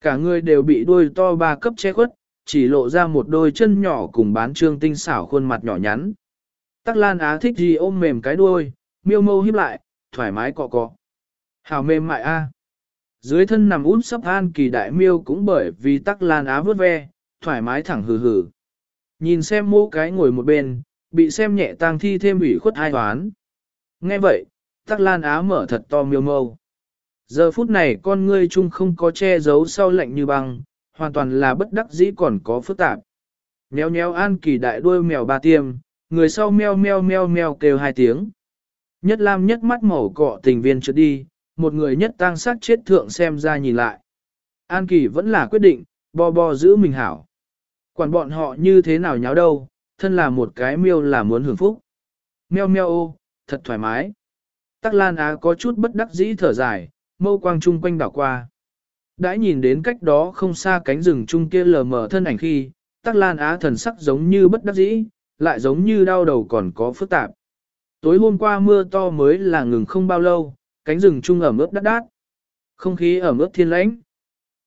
Cả người đều bị đôi to ba cấp che khuất, chỉ lộ ra một đôi chân nhỏ cùng bán trương tinh xảo khuôn mặt nhỏ nhắn. Tắc Lan Á thích gì ôm mềm cái đuôi, miêu mâu híp lại, thoải mái cọ cọ. Hào mềm mại a. Dưới thân nằm út sắp an kỳ đại miêu cũng bởi vì Tắc Lan Á vớt ve, thoải mái thẳng hừ hừ. Nhìn xem mô cái ngồi một bên, bị xem nhẹ tang thi thêm ủy khuất hai toán. Nghe vậy, Tắc Lan Á mở thật to miêu mâu. Giờ phút này con ngươi chung không có che giấu sau lạnh như băng, hoàn toàn là bất đắc dĩ còn có phức tạp. Nhéo nhéo an kỳ đại đuôi mèo ba tiêm, người sau meo meo meo meo kêu hai tiếng. Nhất lam nhất mắt màu cọ tình viên trượt đi, một người nhất tang sát chết thượng xem ra nhìn lại. An kỳ vẫn là quyết định, bo bo giữ mình hảo. Quản bọn họ như thế nào nháo đâu, thân là một cái miêu là muốn hưởng phúc. Meo meo ô, thật thoải mái. Tắc Lan Á có chút bất đắc dĩ thở dài, mâu quang chung quanh đảo qua. Đã nhìn đến cách đó không xa cánh rừng chung kia lờ mờ thân ảnh khi, Tắc Lan Á thần sắc giống như bất đắc dĩ, lại giống như đau đầu còn có phức tạp. Tối hôm qua mưa to mới là ngừng không bao lâu, cánh rừng trung ẩm ướt đắt đát. Không khí ẩm ướt thiên lãnh.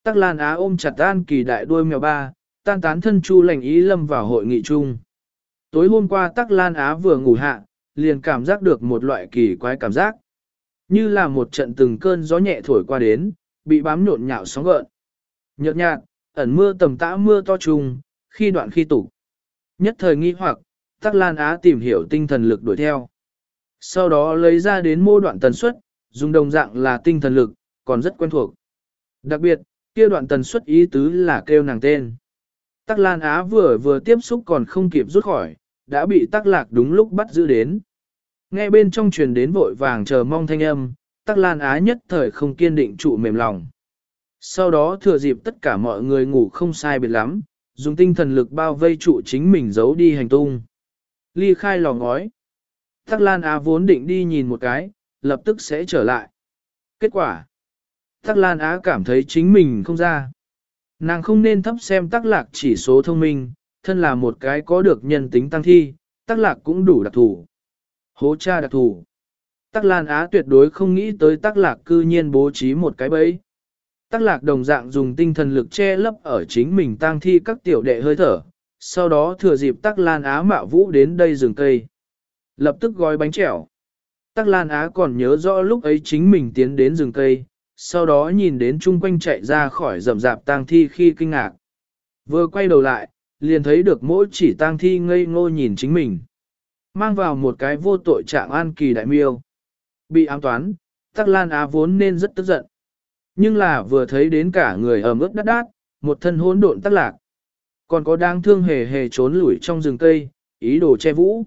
Tắc Lan Á ôm chặt An Kỳ đại đuôi mèo ba, tan tán thân chu lành ý lâm vào hội nghị chung. Tối hôm qua Tắc Lan Á vừa ngủ hạ, liền cảm giác được một loại kỳ quái cảm giác. Như là một trận từng cơn gió nhẹ thổi qua đến, bị bám nhộn nhạo sóng gợn. Nhợt nhạt, ẩn mưa tầm tã mưa to trùng, khi đoạn khi tủ. Nhất thời nghi hoặc, Tắc Lan Á tìm hiểu tinh thần lực đuổi theo. Sau đó lấy ra đến mô đoạn tần suất, dùng đồng dạng là tinh thần lực, còn rất quen thuộc. Đặc biệt, kia đoạn tần suất ý tứ là kêu nàng tên. Tắc Lan Á vừa vừa tiếp xúc còn không kịp rút khỏi, đã bị Tắc Lạc đúng lúc bắt giữ đến. Nghe bên trong truyền đến vội vàng chờ mong thanh âm, Tắc Lan Á nhất thời không kiên định trụ mềm lòng. Sau đó thừa dịp tất cả mọi người ngủ không sai biệt lắm, dùng tinh thần lực bao vây trụ chính mình giấu đi hành tung. Ly khai lò ngói. Tắc Lan Á vốn định đi nhìn một cái, lập tức sẽ trở lại. Kết quả. Tắc Lan Á cảm thấy chính mình không ra. Nàng không nên thấp xem tắc lạc chỉ số thông minh, thân là một cái có được nhân tính tăng thi, tắc lạc cũng đủ đặc thù. Hố cha đặc thù. Tắc Lan Á tuyệt đối không nghĩ tới tắc lạc cư nhiên bố trí một cái bẫy. Tắc lạc đồng dạng dùng tinh thần lực che lấp ở chính mình tăng thi các tiểu đệ hơi thở, sau đó thừa dịp tắc Lan Á mạo vũ đến đây rừng cây. Lập tức gói bánh trẻo. Tắc Lan Á còn nhớ rõ lúc ấy chính mình tiến đến rừng cây, sau đó nhìn đến chung quanh chạy ra khỏi rậm rạp tang thi khi kinh ngạc. Vừa quay đầu lại, liền thấy được mỗi chỉ tang thi ngây ngô nhìn chính mình. Mang vào một cái vô tội trạng an kỳ đại miêu. Bị ám toán, Tắc Lan Á vốn nên rất tức giận. Nhưng là vừa thấy đến cả người ẩm ướt đắt đát, một thân hỗn độn tắc lạc. Còn có đang thương hề hề trốn lủi trong rừng cây, ý đồ che vũ.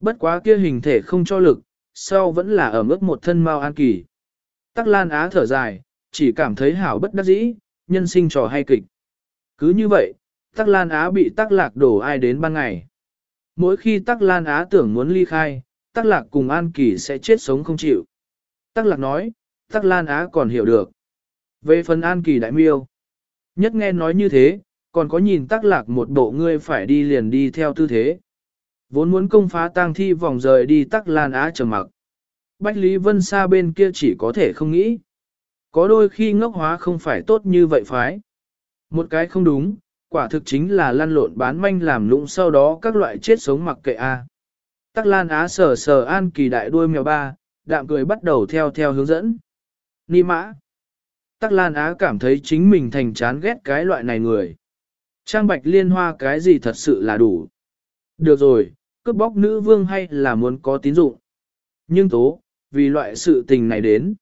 Bất quá kia hình thể không cho lực, sau vẫn là ở ướt một thân mau an kỳ. Tắc Lan Á thở dài, chỉ cảm thấy hảo bất đắc dĩ, nhân sinh trò hay kịch. Cứ như vậy, Tắc Lan Á bị Tắc Lạc đổ ai đến ban ngày. Mỗi khi Tắc Lan Á tưởng muốn ly khai, Tắc Lạc cùng An Kỳ sẽ chết sống không chịu. Tắc Lạc nói, Tắc Lan Á còn hiểu được. Về phần An Kỳ đại miêu, nhất nghe nói như thế, còn có nhìn Tắc Lạc một bộ ngươi phải đi liền đi theo tư thế. Vốn muốn công phá tang thi vòng rời đi Tắc Lan Á trầm mặc. Bách Lý Vân xa bên kia chỉ có thể không nghĩ. Có đôi khi ngốc hóa không phải tốt như vậy phái. Một cái không đúng, quả thực chính là lăn lộn bán manh làm lũng sau đó các loại chết sống mặc kệ a. Tắc Lan Á sờ sờ an kỳ đại đuôi mèo ba, đạm cười bắt đầu theo theo hướng dẫn. Ni mã. Tắc Lan Á cảm thấy chính mình thành chán ghét cái loại này người. Trang bạch liên hoa cái gì thật sự là đủ. Được rồi, cướp bóc nữ vương hay là muốn có tín dụng. Nhưng tố, vì loại sự tình này đến.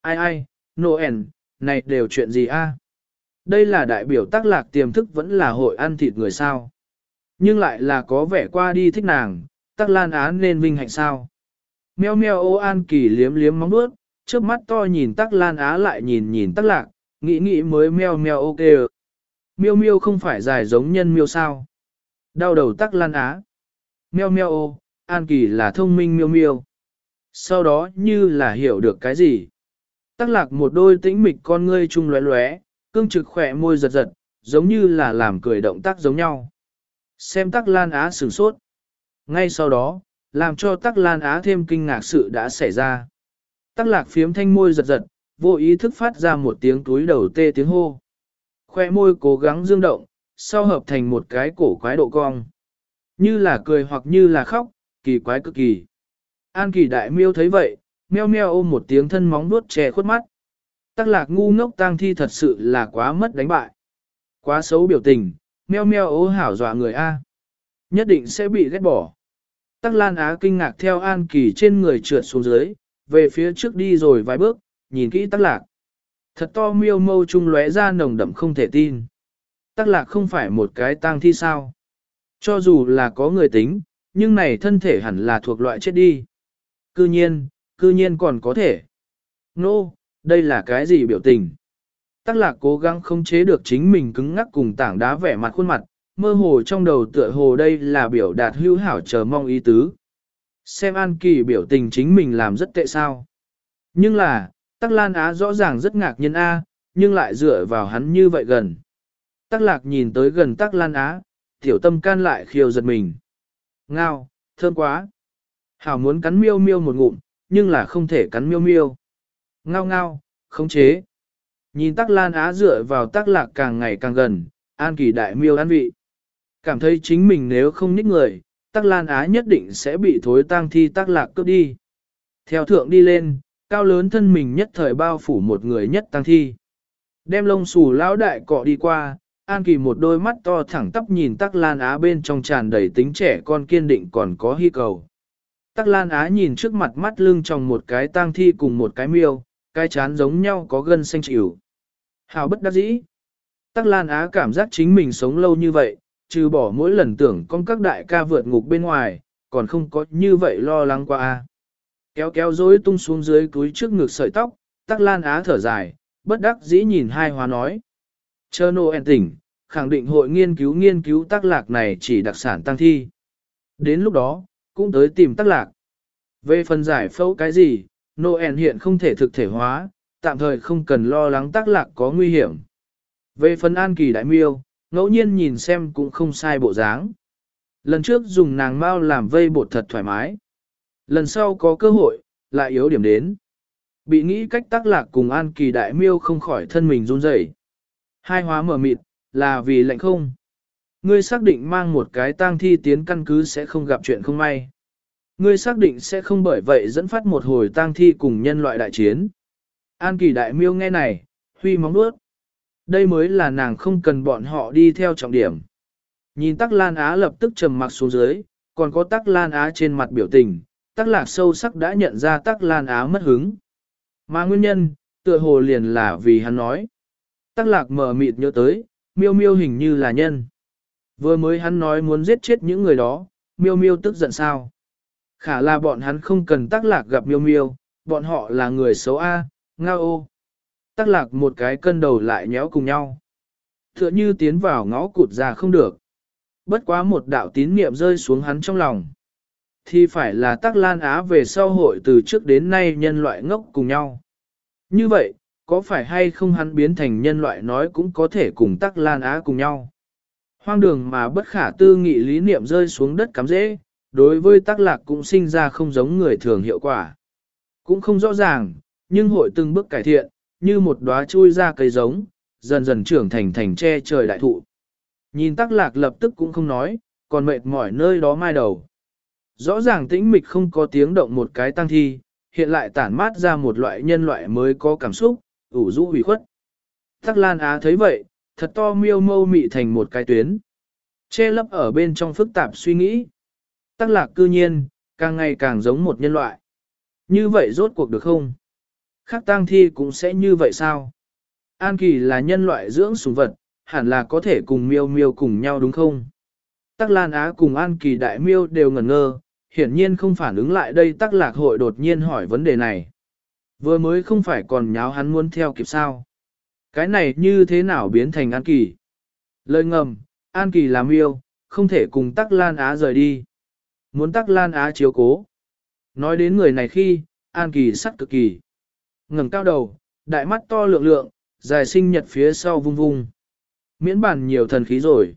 Ai ai, Noel, này đều chuyện gì a? Đây là đại biểu tác lạc tiềm thức vẫn là hội ăn thịt người sao. Nhưng lại là có vẻ qua đi thích nàng, tắc lan án nên vinh hạnh sao. Meo meo ô an kỳ liếm liếm móng nuốt, trước mắt to nhìn tắc lan á lại nhìn nhìn tắc lạc, nghĩ nghĩ mới meo meo ok. Miêu miêu không phải dài giống nhân miêu sao. Đau đầu tắc lan á. Meo meo ô, an kỳ là thông minh miêu miêu sau đó như là hiểu được cái gì. Tắc lạc một đôi tĩnh mịch con ngươi chung lóe lóe, cương trực khỏe môi giật giật, giống như là làm cười động tác giống nhau. Xem tắc lan á sửng sốt. Ngay sau đó, làm cho tắc lan á thêm kinh ngạc sự đã xảy ra. Tắc lạc phiếm thanh môi giật giật, vô ý thức phát ra một tiếng túi đầu tê tiếng hô. Khoe môi cố gắng dương động, sau hợp thành một cái cổ quái độ cong. Như là cười hoặc như là khóc, kỳ quái cực kỳ. An kỳ đại miêu thấy vậy, meo meo ôm một tiếng thân móng nuốt che khuất mắt. Tắc lạc ngu ngốc tang thi thật sự là quá mất đánh bại. Quá xấu biểu tình, meo meo ố hảo dọa người A. Nhất định sẽ bị ghét bỏ. Tắc lan á kinh ngạc theo an kỳ trên người trượt xuống dưới, về phía trước đi rồi vài bước, nhìn kỹ tắc lạc. Thật to miêu mâu trung lóe ra nồng đậm không thể tin. Tắc lạc không phải một cái tang thi sao. Cho dù là có người tính, nhưng này thân thể hẳn là thuộc loại chết đi. Cư nhiên, cư nhiên còn có thể. Nô, no, đây là cái gì biểu tình? Tắc lạc cố gắng không chế được chính mình cứng ngắc cùng tảng đá vẻ mặt khuôn mặt, mơ hồ trong đầu tựa hồ đây là biểu đạt hữu hảo chờ mong ý tứ. Xem An Kỳ biểu tình chính mình làm rất tệ sao. Nhưng là, Tắc Lan Á rõ ràng rất ngạc nhiên A, nhưng lại dựa vào hắn như vậy gần. Tắc Lạc nhìn tới gần Tắc Lan Á, tiểu tâm can lại khiêu giật mình. Ngao, thơm quá. Hảo muốn cắn miêu miêu một ngụm, nhưng là không thể cắn miêu miêu. Ngao ngao, khống chế. Nhìn tắc lan á dựa vào tắc lạc càng ngày càng gần, an kỳ đại miêu an vị. Cảm thấy chính mình nếu không nhích người, tắc lan á nhất định sẽ bị thối tang thi tắc lạc cướp đi. Theo thượng đi lên, cao lớn thân mình nhất thời bao phủ một người nhất tăng thi. Đem lông xù lão đại cọ đi qua, An Kỳ một đôi mắt to thẳng tắp nhìn Tắc Lan Á bên trong tràn đầy tính trẻ con kiên định còn có hy cầu. Tắc Lan Á nhìn trước mặt mắt lưng trong một cái tang thi cùng một cái miêu, cái chán giống nhau có gân xanh chịu. Hào bất đắc dĩ. Tắc Lan Á cảm giác chính mình sống lâu như vậy, trừ bỏ mỗi lần tưởng con các đại ca vượt ngục bên ngoài, còn không có như vậy lo lắng qua. Kéo kéo dối tung xuống dưới túi trước ngực sợi tóc, Tắc Lan Á thở dài, bất đắc dĩ nhìn hai hóa nói. Chờ Noel tỉnh, khẳng định hội nghiên cứu nghiên cứu tác lạc này chỉ đặc sản tăng thi. Đến lúc đó, cũng tới tìm tác lạc. Về phần giải phẫu cái gì, Noel hiện không thể thực thể hóa, tạm thời không cần lo lắng tác lạc có nguy hiểm. Về phần an kỳ đại miêu, ngẫu nhiên nhìn xem cũng không sai bộ dáng. Lần trước dùng nàng mau làm vây bột thật thoải mái. Lần sau có cơ hội, lại yếu điểm đến. Bị nghĩ cách tác lạc cùng an kỳ đại miêu không khỏi thân mình run rẩy. Hai hóa mở mịt, là vì lệnh không. Ngươi xác định mang một cái tang thi tiến căn cứ sẽ không gặp chuyện không may. Ngươi xác định sẽ không bởi vậy dẫn phát một hồi tang thi cùng nhân loại đại chiến. An kỳ đại miêu nghe này, huy móng nuốt. Đây mới là nàng không cần bọn họ đi theo trọng điểm. Nhìn tắc lan á lập tức trầm mặc xuống dưới, còn có tắc lan á trên mặt biểu tình, tắc lạc sâu sắc đã nhận ra tắc lan á mất hứng. Mà nguyên nhân, tựa hồ liền là vì hắn nói. Tắc lạc mở mịt nhớ tới, miêu miêu hình như là nhân. Vừa mới hắn nói muốn giết chết những người đó, miêu miêu tức giận sao. Khả là bọn hắn không cần tắc lạc gặp miêu miêu, bọn họ là người xấu A, ngao ô. Tắc lạc một cái cân đầu lại nhéo cùng nhau. Tựa như tiến vào ngõ cụt ra không được. Bất quá một đạo tín niệm rơi xuống hắn trong lòng. Thì phải là tắc lan á về sau hội từ trước đến nay nhân loại ngốc cùng nhau. Như vậy, có phải hay không hắn biến thành nhân loại nói cũng có thể cùng tắc lan á cùng nhau. Hoang đường mà bất khả tư nghị lý niệm rơi xuống đất cắm dễ, đối với tắc lạc cũng sinh ra không giống người thường hiệu quả. Cũng không rõ ràng, nhưng hội từng bước cải thiện, như một đóa chui ra cây giống, dần dần trưởng thành thành tre trời đại thụ. Nhìn tắc lạc lập tức cũng không nói, còn mệt mỏi nơi đó mai đầu. Rõ ràng tĩnh mịch không có tiếng động một cái tăng thi, hiện lại tản mát ra một loại nhân loại mới có cảm xúc, ủ rũ hủy khuất. Tắc Lan Á thấy vậy, thật to miêu mâu mị thành một cái tuyến. Che lấp ở bên trong phức tạp suy nghĩ. Tắc lạc cư nhiên, càng ngày càng giống một nhân loại. Như vậy rốt cuộc được không? Khác tang thi cũng sẽ như vậy sao? An Kỳ là nhân loại dưỡng sủng vật, hẳn là có thể cùng miêu miêu cùng nhau đúng không? Tắc Lan Á cùng An Kỳ đại miêu đều ngẩn ngơ, hiển nhiên không phản ứng lại đây Tắc Lạc hội đột nhiên hỏi vấn đề này. Vừa mới không phải còn nháo hắn muốn theo kịp sao. Cái này như thế nào biến thành An Kỳ? Lời ngầm, An Kỳ làm yêu, không thể cùng Tắc Lan Á rời đi. Muốn Tắc Lan Á chiếu cố. Nói đến người này khi, An Kỳ sắc cực kỳ. ngẩng cao đầu, đại mắt to lượng lượng, dài sinh nhật phía sau vung vung. Miễn bản nhiều thần khí rồi.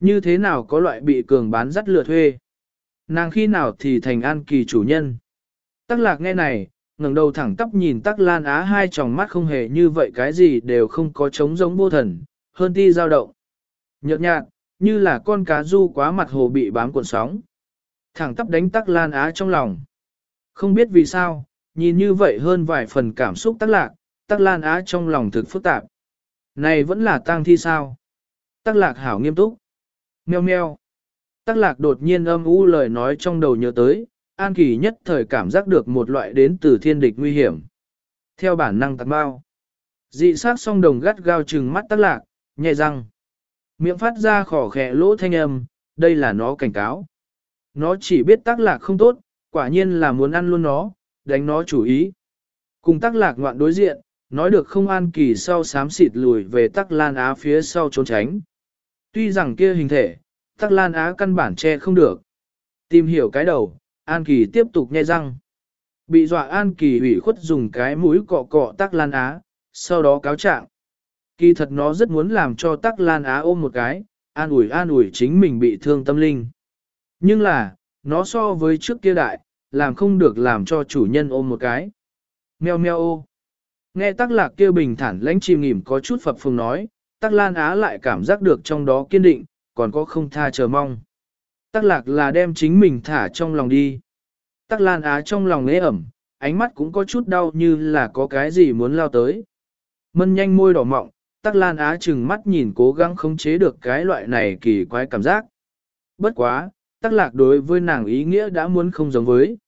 Như thế nào có loại bị cường bán dắt lừa thuê? Nàng khi nào thì thành An Kỳ chủ nhân? Tắc lạc nghe này, ngẩng đầu thẳng tắp nhìn tắc lan á hai tròng mắt không hề như vậy cái gì đều không có trống giống vô thần, hơn ti dao động. Nhợt nhạt, như là con cá du quá mặt hồ bị bám cuộn sóng. Thẳng tắp đánh tắc lan á trong lòng. Không biết vì sao, nhìn như vậy hơn vài phần cảm xúc tắc lạc, tắc lan á trong lòng thực phức tạp. Này vẫn là tang thi sao? Tắc lạc hảo nghiêm túc. Meo meo. Tắc lạc đột nhiên âm u lời nói trong đầu nhớ tới, An Kỳ nhất thời cảm giác được một loại đến từ thiên địch nguy hiểm. Theo bản năng tạc bao, dị sát song đồng gắt gao trừng mắt tắc lạc, nhẹ răng. Miệng phát ra khỏ khẽ lỗ thanh âm, đây là nó cảnh cáo. Nó chỉ biết tắc lạc không tốt, quả nhiên là muốn ăn luôn nó, đánh nó chủ ý. Cùng tắc lạc ngoạn đối diện, nói được không an kỳ sau sám xịt lùi về tắc lan á phía sau trốn tránh. Tuy rằng kia hình thể, tắc lan á căn bản che không được. Tìm hiểu cái đầu, An Kỳ tiếp tục nghe răng. Bị dọa An Kỳ ủy khuất dùng cái mũi cọ cọ Tắc Lan Á, sau đó cáo trạng. Kỳ thật nó rất muốn làm cho Tắc Lan Á ôm một cái, an ủi an ủi chính mình bị thương tâm linh. Nhưng là, nó so với trước kia đại, làm không được làm cho chủ nhân ôm một cái. Mèo meo ô. Nghe Tắc Lạc kêu bình thản lãnh chìm nghỉm có chút phập phồng nói, Tắc Lan Á lại cảm giác được trong đó kiên định, còn có không tha chờ mong. Tắc lạc là đem chính mình thả trong lòng đi. Tắc lan á trong lòng ế ẩm, ánh mắt cũng có chút đau như là có cái gì muốn lao tới. Mân nhanh môi đỏ mọng, Tắc Lan Á chừng mắt nhìn cố gắng khống chế được cái loại này kỳ quái cảm giác. Bất quá, Tắc Lạc đối với nàng ý nghĩa đã muốn không giống với.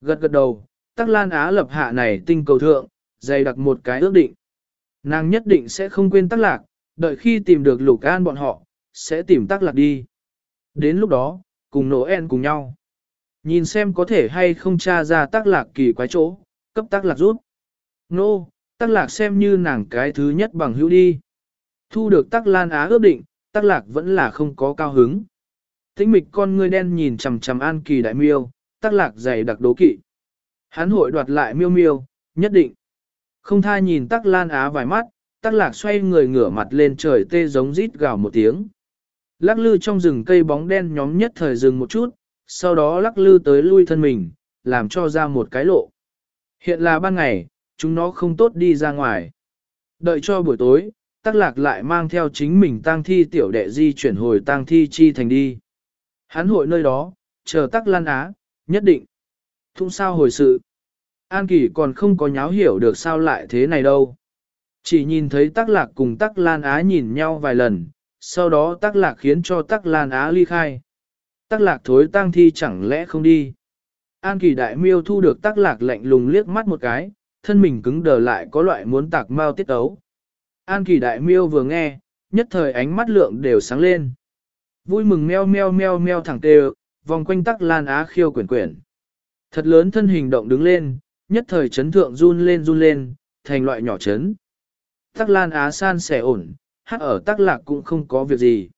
Gật gật đầu, Tắc Lan Á lập hạ này tinh cầu thượng, dày đặt một cái ước định. Nàng nhất định sẽ không quên Tắc Lạc, đợi khi tìm được Lục An bọn họ, sẽ tìm Tắc Lạc đi. Đến lúc đó, cùng Noel cùng nhau. Nhìn xem có thể hay không tra ra Tắc Lạc kỳ quái chỗ, cấp Tắc Lạc rút. Nô, no, Tắc Lạc xem như nàng cái thứ nhất bằng hữu đi. Thu được Tắc Lan Á ước định, Tắc Lạc vẫn là không có cao hứng. Tĩnh mịch con ngươi đen nhìn chằm chằm An Kỳ đại miêu, Tắc Lạc dày đặc đố kỵ. Hắn hội đoạt lại miêu miêu, nhất định. Không tha nhìn Tắc Lan Á vài mắt, Tắc Lạc xoay người ngửa mặt lên trời tê giống rít gào một tiếng. Lắc lư trong rừng cây bóng đen nhóm nhất thời dừng một chút, sau đó lắc lư tới lui thân mình, làm cho ra một cái lộ. Hiện là ban ngày, chúng nó không tốt đi ra ngoài. Đợi cho buổi tối, tắc lạc lại mang theo chính mình tang thi tiểu đệ di chuyển hồi tang thi chi thành đi. Hắn hội nơi đó, chờ tắc lan á, nhất định. Thung sao hồi sự. An Kỳ còn không có nháo hiểu được sao lại thế này đâu. Chỉ nhìn thấy tắc lạc cùng tắc lan á nhìn nhau vài lần, sau đó tắc lạc khiến cho tắc lan á ly khai. Tắc lạc thối tang thi chẳng lẽ không đi. An Kỳ đại miêu thu được tắc lạc lạnh lùng liếc mắt một cái, thân mình cứng đờ lại có loại muốn tạc mau tiết ấu. An kỳ đại miêu vừa nghe, nhất thời ánh mắt lượng đều sáng lên. Vui mừng meo meo meo meo thẳng tê vòng quanh tắc lan á khiêu quyển quyển. Thật lớn thân hình động đứng lên, nhất thời chấn thượng run lên run lên, thành loại nhỏ chấn. Tắc lan á san sẻ ổn, hát ở tắc lạc cũng không có việc gì.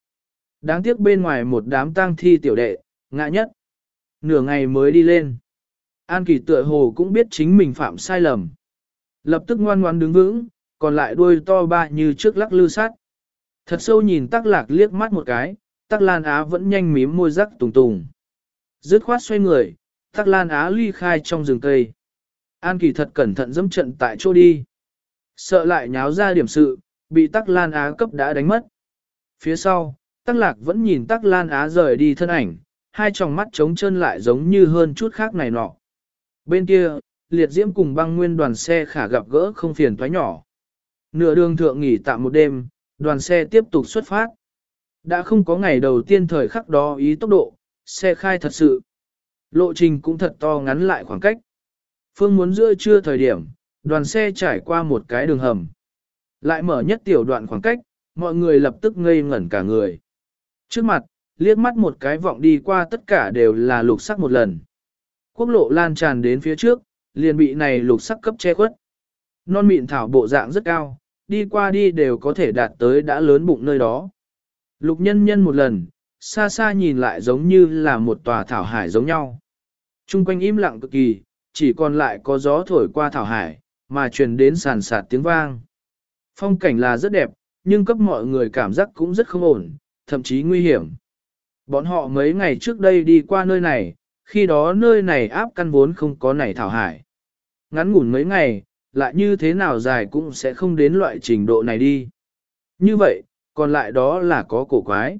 Đáng tiếc bên ngoài một đám tang thi tiểu đệ, ngạ nhất. Nửa ngày mới đi lên. An kỳ tựa hồ cũng biết chính mình phạm sai lầm. Lập tức ngoan ngoan đứng vững, còn lại đuôi to ba như trước lắc lư sát. Thật sâu nhìn tắc lạc liếc mắt một cái, tắc lan á vẫn nhanh mím môi rắc tùng tùng. Dứt khoát xoay người, tắc lan á ly khai trong rừng cây. An kỳ thật cẩn thận dẫm trận tại chỗ đi. Sợ lại nháo ra điểm sự, bị tắc lan á cấp đã đánh mất. Phía sau, tắc lạc vẫn nhìn tắc lan á rời đi thân ảnh, hai tròng mắt trống chân lại giống như hơn chút khác này nọ. Bên kia, liệt diễm cùng băng nguyên đoàn xe khả gặp gỡ không phiền thoái nhỏ. Nửa đường thượng nghỉ tạm một đêm, đoàn xe tiếp tục xuất phát. Đã không có ngày đầu tiên thời khắc đó ý tốc độ, xe khai thật sự. Lộ trình cũng thật to ngắn lại khoảng cách. Phương muốn giữa trưa thời điểm, đoàn xe trải qua một cái đường hầm. Lại mở nhất tiểu đoạn khoảng cách, mọi người lập tức ngây ngẩn cả người. Trước mặt, liếc mắt một cái vọng đi qua tất cả đều là lục sắc một lần. Quốc lộ lan tràn đến phía trước, liền bị này lục sắc cấp che khuất. Non mịn thảo bộ dạng rất cao, đi qua đi đều có thể đạt tới đã lớn bụng nơi đó. Lục nhân nhân một lần, xa xa nhìn lại giống như là một tòa thảo hải giống nhau. Trung quanh im lặng cực kỳ, chỉ còn lại có gió thổi qua thảo hải, mà truyền đến sàn sạt tiếng vang. Phong cảnh là rất đẹp, nhưng cấp mọi người cảm giác cũng rất không ổn, thậm chí nguy hiểm. Bọn họ mấy ngày trước đây đi qua nơi này, khi đó nơi này áp căn vốn không có nảy thảo hải. Ngắn ngủn mấy ngày, lại như thế nào dài cũng sẽ không đến loại trình độ này đi. Như vậy, còn lại đó là có cổ quái.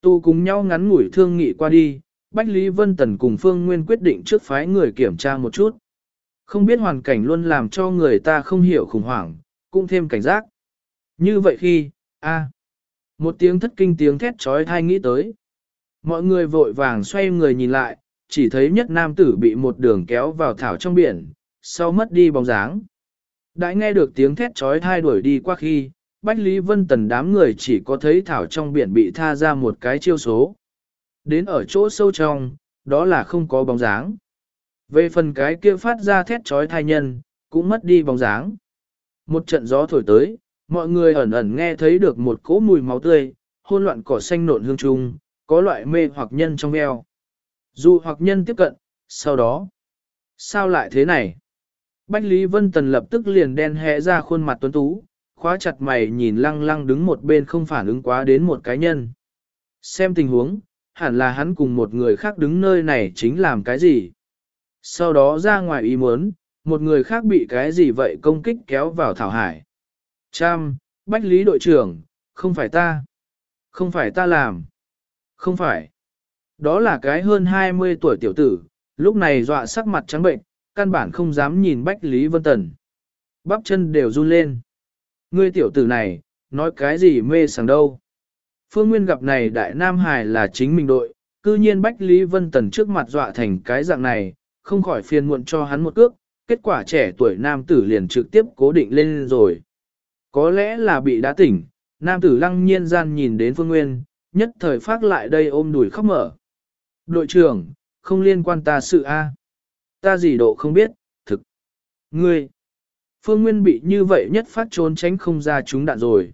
Tu cùng nhau ngắn ngủi thương nghị qua đi, Bách Lý Vân Tần cùng Phương Nguyên quyết định trước phái người kiểm tra một chút. Không biết hoàn cảnh luôn làm cho người ta không hiểu khủng hoảng, cũng thêm cảnh giác. Như vậy khi, a một tiếng thất kinh tiếng thét trói thai nghĩ tới. Mọi người vội vàng xoay người nhìn lại, chỉ thấy nhất nam tử bị một đường kéo vào thảo trong biển, sau mất đi bóng dáng. Đã nghe được tiếng thét trói thai đuổi đi qua khi, Bách Lý Vân Tần đám người chỉ có thấy thảo trong biển bị tha ra một cái chiêu số. Đến ở chỗ sâu trong, đó là không có bóng dáng. Về phần cái kia phát ra thét trói thai nhân, cũng mất đi bóng dáng. Một trận gió thổi tới, mọi người ẩn ẩn nghe thấy được một cỗ mùi máu tươi, hôn loạn cỏ xanh nộn hương trung, có loại mê hoặc nhân trong eo. Dù hoặc nhân tiếp cận, sau đó, sao lại thế này? Bách Lý Vân Tần lập tức liền đen hẽ ra khuôn mặt tuấn tú, khóa chặt mày nhìn lăng lăng đứng một bên không phản ứng quá đến một cái nhân. Xem tình huống, hẳn là hắn cùng một người khác đứng nơi này chính làm cái gì. Sau đó ra ngoài ý muốn, một người khác bị cái gì vậy công kích kéo vào thảo hải. Trăm, Bách Lý đội trưởng, không phải ta. Không phải ta làm. Không phải. Đó là cái hơn 20 tuổi tiểu tử, lúc này dọa sắc mặt trắng bệnh, căn bản không dám nhìn Bách Lý Vân Tần. Bắp chân đều run lên. Ngươi tiểu tử này, nói cái gì mê sảng đâu. Phương Nguyên gặp này đại Nam Hải là chính mình đội, cư nhiên Bách Lý Vân Tần trước mặt dọa thành cái dạng này, không khỏi phiền muộn cho hắn một cước, kết quả trẻ tuổi nam tử liền trực tiếp cố định lên rồi. Có lẽ là bị đã tỉnh, nam tử lăng nhiên gian nhìn đến Phương Nguyên, nhất thời phát lại đây ôm đùi khóc mở. Đội trưởng, không liên quan ta sự A. Ta gì độ không biết, thực. Ngươi. Phương Nguyên bị như vậy nhất phát trốn tránh không ra chúng đạn rồi.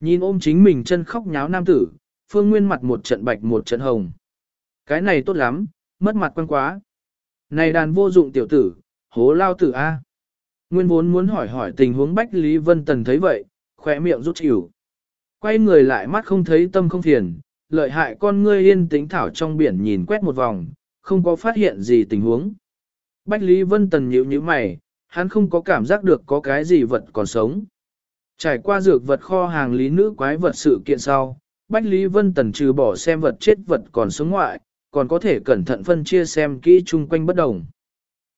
Nhìn ôm chính mình chân khóc nháo nam tử, Phương Nguyên mặt một trận bạch một trận hồng. Cái này tốt lắm, mất mặt quan quá. Này đàn vô dụng tiểu tử, hố lao tử A. Nguyên vốn muốn hỏi hỏi tình huống Bách Lý Vân Tần thấy vậy, khỏe miệng rút chịu. Quay người lại mắt không thấy tâm không phiền, lợi hại con ngươi yên tĩnh thảo trong biển nhìn quét một vòng, không có phát hiện gì tình huống. Bách Lý Vân Tần nhíu nhíu mày, hắn không có cảm giác được có cái gì vật còn sống. Trải qua dược vật kho hàng lý nữ quái vật sự kiện sau, Bách Lý Vân Tần trừ bỏ xem vật chết vật còn sống ngoại, còn có thể cẩn thận phân chia xem kỹ chung quanh bất đồng.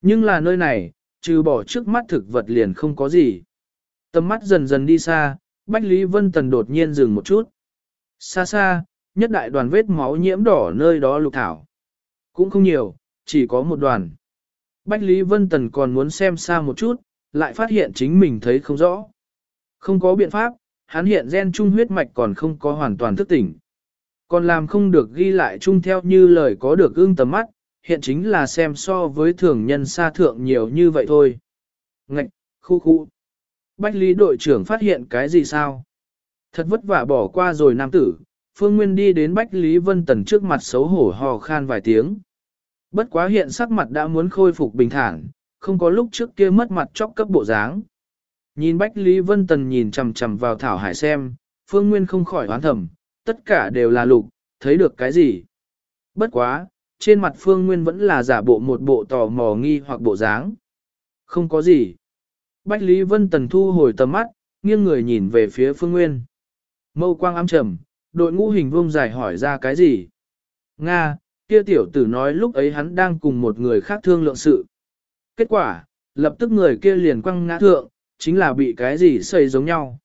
Nhưng là nơi này, trừ bỏ trước mắt thực vật liền không có gì. Tầm mắt dần dần đi xa, Bách Lý Vân Tần đột nhiên dừng một chút. Xa xa, nhất đại đoàn vết máu nhiễm đỏ nơi đó lục thảo. Cũng không nhiều, chỉ có một đoàn. Bách Lý Vân Tần còn muốn xem xa một chút, lại phát hiện chính mình thấy không rõ. Không có biện pháp, hắn hiện gen trung huyết mạch còn không có hoàn toàn thức tỉnh. Còn làm không được ghi lại chung theo như lời có được ương tầm mắt, hiện chính là xem so với thường nhân xa thượng nhiều như vậy thôi. Ngạch, khu khu. Bách Lý đội trưởng phát hiện cái gì sao? Thật vất vả bỏ qua rồi nam tử, Phương Nguyên đi đến Bách Lý Vân Tần trước mặt xấu hổ hò khan vài tiếng. Bất quá hiện sắc mặt đã muốn khôi phục bình thản, không có lúc trước kia mất mặt chóc cấp bộ dáng. Nhìn Bách Lý Vân Tần nhìn chằm chằm vào Thảo Hải xem, Phương Nguyên không khỏi hoán thầm, tất cả đều là lục, thấy được cái gì. Bất quá, trên mặt Phương Nguyên vẫn là giả bộ một bộ tò mò nghi hoặc bộ dáng. Không có gì. Bách Lý Vân Tần thu hồi tầm mắt, nghiêng người nhìn về phía Phương Nguyên. Mâu quang ám trầm, đội ngũ hình vuông dài hỏi ra cái gì? Nga, kia tiểu tử nói lúc ấy hắn đang cùng một người khác thương lượng sự. Kết quả, lập tức người kia liền quăng ngã thượng, chính là bị cái gì xây giống nhau.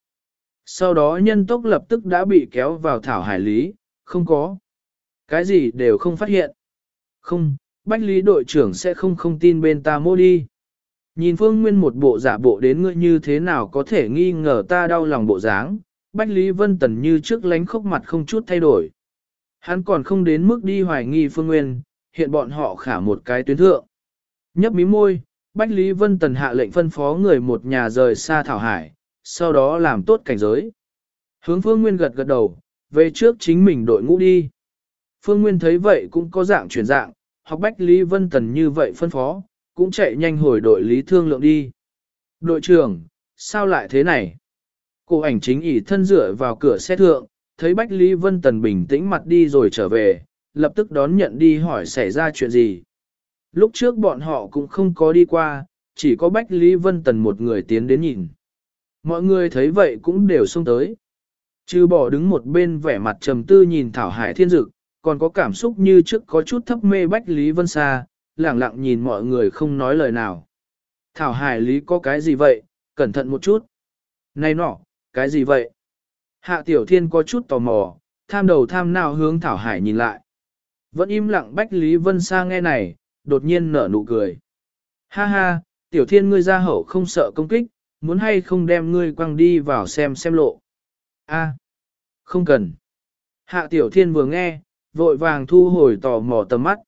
Sau đó nhân tốc lập tức đã bị kéo vào thảo hải lý, không có. Cái gì đều không phát hiện. Không, Bách Lý đội trưởng sẽ không không tin bên ta mô đi. Nhìn Phương Nguyên một bộ giả bộ đến ngươi như thế nào có thể nghi ngờ ta đau lòng bộ dáng, Bách Lý Vân Tần như trước lánh khốc mặt không chút thay đổi. Hắn còn không đến mức đi hoài nghi Phương Nguyên, hiện bọn họ khả một cái tuyến thượng. Nhấp mí môi, Bách Lý Vân Tần hạ lệnh phân phó người một nhà rời xa Thảo Hải, sau đó làm tốt cảnh giới. Hướng Phương Nguyên gật gật đầu, về trước chính mình đội ngũ đi. Phương Nguyên thấy vậy cũng có dạng chuyển dạng, học Bách Lý Vân Tần như vậy phân phó, cũng chạy nhanh hồi đội Lý Thương Lượng đi. Đội trưởng, sao lại thế này? Cô ảnh chính ỉ thân dựa vào cửa xe thượng, thấy Bách Lý Vân Tần bình tĩnh mặt đi rồi trở về, lập tức đón nhận đi hỏi xảy ra chuyện gì. Lúc trước bọn họ cũng không có đi qua, chỉ có Bách Lý Vân Tần một người tiến đến nhìn. Mọi người thấy vậy cũng đều xông tới. Trừ bỏ đứng một bên vẻ mặt trầm tư nhìn Thảo Hải Thiên Dực, còn có cảm xúc như trước có chút thấp mê Bách Lý Vân Sa, lẳng lặng nhìn mọi người không nói lời nào. Thảo Hải Lý có cái gì vậy, cẩn thận một chút. Này nọ, cái gì vậy? Hạ Tiểu Thiên có chút tò mò, tham đầu tham nào hướng Thảo Hải nhìn lại. Vẫn im lặng Bách Lý Vân Sa nghe này, đột nhiên nở nụ cười. Ha ha, Tiểu Thiên ngươi ra hậu không sợ công kích, muốn hay không đem ngươi quăng đi vào xem xem lộ. A, không cần. Hạ Tiểu Thiên vừa nghe, vội vàng thu hồi tò mò tầm mắt.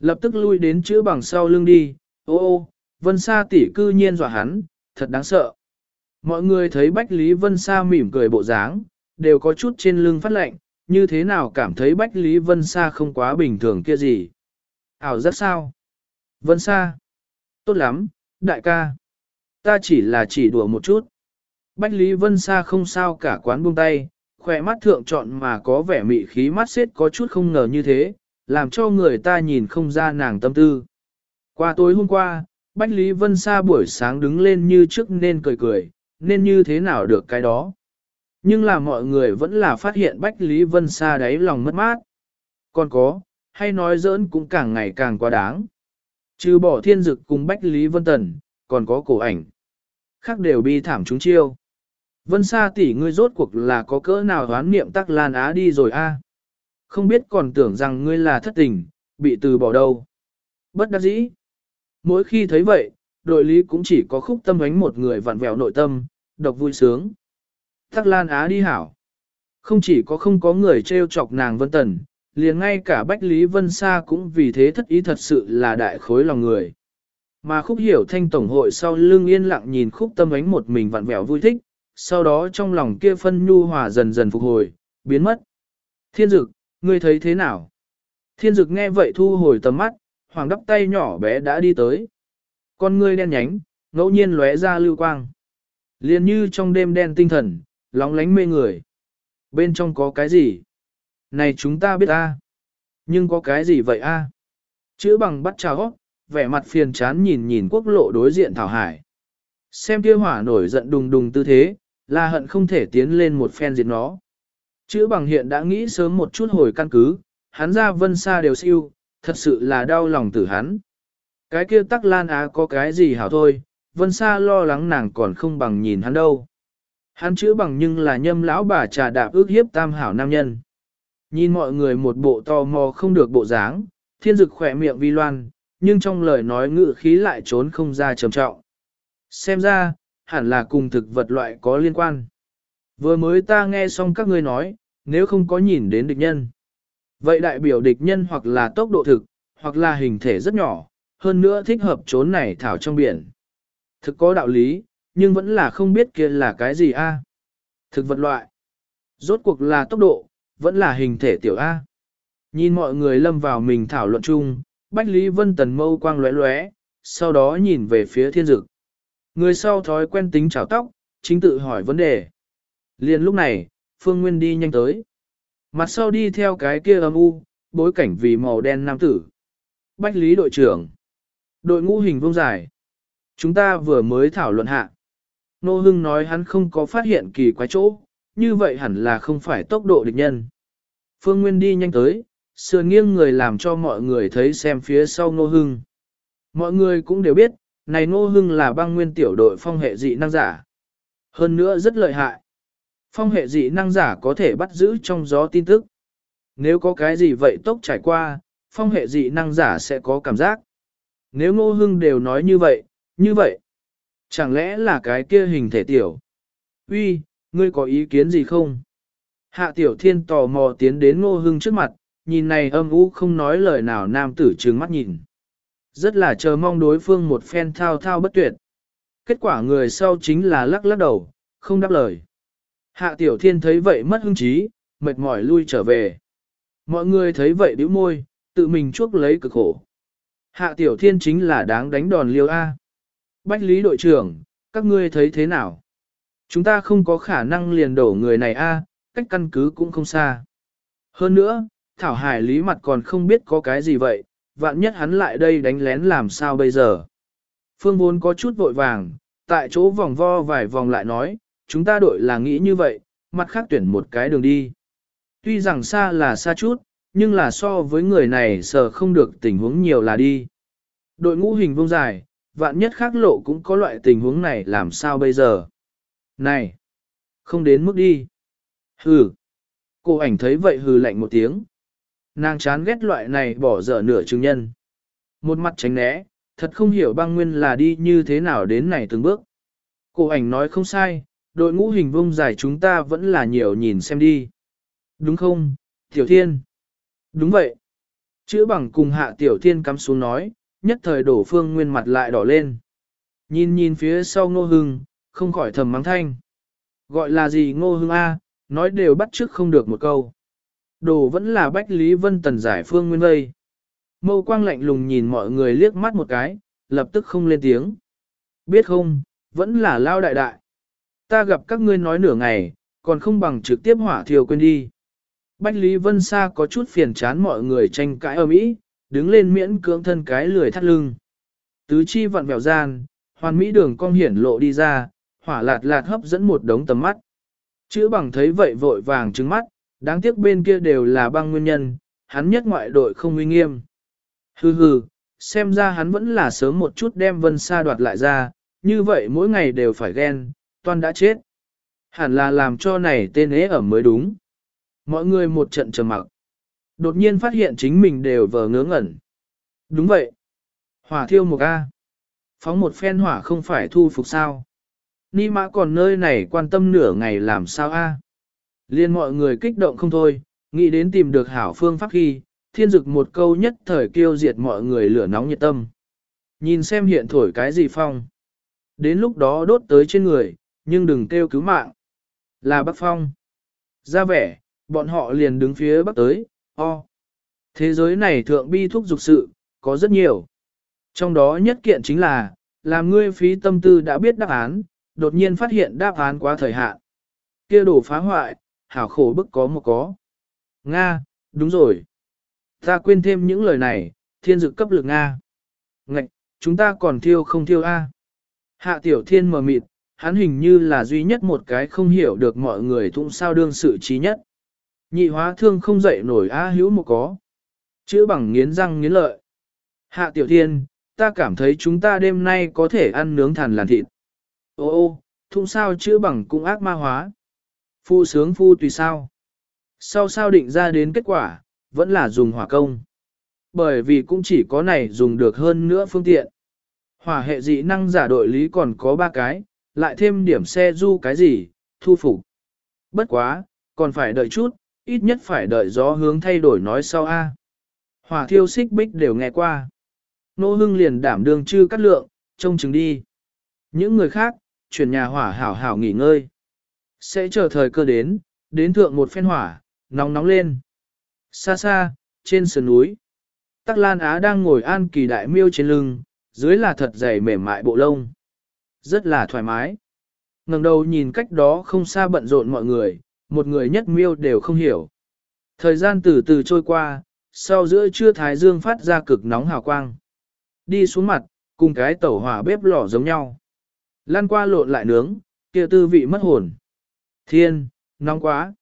Lập tức lui đến chữ bằng sau lưng đi, ô ô, Vân Sa tỷ cư nhiên dọa hắn, thật đáng sợ. Mọi người thấy Bách Lý Vân Sa mỉm cười bộ dáng, đều có chút trên lưng phát lạnh, như thế nào cảm thấy Bách Lý Vân Sa không quá bình thường kia gì. Ảo rất sao? Vân Sa. Tốt lắm, đại ca. Ta chỉ là chỉ đùa một chút. Bách Lý Vân Sa không sao cả quán buông tay, khỏe mắt thượng trọn mà có vẻ mị khí mắt xếp có chút không ngờ như thế, làm cho người ta nhìn không ra nàng tâm tư. Qua tối hôm qua, Bách Lý Vân Sa buổi sáng đứng lên như trước nên cười cười, nên như thế nào được cái đó. Nhưng là mọi người vẫn là phát hiện Bách Lý Vân Sa đáy lòng mất mát. Còn có, hay nói giỡn cũng càng ngày càng quá đáng. Trừ bỏ thiên dực cùng Bách Lý Vân Tần, còn có cổ ảnh. Khác đều bi thảm chúng chiêu. Vân Sa tỷ ngươi rốt cuộc là có cỡ nào hoán niệm tắc lan á đi rồi a? Không biết còn tưởng rằng ngươi là thất tình, bị từ bỏ đâu. Bất đắc dĩ. Mỗi khi thấy vậy, đội lý cũng chỉ có khúc tâm ánh một người vặn vẹo nội tâm, độc vui sướng. Tắc lan á đi hảo. Không chỉ có không có người trêu chọc nàng Vân Tần, liền ngay cả Bách Lý Vân Sa cũng vì thế thất ý thật sự là đại khối lòng người. Mà khúc hiểu thanh tổng hội sau lưng yên lặng nhìn khúc tâm ánh một mình vặn vẹo vui thích, sau đó trong lòng kia phân nhu hòa dần dần phục hồi, biến mất. Thiên dực, ngươi thấy thế nào? Thiên dực nghe vậy thu hồi tầm mắt, hoàng đắp tay nhỏ bé đã đi tới. Con ngươi đen nhánh, ngẫu nhiên lóe ra lưu quang. liền như trong đêm đen tinh thần, lóng lánh mê người. Bên trong có cái gì? Này chúng ta biết a, Nhưng có cái gì vậy a? Chữ bằng bắt chào vẻ mặt phiền chán nhìn nhìn quốc lộ đối diện Thảo Hải. Xem kia hỏa nổi giận đùng đùng tư thế, là hận không thể tiến lên một phen diệt nó. Chữ bằng hiện đã nghĩ sớm một chút hồi căn cứ, hắn ra vân xa đều siêu, thật sự là đau lòng tử hắn. Cái kia tắc lan á có cái gì hảo thôi, vân xa lo lắng nàng còn không bằng nhìn hắn đâu. Hắn chữ bằng nhưng là nhâm lão bà trà đạp ước hiếp tam hảo nam nhân. Nhìn mọi người một bộ to mò không được bộ dáng, thiên dực khỏe miệng vi loan, nhưng trong lời nói ngự khí lại trốn không ra trầm trọng. Xem ra, hẳn là cùng thực vật loại có liên quan. Vừa mới ta nghe xong các ngươi nói, nếu không có nhìn đến địch nhân. Vậy đại biểu địch nhân hoặc là tốc độ thực, hoặc là hình thể rất nhỏ, hơn nữa thích hợp trốn này thảo trong biển. Thực có đạo lý, nhưng vẫn là không biết kia là cái gì a. Thực vật loại. Rốt cuộc là tốc độ, vẫn là hình thể tiểu A. Nhìn mọi người lâm vào mình thảo luận chung, Bách Lý Vân Tần mâu quang lóe lóe, sau đó nhìn về phía thiên dực. Người sau thói quen tính chảo tóc, chính tự hỏi vấn đề. Liền lúc này, Phương Nguyên đi nhanh tới. Mặt sau đi theo cái kia âm u, bối cảnh vì màu đen nam tử. Bách Lý đội trưởng. Đội ngũ hình vông dài. Chúng ta vừa mới thảo luận hạ. Nô Hưng nói hắn không có phát hiện kỳ quái chỗ, như vậy hẳn là không phải tốc độ địch nhân. Phương Nguyên đi nhanh tới, sườn nghiêng người làm cho mọi người thấy xem phía sau Nô Hưng. Mọi người cũng đều biết, này Ngô Hưng là băng nguyên tiểu đội phong hệ dị năng giả. Hơn nữa rất lợi hại. Phong hệ dị năng giả có thể bắt giữ trong gió tin tức. Nếu có cái gì vậy tốc trải qua, phong hệ dị năng giả sẽ có cảm giác. Nếu Ngô Hưng đều nói như vậy, như vậy, chẳng lẽ là cái kia hình thể tiểu? Uy, ngươi có ý kiến gì không? Hạ tiểu thiên tò mò tiến đến ngô hưng trước mặt, nhìn này âm u không nói lời nào nam tử trừng mắt nhìn. Rất là chờ mong đối phương một phen thao thao bất tuyệt. Kết quả người sau chính là lắc lắc đầu, không đáp lời. Hạ tiểu thiên thấy vậy mất hứng chí, mệt mỏi lui trở về. Mọi người thấy vậy bĩu môi, tự mình chuốc lấy cực khổ. Hạ tiểu thiên chính là đáng đánh đòn liêu A. Bách lý đội trưởng, các ngươi thấy thế nào? Chúng ta không có khả năng liền đổ người này a, cách căn cứ cũng không xa. Hơn nữa, Thảo Hải lý mặt còn không biết có cái gì vậy, vạn nhất hắn lại đây đánh lén làm sao bây giờ. Phương vốn có chút vội vàng, tại chỗ vòng vo vài vòng lại nói, chúng ta đội là nghĩ như vậy, mặt khác tuyển một cái đường đi. Tuy rằng xa là xa chút, nhưng là so với người này sợ không được tình huống nhiều là đi. Đội ngũ hình vông dài, vạn nhất khác lộ cũng có loại tình huống này làm sao bây giờ. Này! Không đến mức đi. Hừ! Cô ảnh thấy vậy hừ lạnh một tiếng. Nàng chán ghét loại này bỏ dở nửa chứng nhân. Một mặt tránh né, thật không hiểu băng nguyên là đi như thế nào đến này từng bước. Cổ ảnh nói không sai, đội ngũ hình vông dài chúng ta vẫn là nhiều nhìn xem đi. Đúng không, Tiểu Thiên? Đúng vậy. Chữ bằng cùng hạ Tiểu Thiên cắm xuống nói, nhất thời đổ phương nguyên mặt lại đỏ lên. Nhìn nhìn phía sau ngô hưng, không khỏi thầm mắng thanh. Gọi là gì ngô hưng A, nói đều bắt trước không được một câu. Đồ vẫn là Bách Lý Vân Tần giải phương nguyên vây. Mâu quang lạnh lùng nhìn mọi người liếc mắt một cái, lập tức không lên tiếng. Biết không, vẫn là lao đại đại. Ta gặp các ngươi nói nửa ngày, còn không bằng trực tiếp hỏa thiêu quên đi. Bách Lý Vân Sa có chút phiền chán mọi người tranh cãi ở mỹ, đứng lên miễn cưỡng thân cái lười thắt lưng. Tứ chi vặn vẹo gian, hoàn mỹ đường cong hiển lộ đi ra, hỏa lạt lạt hấp dẫn một đống tầm mắt. Chữ bằng thấy vậy vội vàng trứng mắt, đáng tiếc bên kia đều là băng nguyên nhân, hắn nhất ngoại đội không uy nghiêm. Hừ hừ, xem ra hắn vẫn là sớm một chút đem vân sa đoạt lại ra, như vậy mỗi ngày đều phải ghen, toan đã chết. Hẳn là làm cho này tên ế ẩm mới đúng. Mọi người một trận trầm mặc. Đột nhiên phát hiện chính mình đều vờ ngớ ngẩn. Đúng vậy. Hỏa thiêu một A. Phóng một phen hỏa không phải thu phục sao. Ni mã còn nơi này quan tâm nửa ngày làm sao A. Liên mọi người kích động không thôi, nghĩ đến tìm được hảo phương pháp khi, thiên dực một câu nhất thời kêu diệt mọi người lửa nóng nhiệt tâm. Nhìn xem hiện thổi cái gì phong. Đến lúc đó đốt tới trên người, nhưng đừng kêu cứu mạng. Là Bắc Phong. Ra vẻ, bọn họ liền đứng phía Bắc tới, o. Thế giới này thượng bi thúc dục sự, có rất nhiều. Trong đó nhất kiện chính là, làm ngươi phí tâm tư đã biết đáp án, đột nhiên phát hiện đáp án quá thời hạn. kia đổ phá hoại, hảo khổ bức có một có. Nga, đúng rồi. Ta quên thêm những lời này, thiên dực cấp lực Nga. Ngạch, chúng ta còn thiêu không thiêu A. Hạ tiểu thiên mờ mịt, hắn hình như là duy nhất một cái không hiểu được mọi người thụng sao đương sự trí nhất. Nhị hóa thương không dậy nổi A hữu một có. Chữ bằng nghiến răng nghiến lợi. Hạ tiểu thiên, ta cảm thấy chúng ta đêm nay có thể ăn nướng thằn làn thịt. Ô ô, thụng sao chữ bằng cũng ác ma hóa. Phu sướng phu tùy sao. Sau sao định ra đến kết quả, vẫn là dùng hỏa công. Bởi vì cũng chỉ có này dùng được hơn nữa phương tiện. Hỏa hệ dị năng giả đội lý còn có ba cái, lại thêm điểm xe du cái gì, thu phục. Bất quá, còn phải đợi chút, ít nhất phải đợi gió hướng thay đổi nói sau a. Hỏa thiêu xích bích đều nghe qua. Nô hưng liền đảm đương chư cắt lượng, trông chừng đi. Những người khác, chuyển nhà hỏa hảo hảo nghỉ ngơi. Sẽ chờ thời cơ đến, đến thượng một phen hỏa, nóng nóng lên. Xa xa, trên sườn núi. Tắc Lan Á đang ngồi an kỳ đại miêu trên lưng, dưới là thật dày mềm mại bộ lông. Rất là thoải mái. ngẩng đầu nhìn cách đó không xa bận rộn mọi người, một người nhất miêu đều không hiểu. Thời gian từ từ trôi qua, sau giữa trưa thái dương phát ra cực nóng hào quang. Đi xuống mặt, cùng cái tẩu hỏa bếp lò giống nhau. Lan qua lộn lại nướng, kia tư vị mất hồn. Thiên, nóng quá.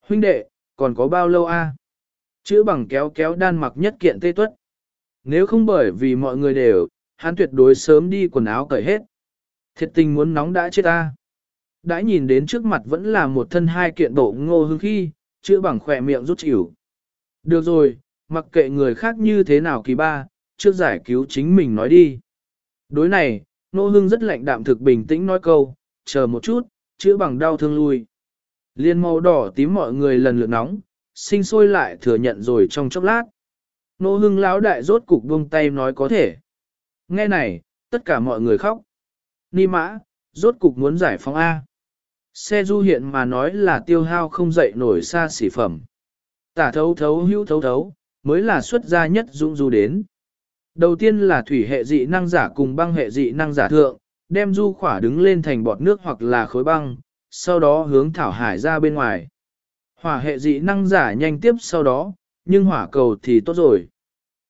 Huynh đệ, còn có bao lâu a? Chữ bằng kéo kéo đan mặc nhất kiện tê tuất. Nếu không bởi vì mọi người đều, hắn tuyệt đối sớm đi quần áo cởi hết. Thiệt tình muốn nóng đã chết ta. Đã nhìn đến trước mặt vẫn là một thân hai kiện bộ ngô hương khi, chữ bằng khỏe miệng rút chịu. Được rồi, mặc kệ người khác như thế nào kỳ ba, trước giải cứu chính mình nói đi. Đối này, nô hương rất lạnh đạm thực bình tĩnh nói câu, chờ một chút, chữa bằng đau thương lui. Liên màu đỏ tím mọi người lần lượt nóng, sinh sôi lại thừa nhận rồi trong chốc lát. Nô hưng lão đại rốt cục buông tay nói có thể. Nghe này, tất cả mọi người khóc. Ni mã, rốt cục muốn giải phóng A. Xe du hiện mà nói là tiêu hao không dậy nổi xa xỉ phẩm. Tả thấu thấu hữu thấu thấu, mới là xuất gia nhất dũng du đến. Đầu tiên là thủy hệ dị năng giả cùng băng hệ dị năng giả thượng, đem du khỏa đứng lên thành bọt nước hoặc là khối băng, sau đó hướng thảo hải ra bên ngoài. Hỏa hệ dị năng giả nhanh tiếp sau đó, nhưng hỏa cầu thì tốt rồi.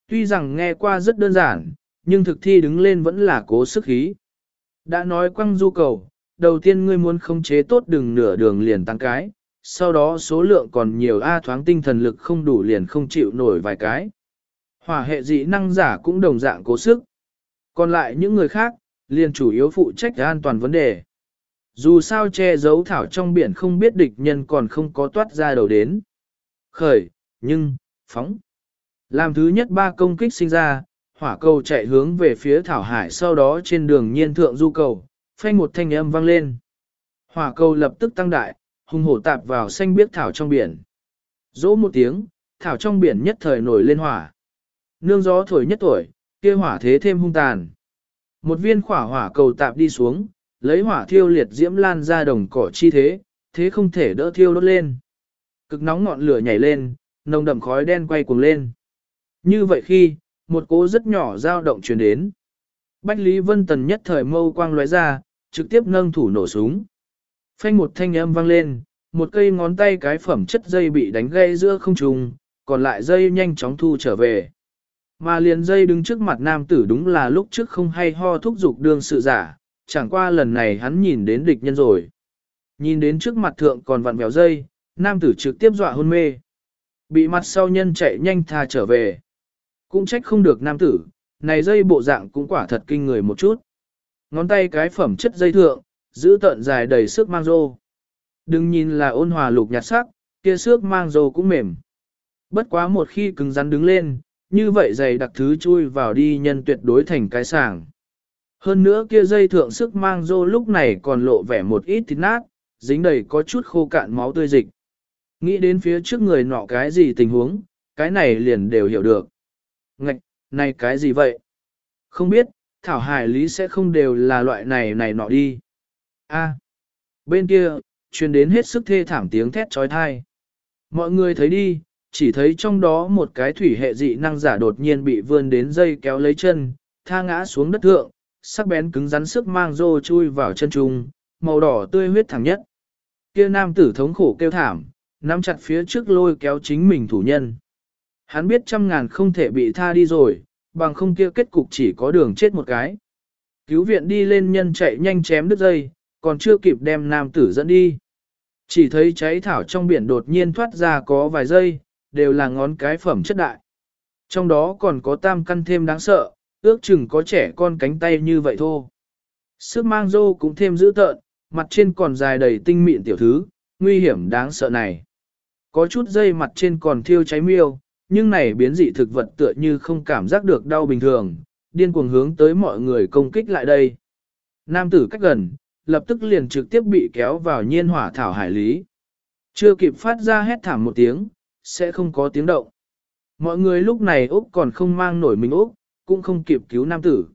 Tuy rằng nghe qua rất đơn giản, nhưng thực thi đứng lên vẫn là cố sức khí. Đã nói quăng du cầu, đầu tiên ngươi muốn khống chế tốt đừng nửa đường liền tăng cái, sau đó số lượng còn nhiều A thoáng tinh thần lực không đủ liền không chịu nổi vài cái. Hỏa hệ dị năng giả cũng đồng dạng cố sức. Còn lại những người khác, liền chủ yếu phụ trách an toàn vấn đề. Dù sao che giấu thảo trong biển không biết địch nhân còn không có toát ra đầu đến. Khởi, nhưng, phóng. Làm thứ nhất ba công kích sinh ra, hỏa cầu chạy hướng về phía thảo hải sau đó trên đường nhiên thượng du cầu, phanh một thanh âm vang lên. Hỏa cầu lập tức tăng đại, hung hổ tạp vào xanh biếc thảo trong biển. Dỗ một tiếng, thảo trong biển nhất thời nổi lên hỏa. Nương gió thổi nhất tuổi, kia hỏa thế thêm hung tàn. Một viên khỏa hỏa cầu tạp đi xuống, lấy hỏa thiêu liệt diễm lan ra đồng cỏ chi thế, thế không thể đỡ thiêu đốt lên. Cực nóng ngọn lửa nhảy lên, nồng đậm khói đen quay cuồng lên. Như vậy khi, một cỗ rất nhỏ dao động truyền đến. Bách Lý Vân Tần nhất thời mâu quang lóe ra, trực tiếp nâng thủ nổ súng. Phanh một thanh âm vang lên, một cây ngón tay cái phẩm chất dây bị đánh gây giữa không trung, còn lại dây nhanh chóng thu trở về. Mà liền dây đứng trước mặt nam tử đúng là lúc trước không hay ho thúc giục đương sự giả, chẳng qua lần này hắn nhìn đến địch nhân rồi. Nhìn đến trước mặt thượng còn vặn vẹo dây, nam tử trực tiếp dọa hôn mê. Bị mặt sau nhân chạy nhanh tha trở về. Cũng trách không được nam tử, này dây bộ dạng cũng quả thật kinh người một chút. Ngón tay cái phẩm chất dây thượng, giữ tận dài đầy sức mang rô. Đừng nhìn là ôn hòa lục nhạt sắc, kia sức mang rô cũng mềm. Bất quá một khi cứng rắn đứng lên, như vậy dày đặc thứ chui vào đi nhân tuyệt đối thành cái sàng. Hơn nữa kia dây thượng sức mang dô lúc này còn lộ vẻ một ít thịt nát, dính đầy có chút khô cạn máu tươi dịch. Nghĩ đến phía trước người nọ cái gì tình huống, cái này liền đều hiểu được. Ngạch, này cái gì vậy? Không biết, Thảo Hải Lý sẽ không đều là loại này này nọ đi. A, bên kia, truyền đến hết sức thê thảm tiếng thét trói thai. Mọi người thấy đi, chỉ thấy trong đó một cái thủy hệ dị năng giả đột nhiên bị vươn đến dây kéo lấy chân, tha ngã xuống đất thượng, sắc bén cứng rắn sức mang rô chui vào chân trung, màu đỏ tươi huyết thẳng nhất. Kia nam tử thống khổ kêu thảm, nắm chặt phía trước lôi kéo chính mình thủ nhân. Hắn biết trăm ngàn không thể bị tha đi rồi, bằng không kia kết cục chỉ có đường chết một cái. Cứu viện đi lên nhân chạy nhanh chém đứt dây, còn chưa kịp đem nam tử dẫn đi. Chỉ thấy cháy thảo trong biển đột nhiên thoát ra có vài giây, đều là ngón cái phẩm chất đại. Trong đó còn có tam căn thêm đáng sợ, ước chừng có trẻ con cánh tay như vậy thôi. Sức mang dô cũng thêm dữ tợn, mặt trên còn dài đầy tinh mịn tiểu thứ, nguy hiểm đáng sợ này. Có chút dây mặt trên còn thiêu cháy miêu, nhưng này biến dị thực vật tựa như không cảm giác được đau bình thường, điên cuồng hướng tới mọi người công kích lại đây. Nam tử cách gần, lập tức liền trực tiếp bị kéo vào nhiên hỏa thảo hải lý. Chưa kịp phát ra hét thảm một tiếng, sẽ không có tiếng động. Mọi người lúc này Úc còn không mang nổi mình Úc, cũng không kịp cứu nam tử.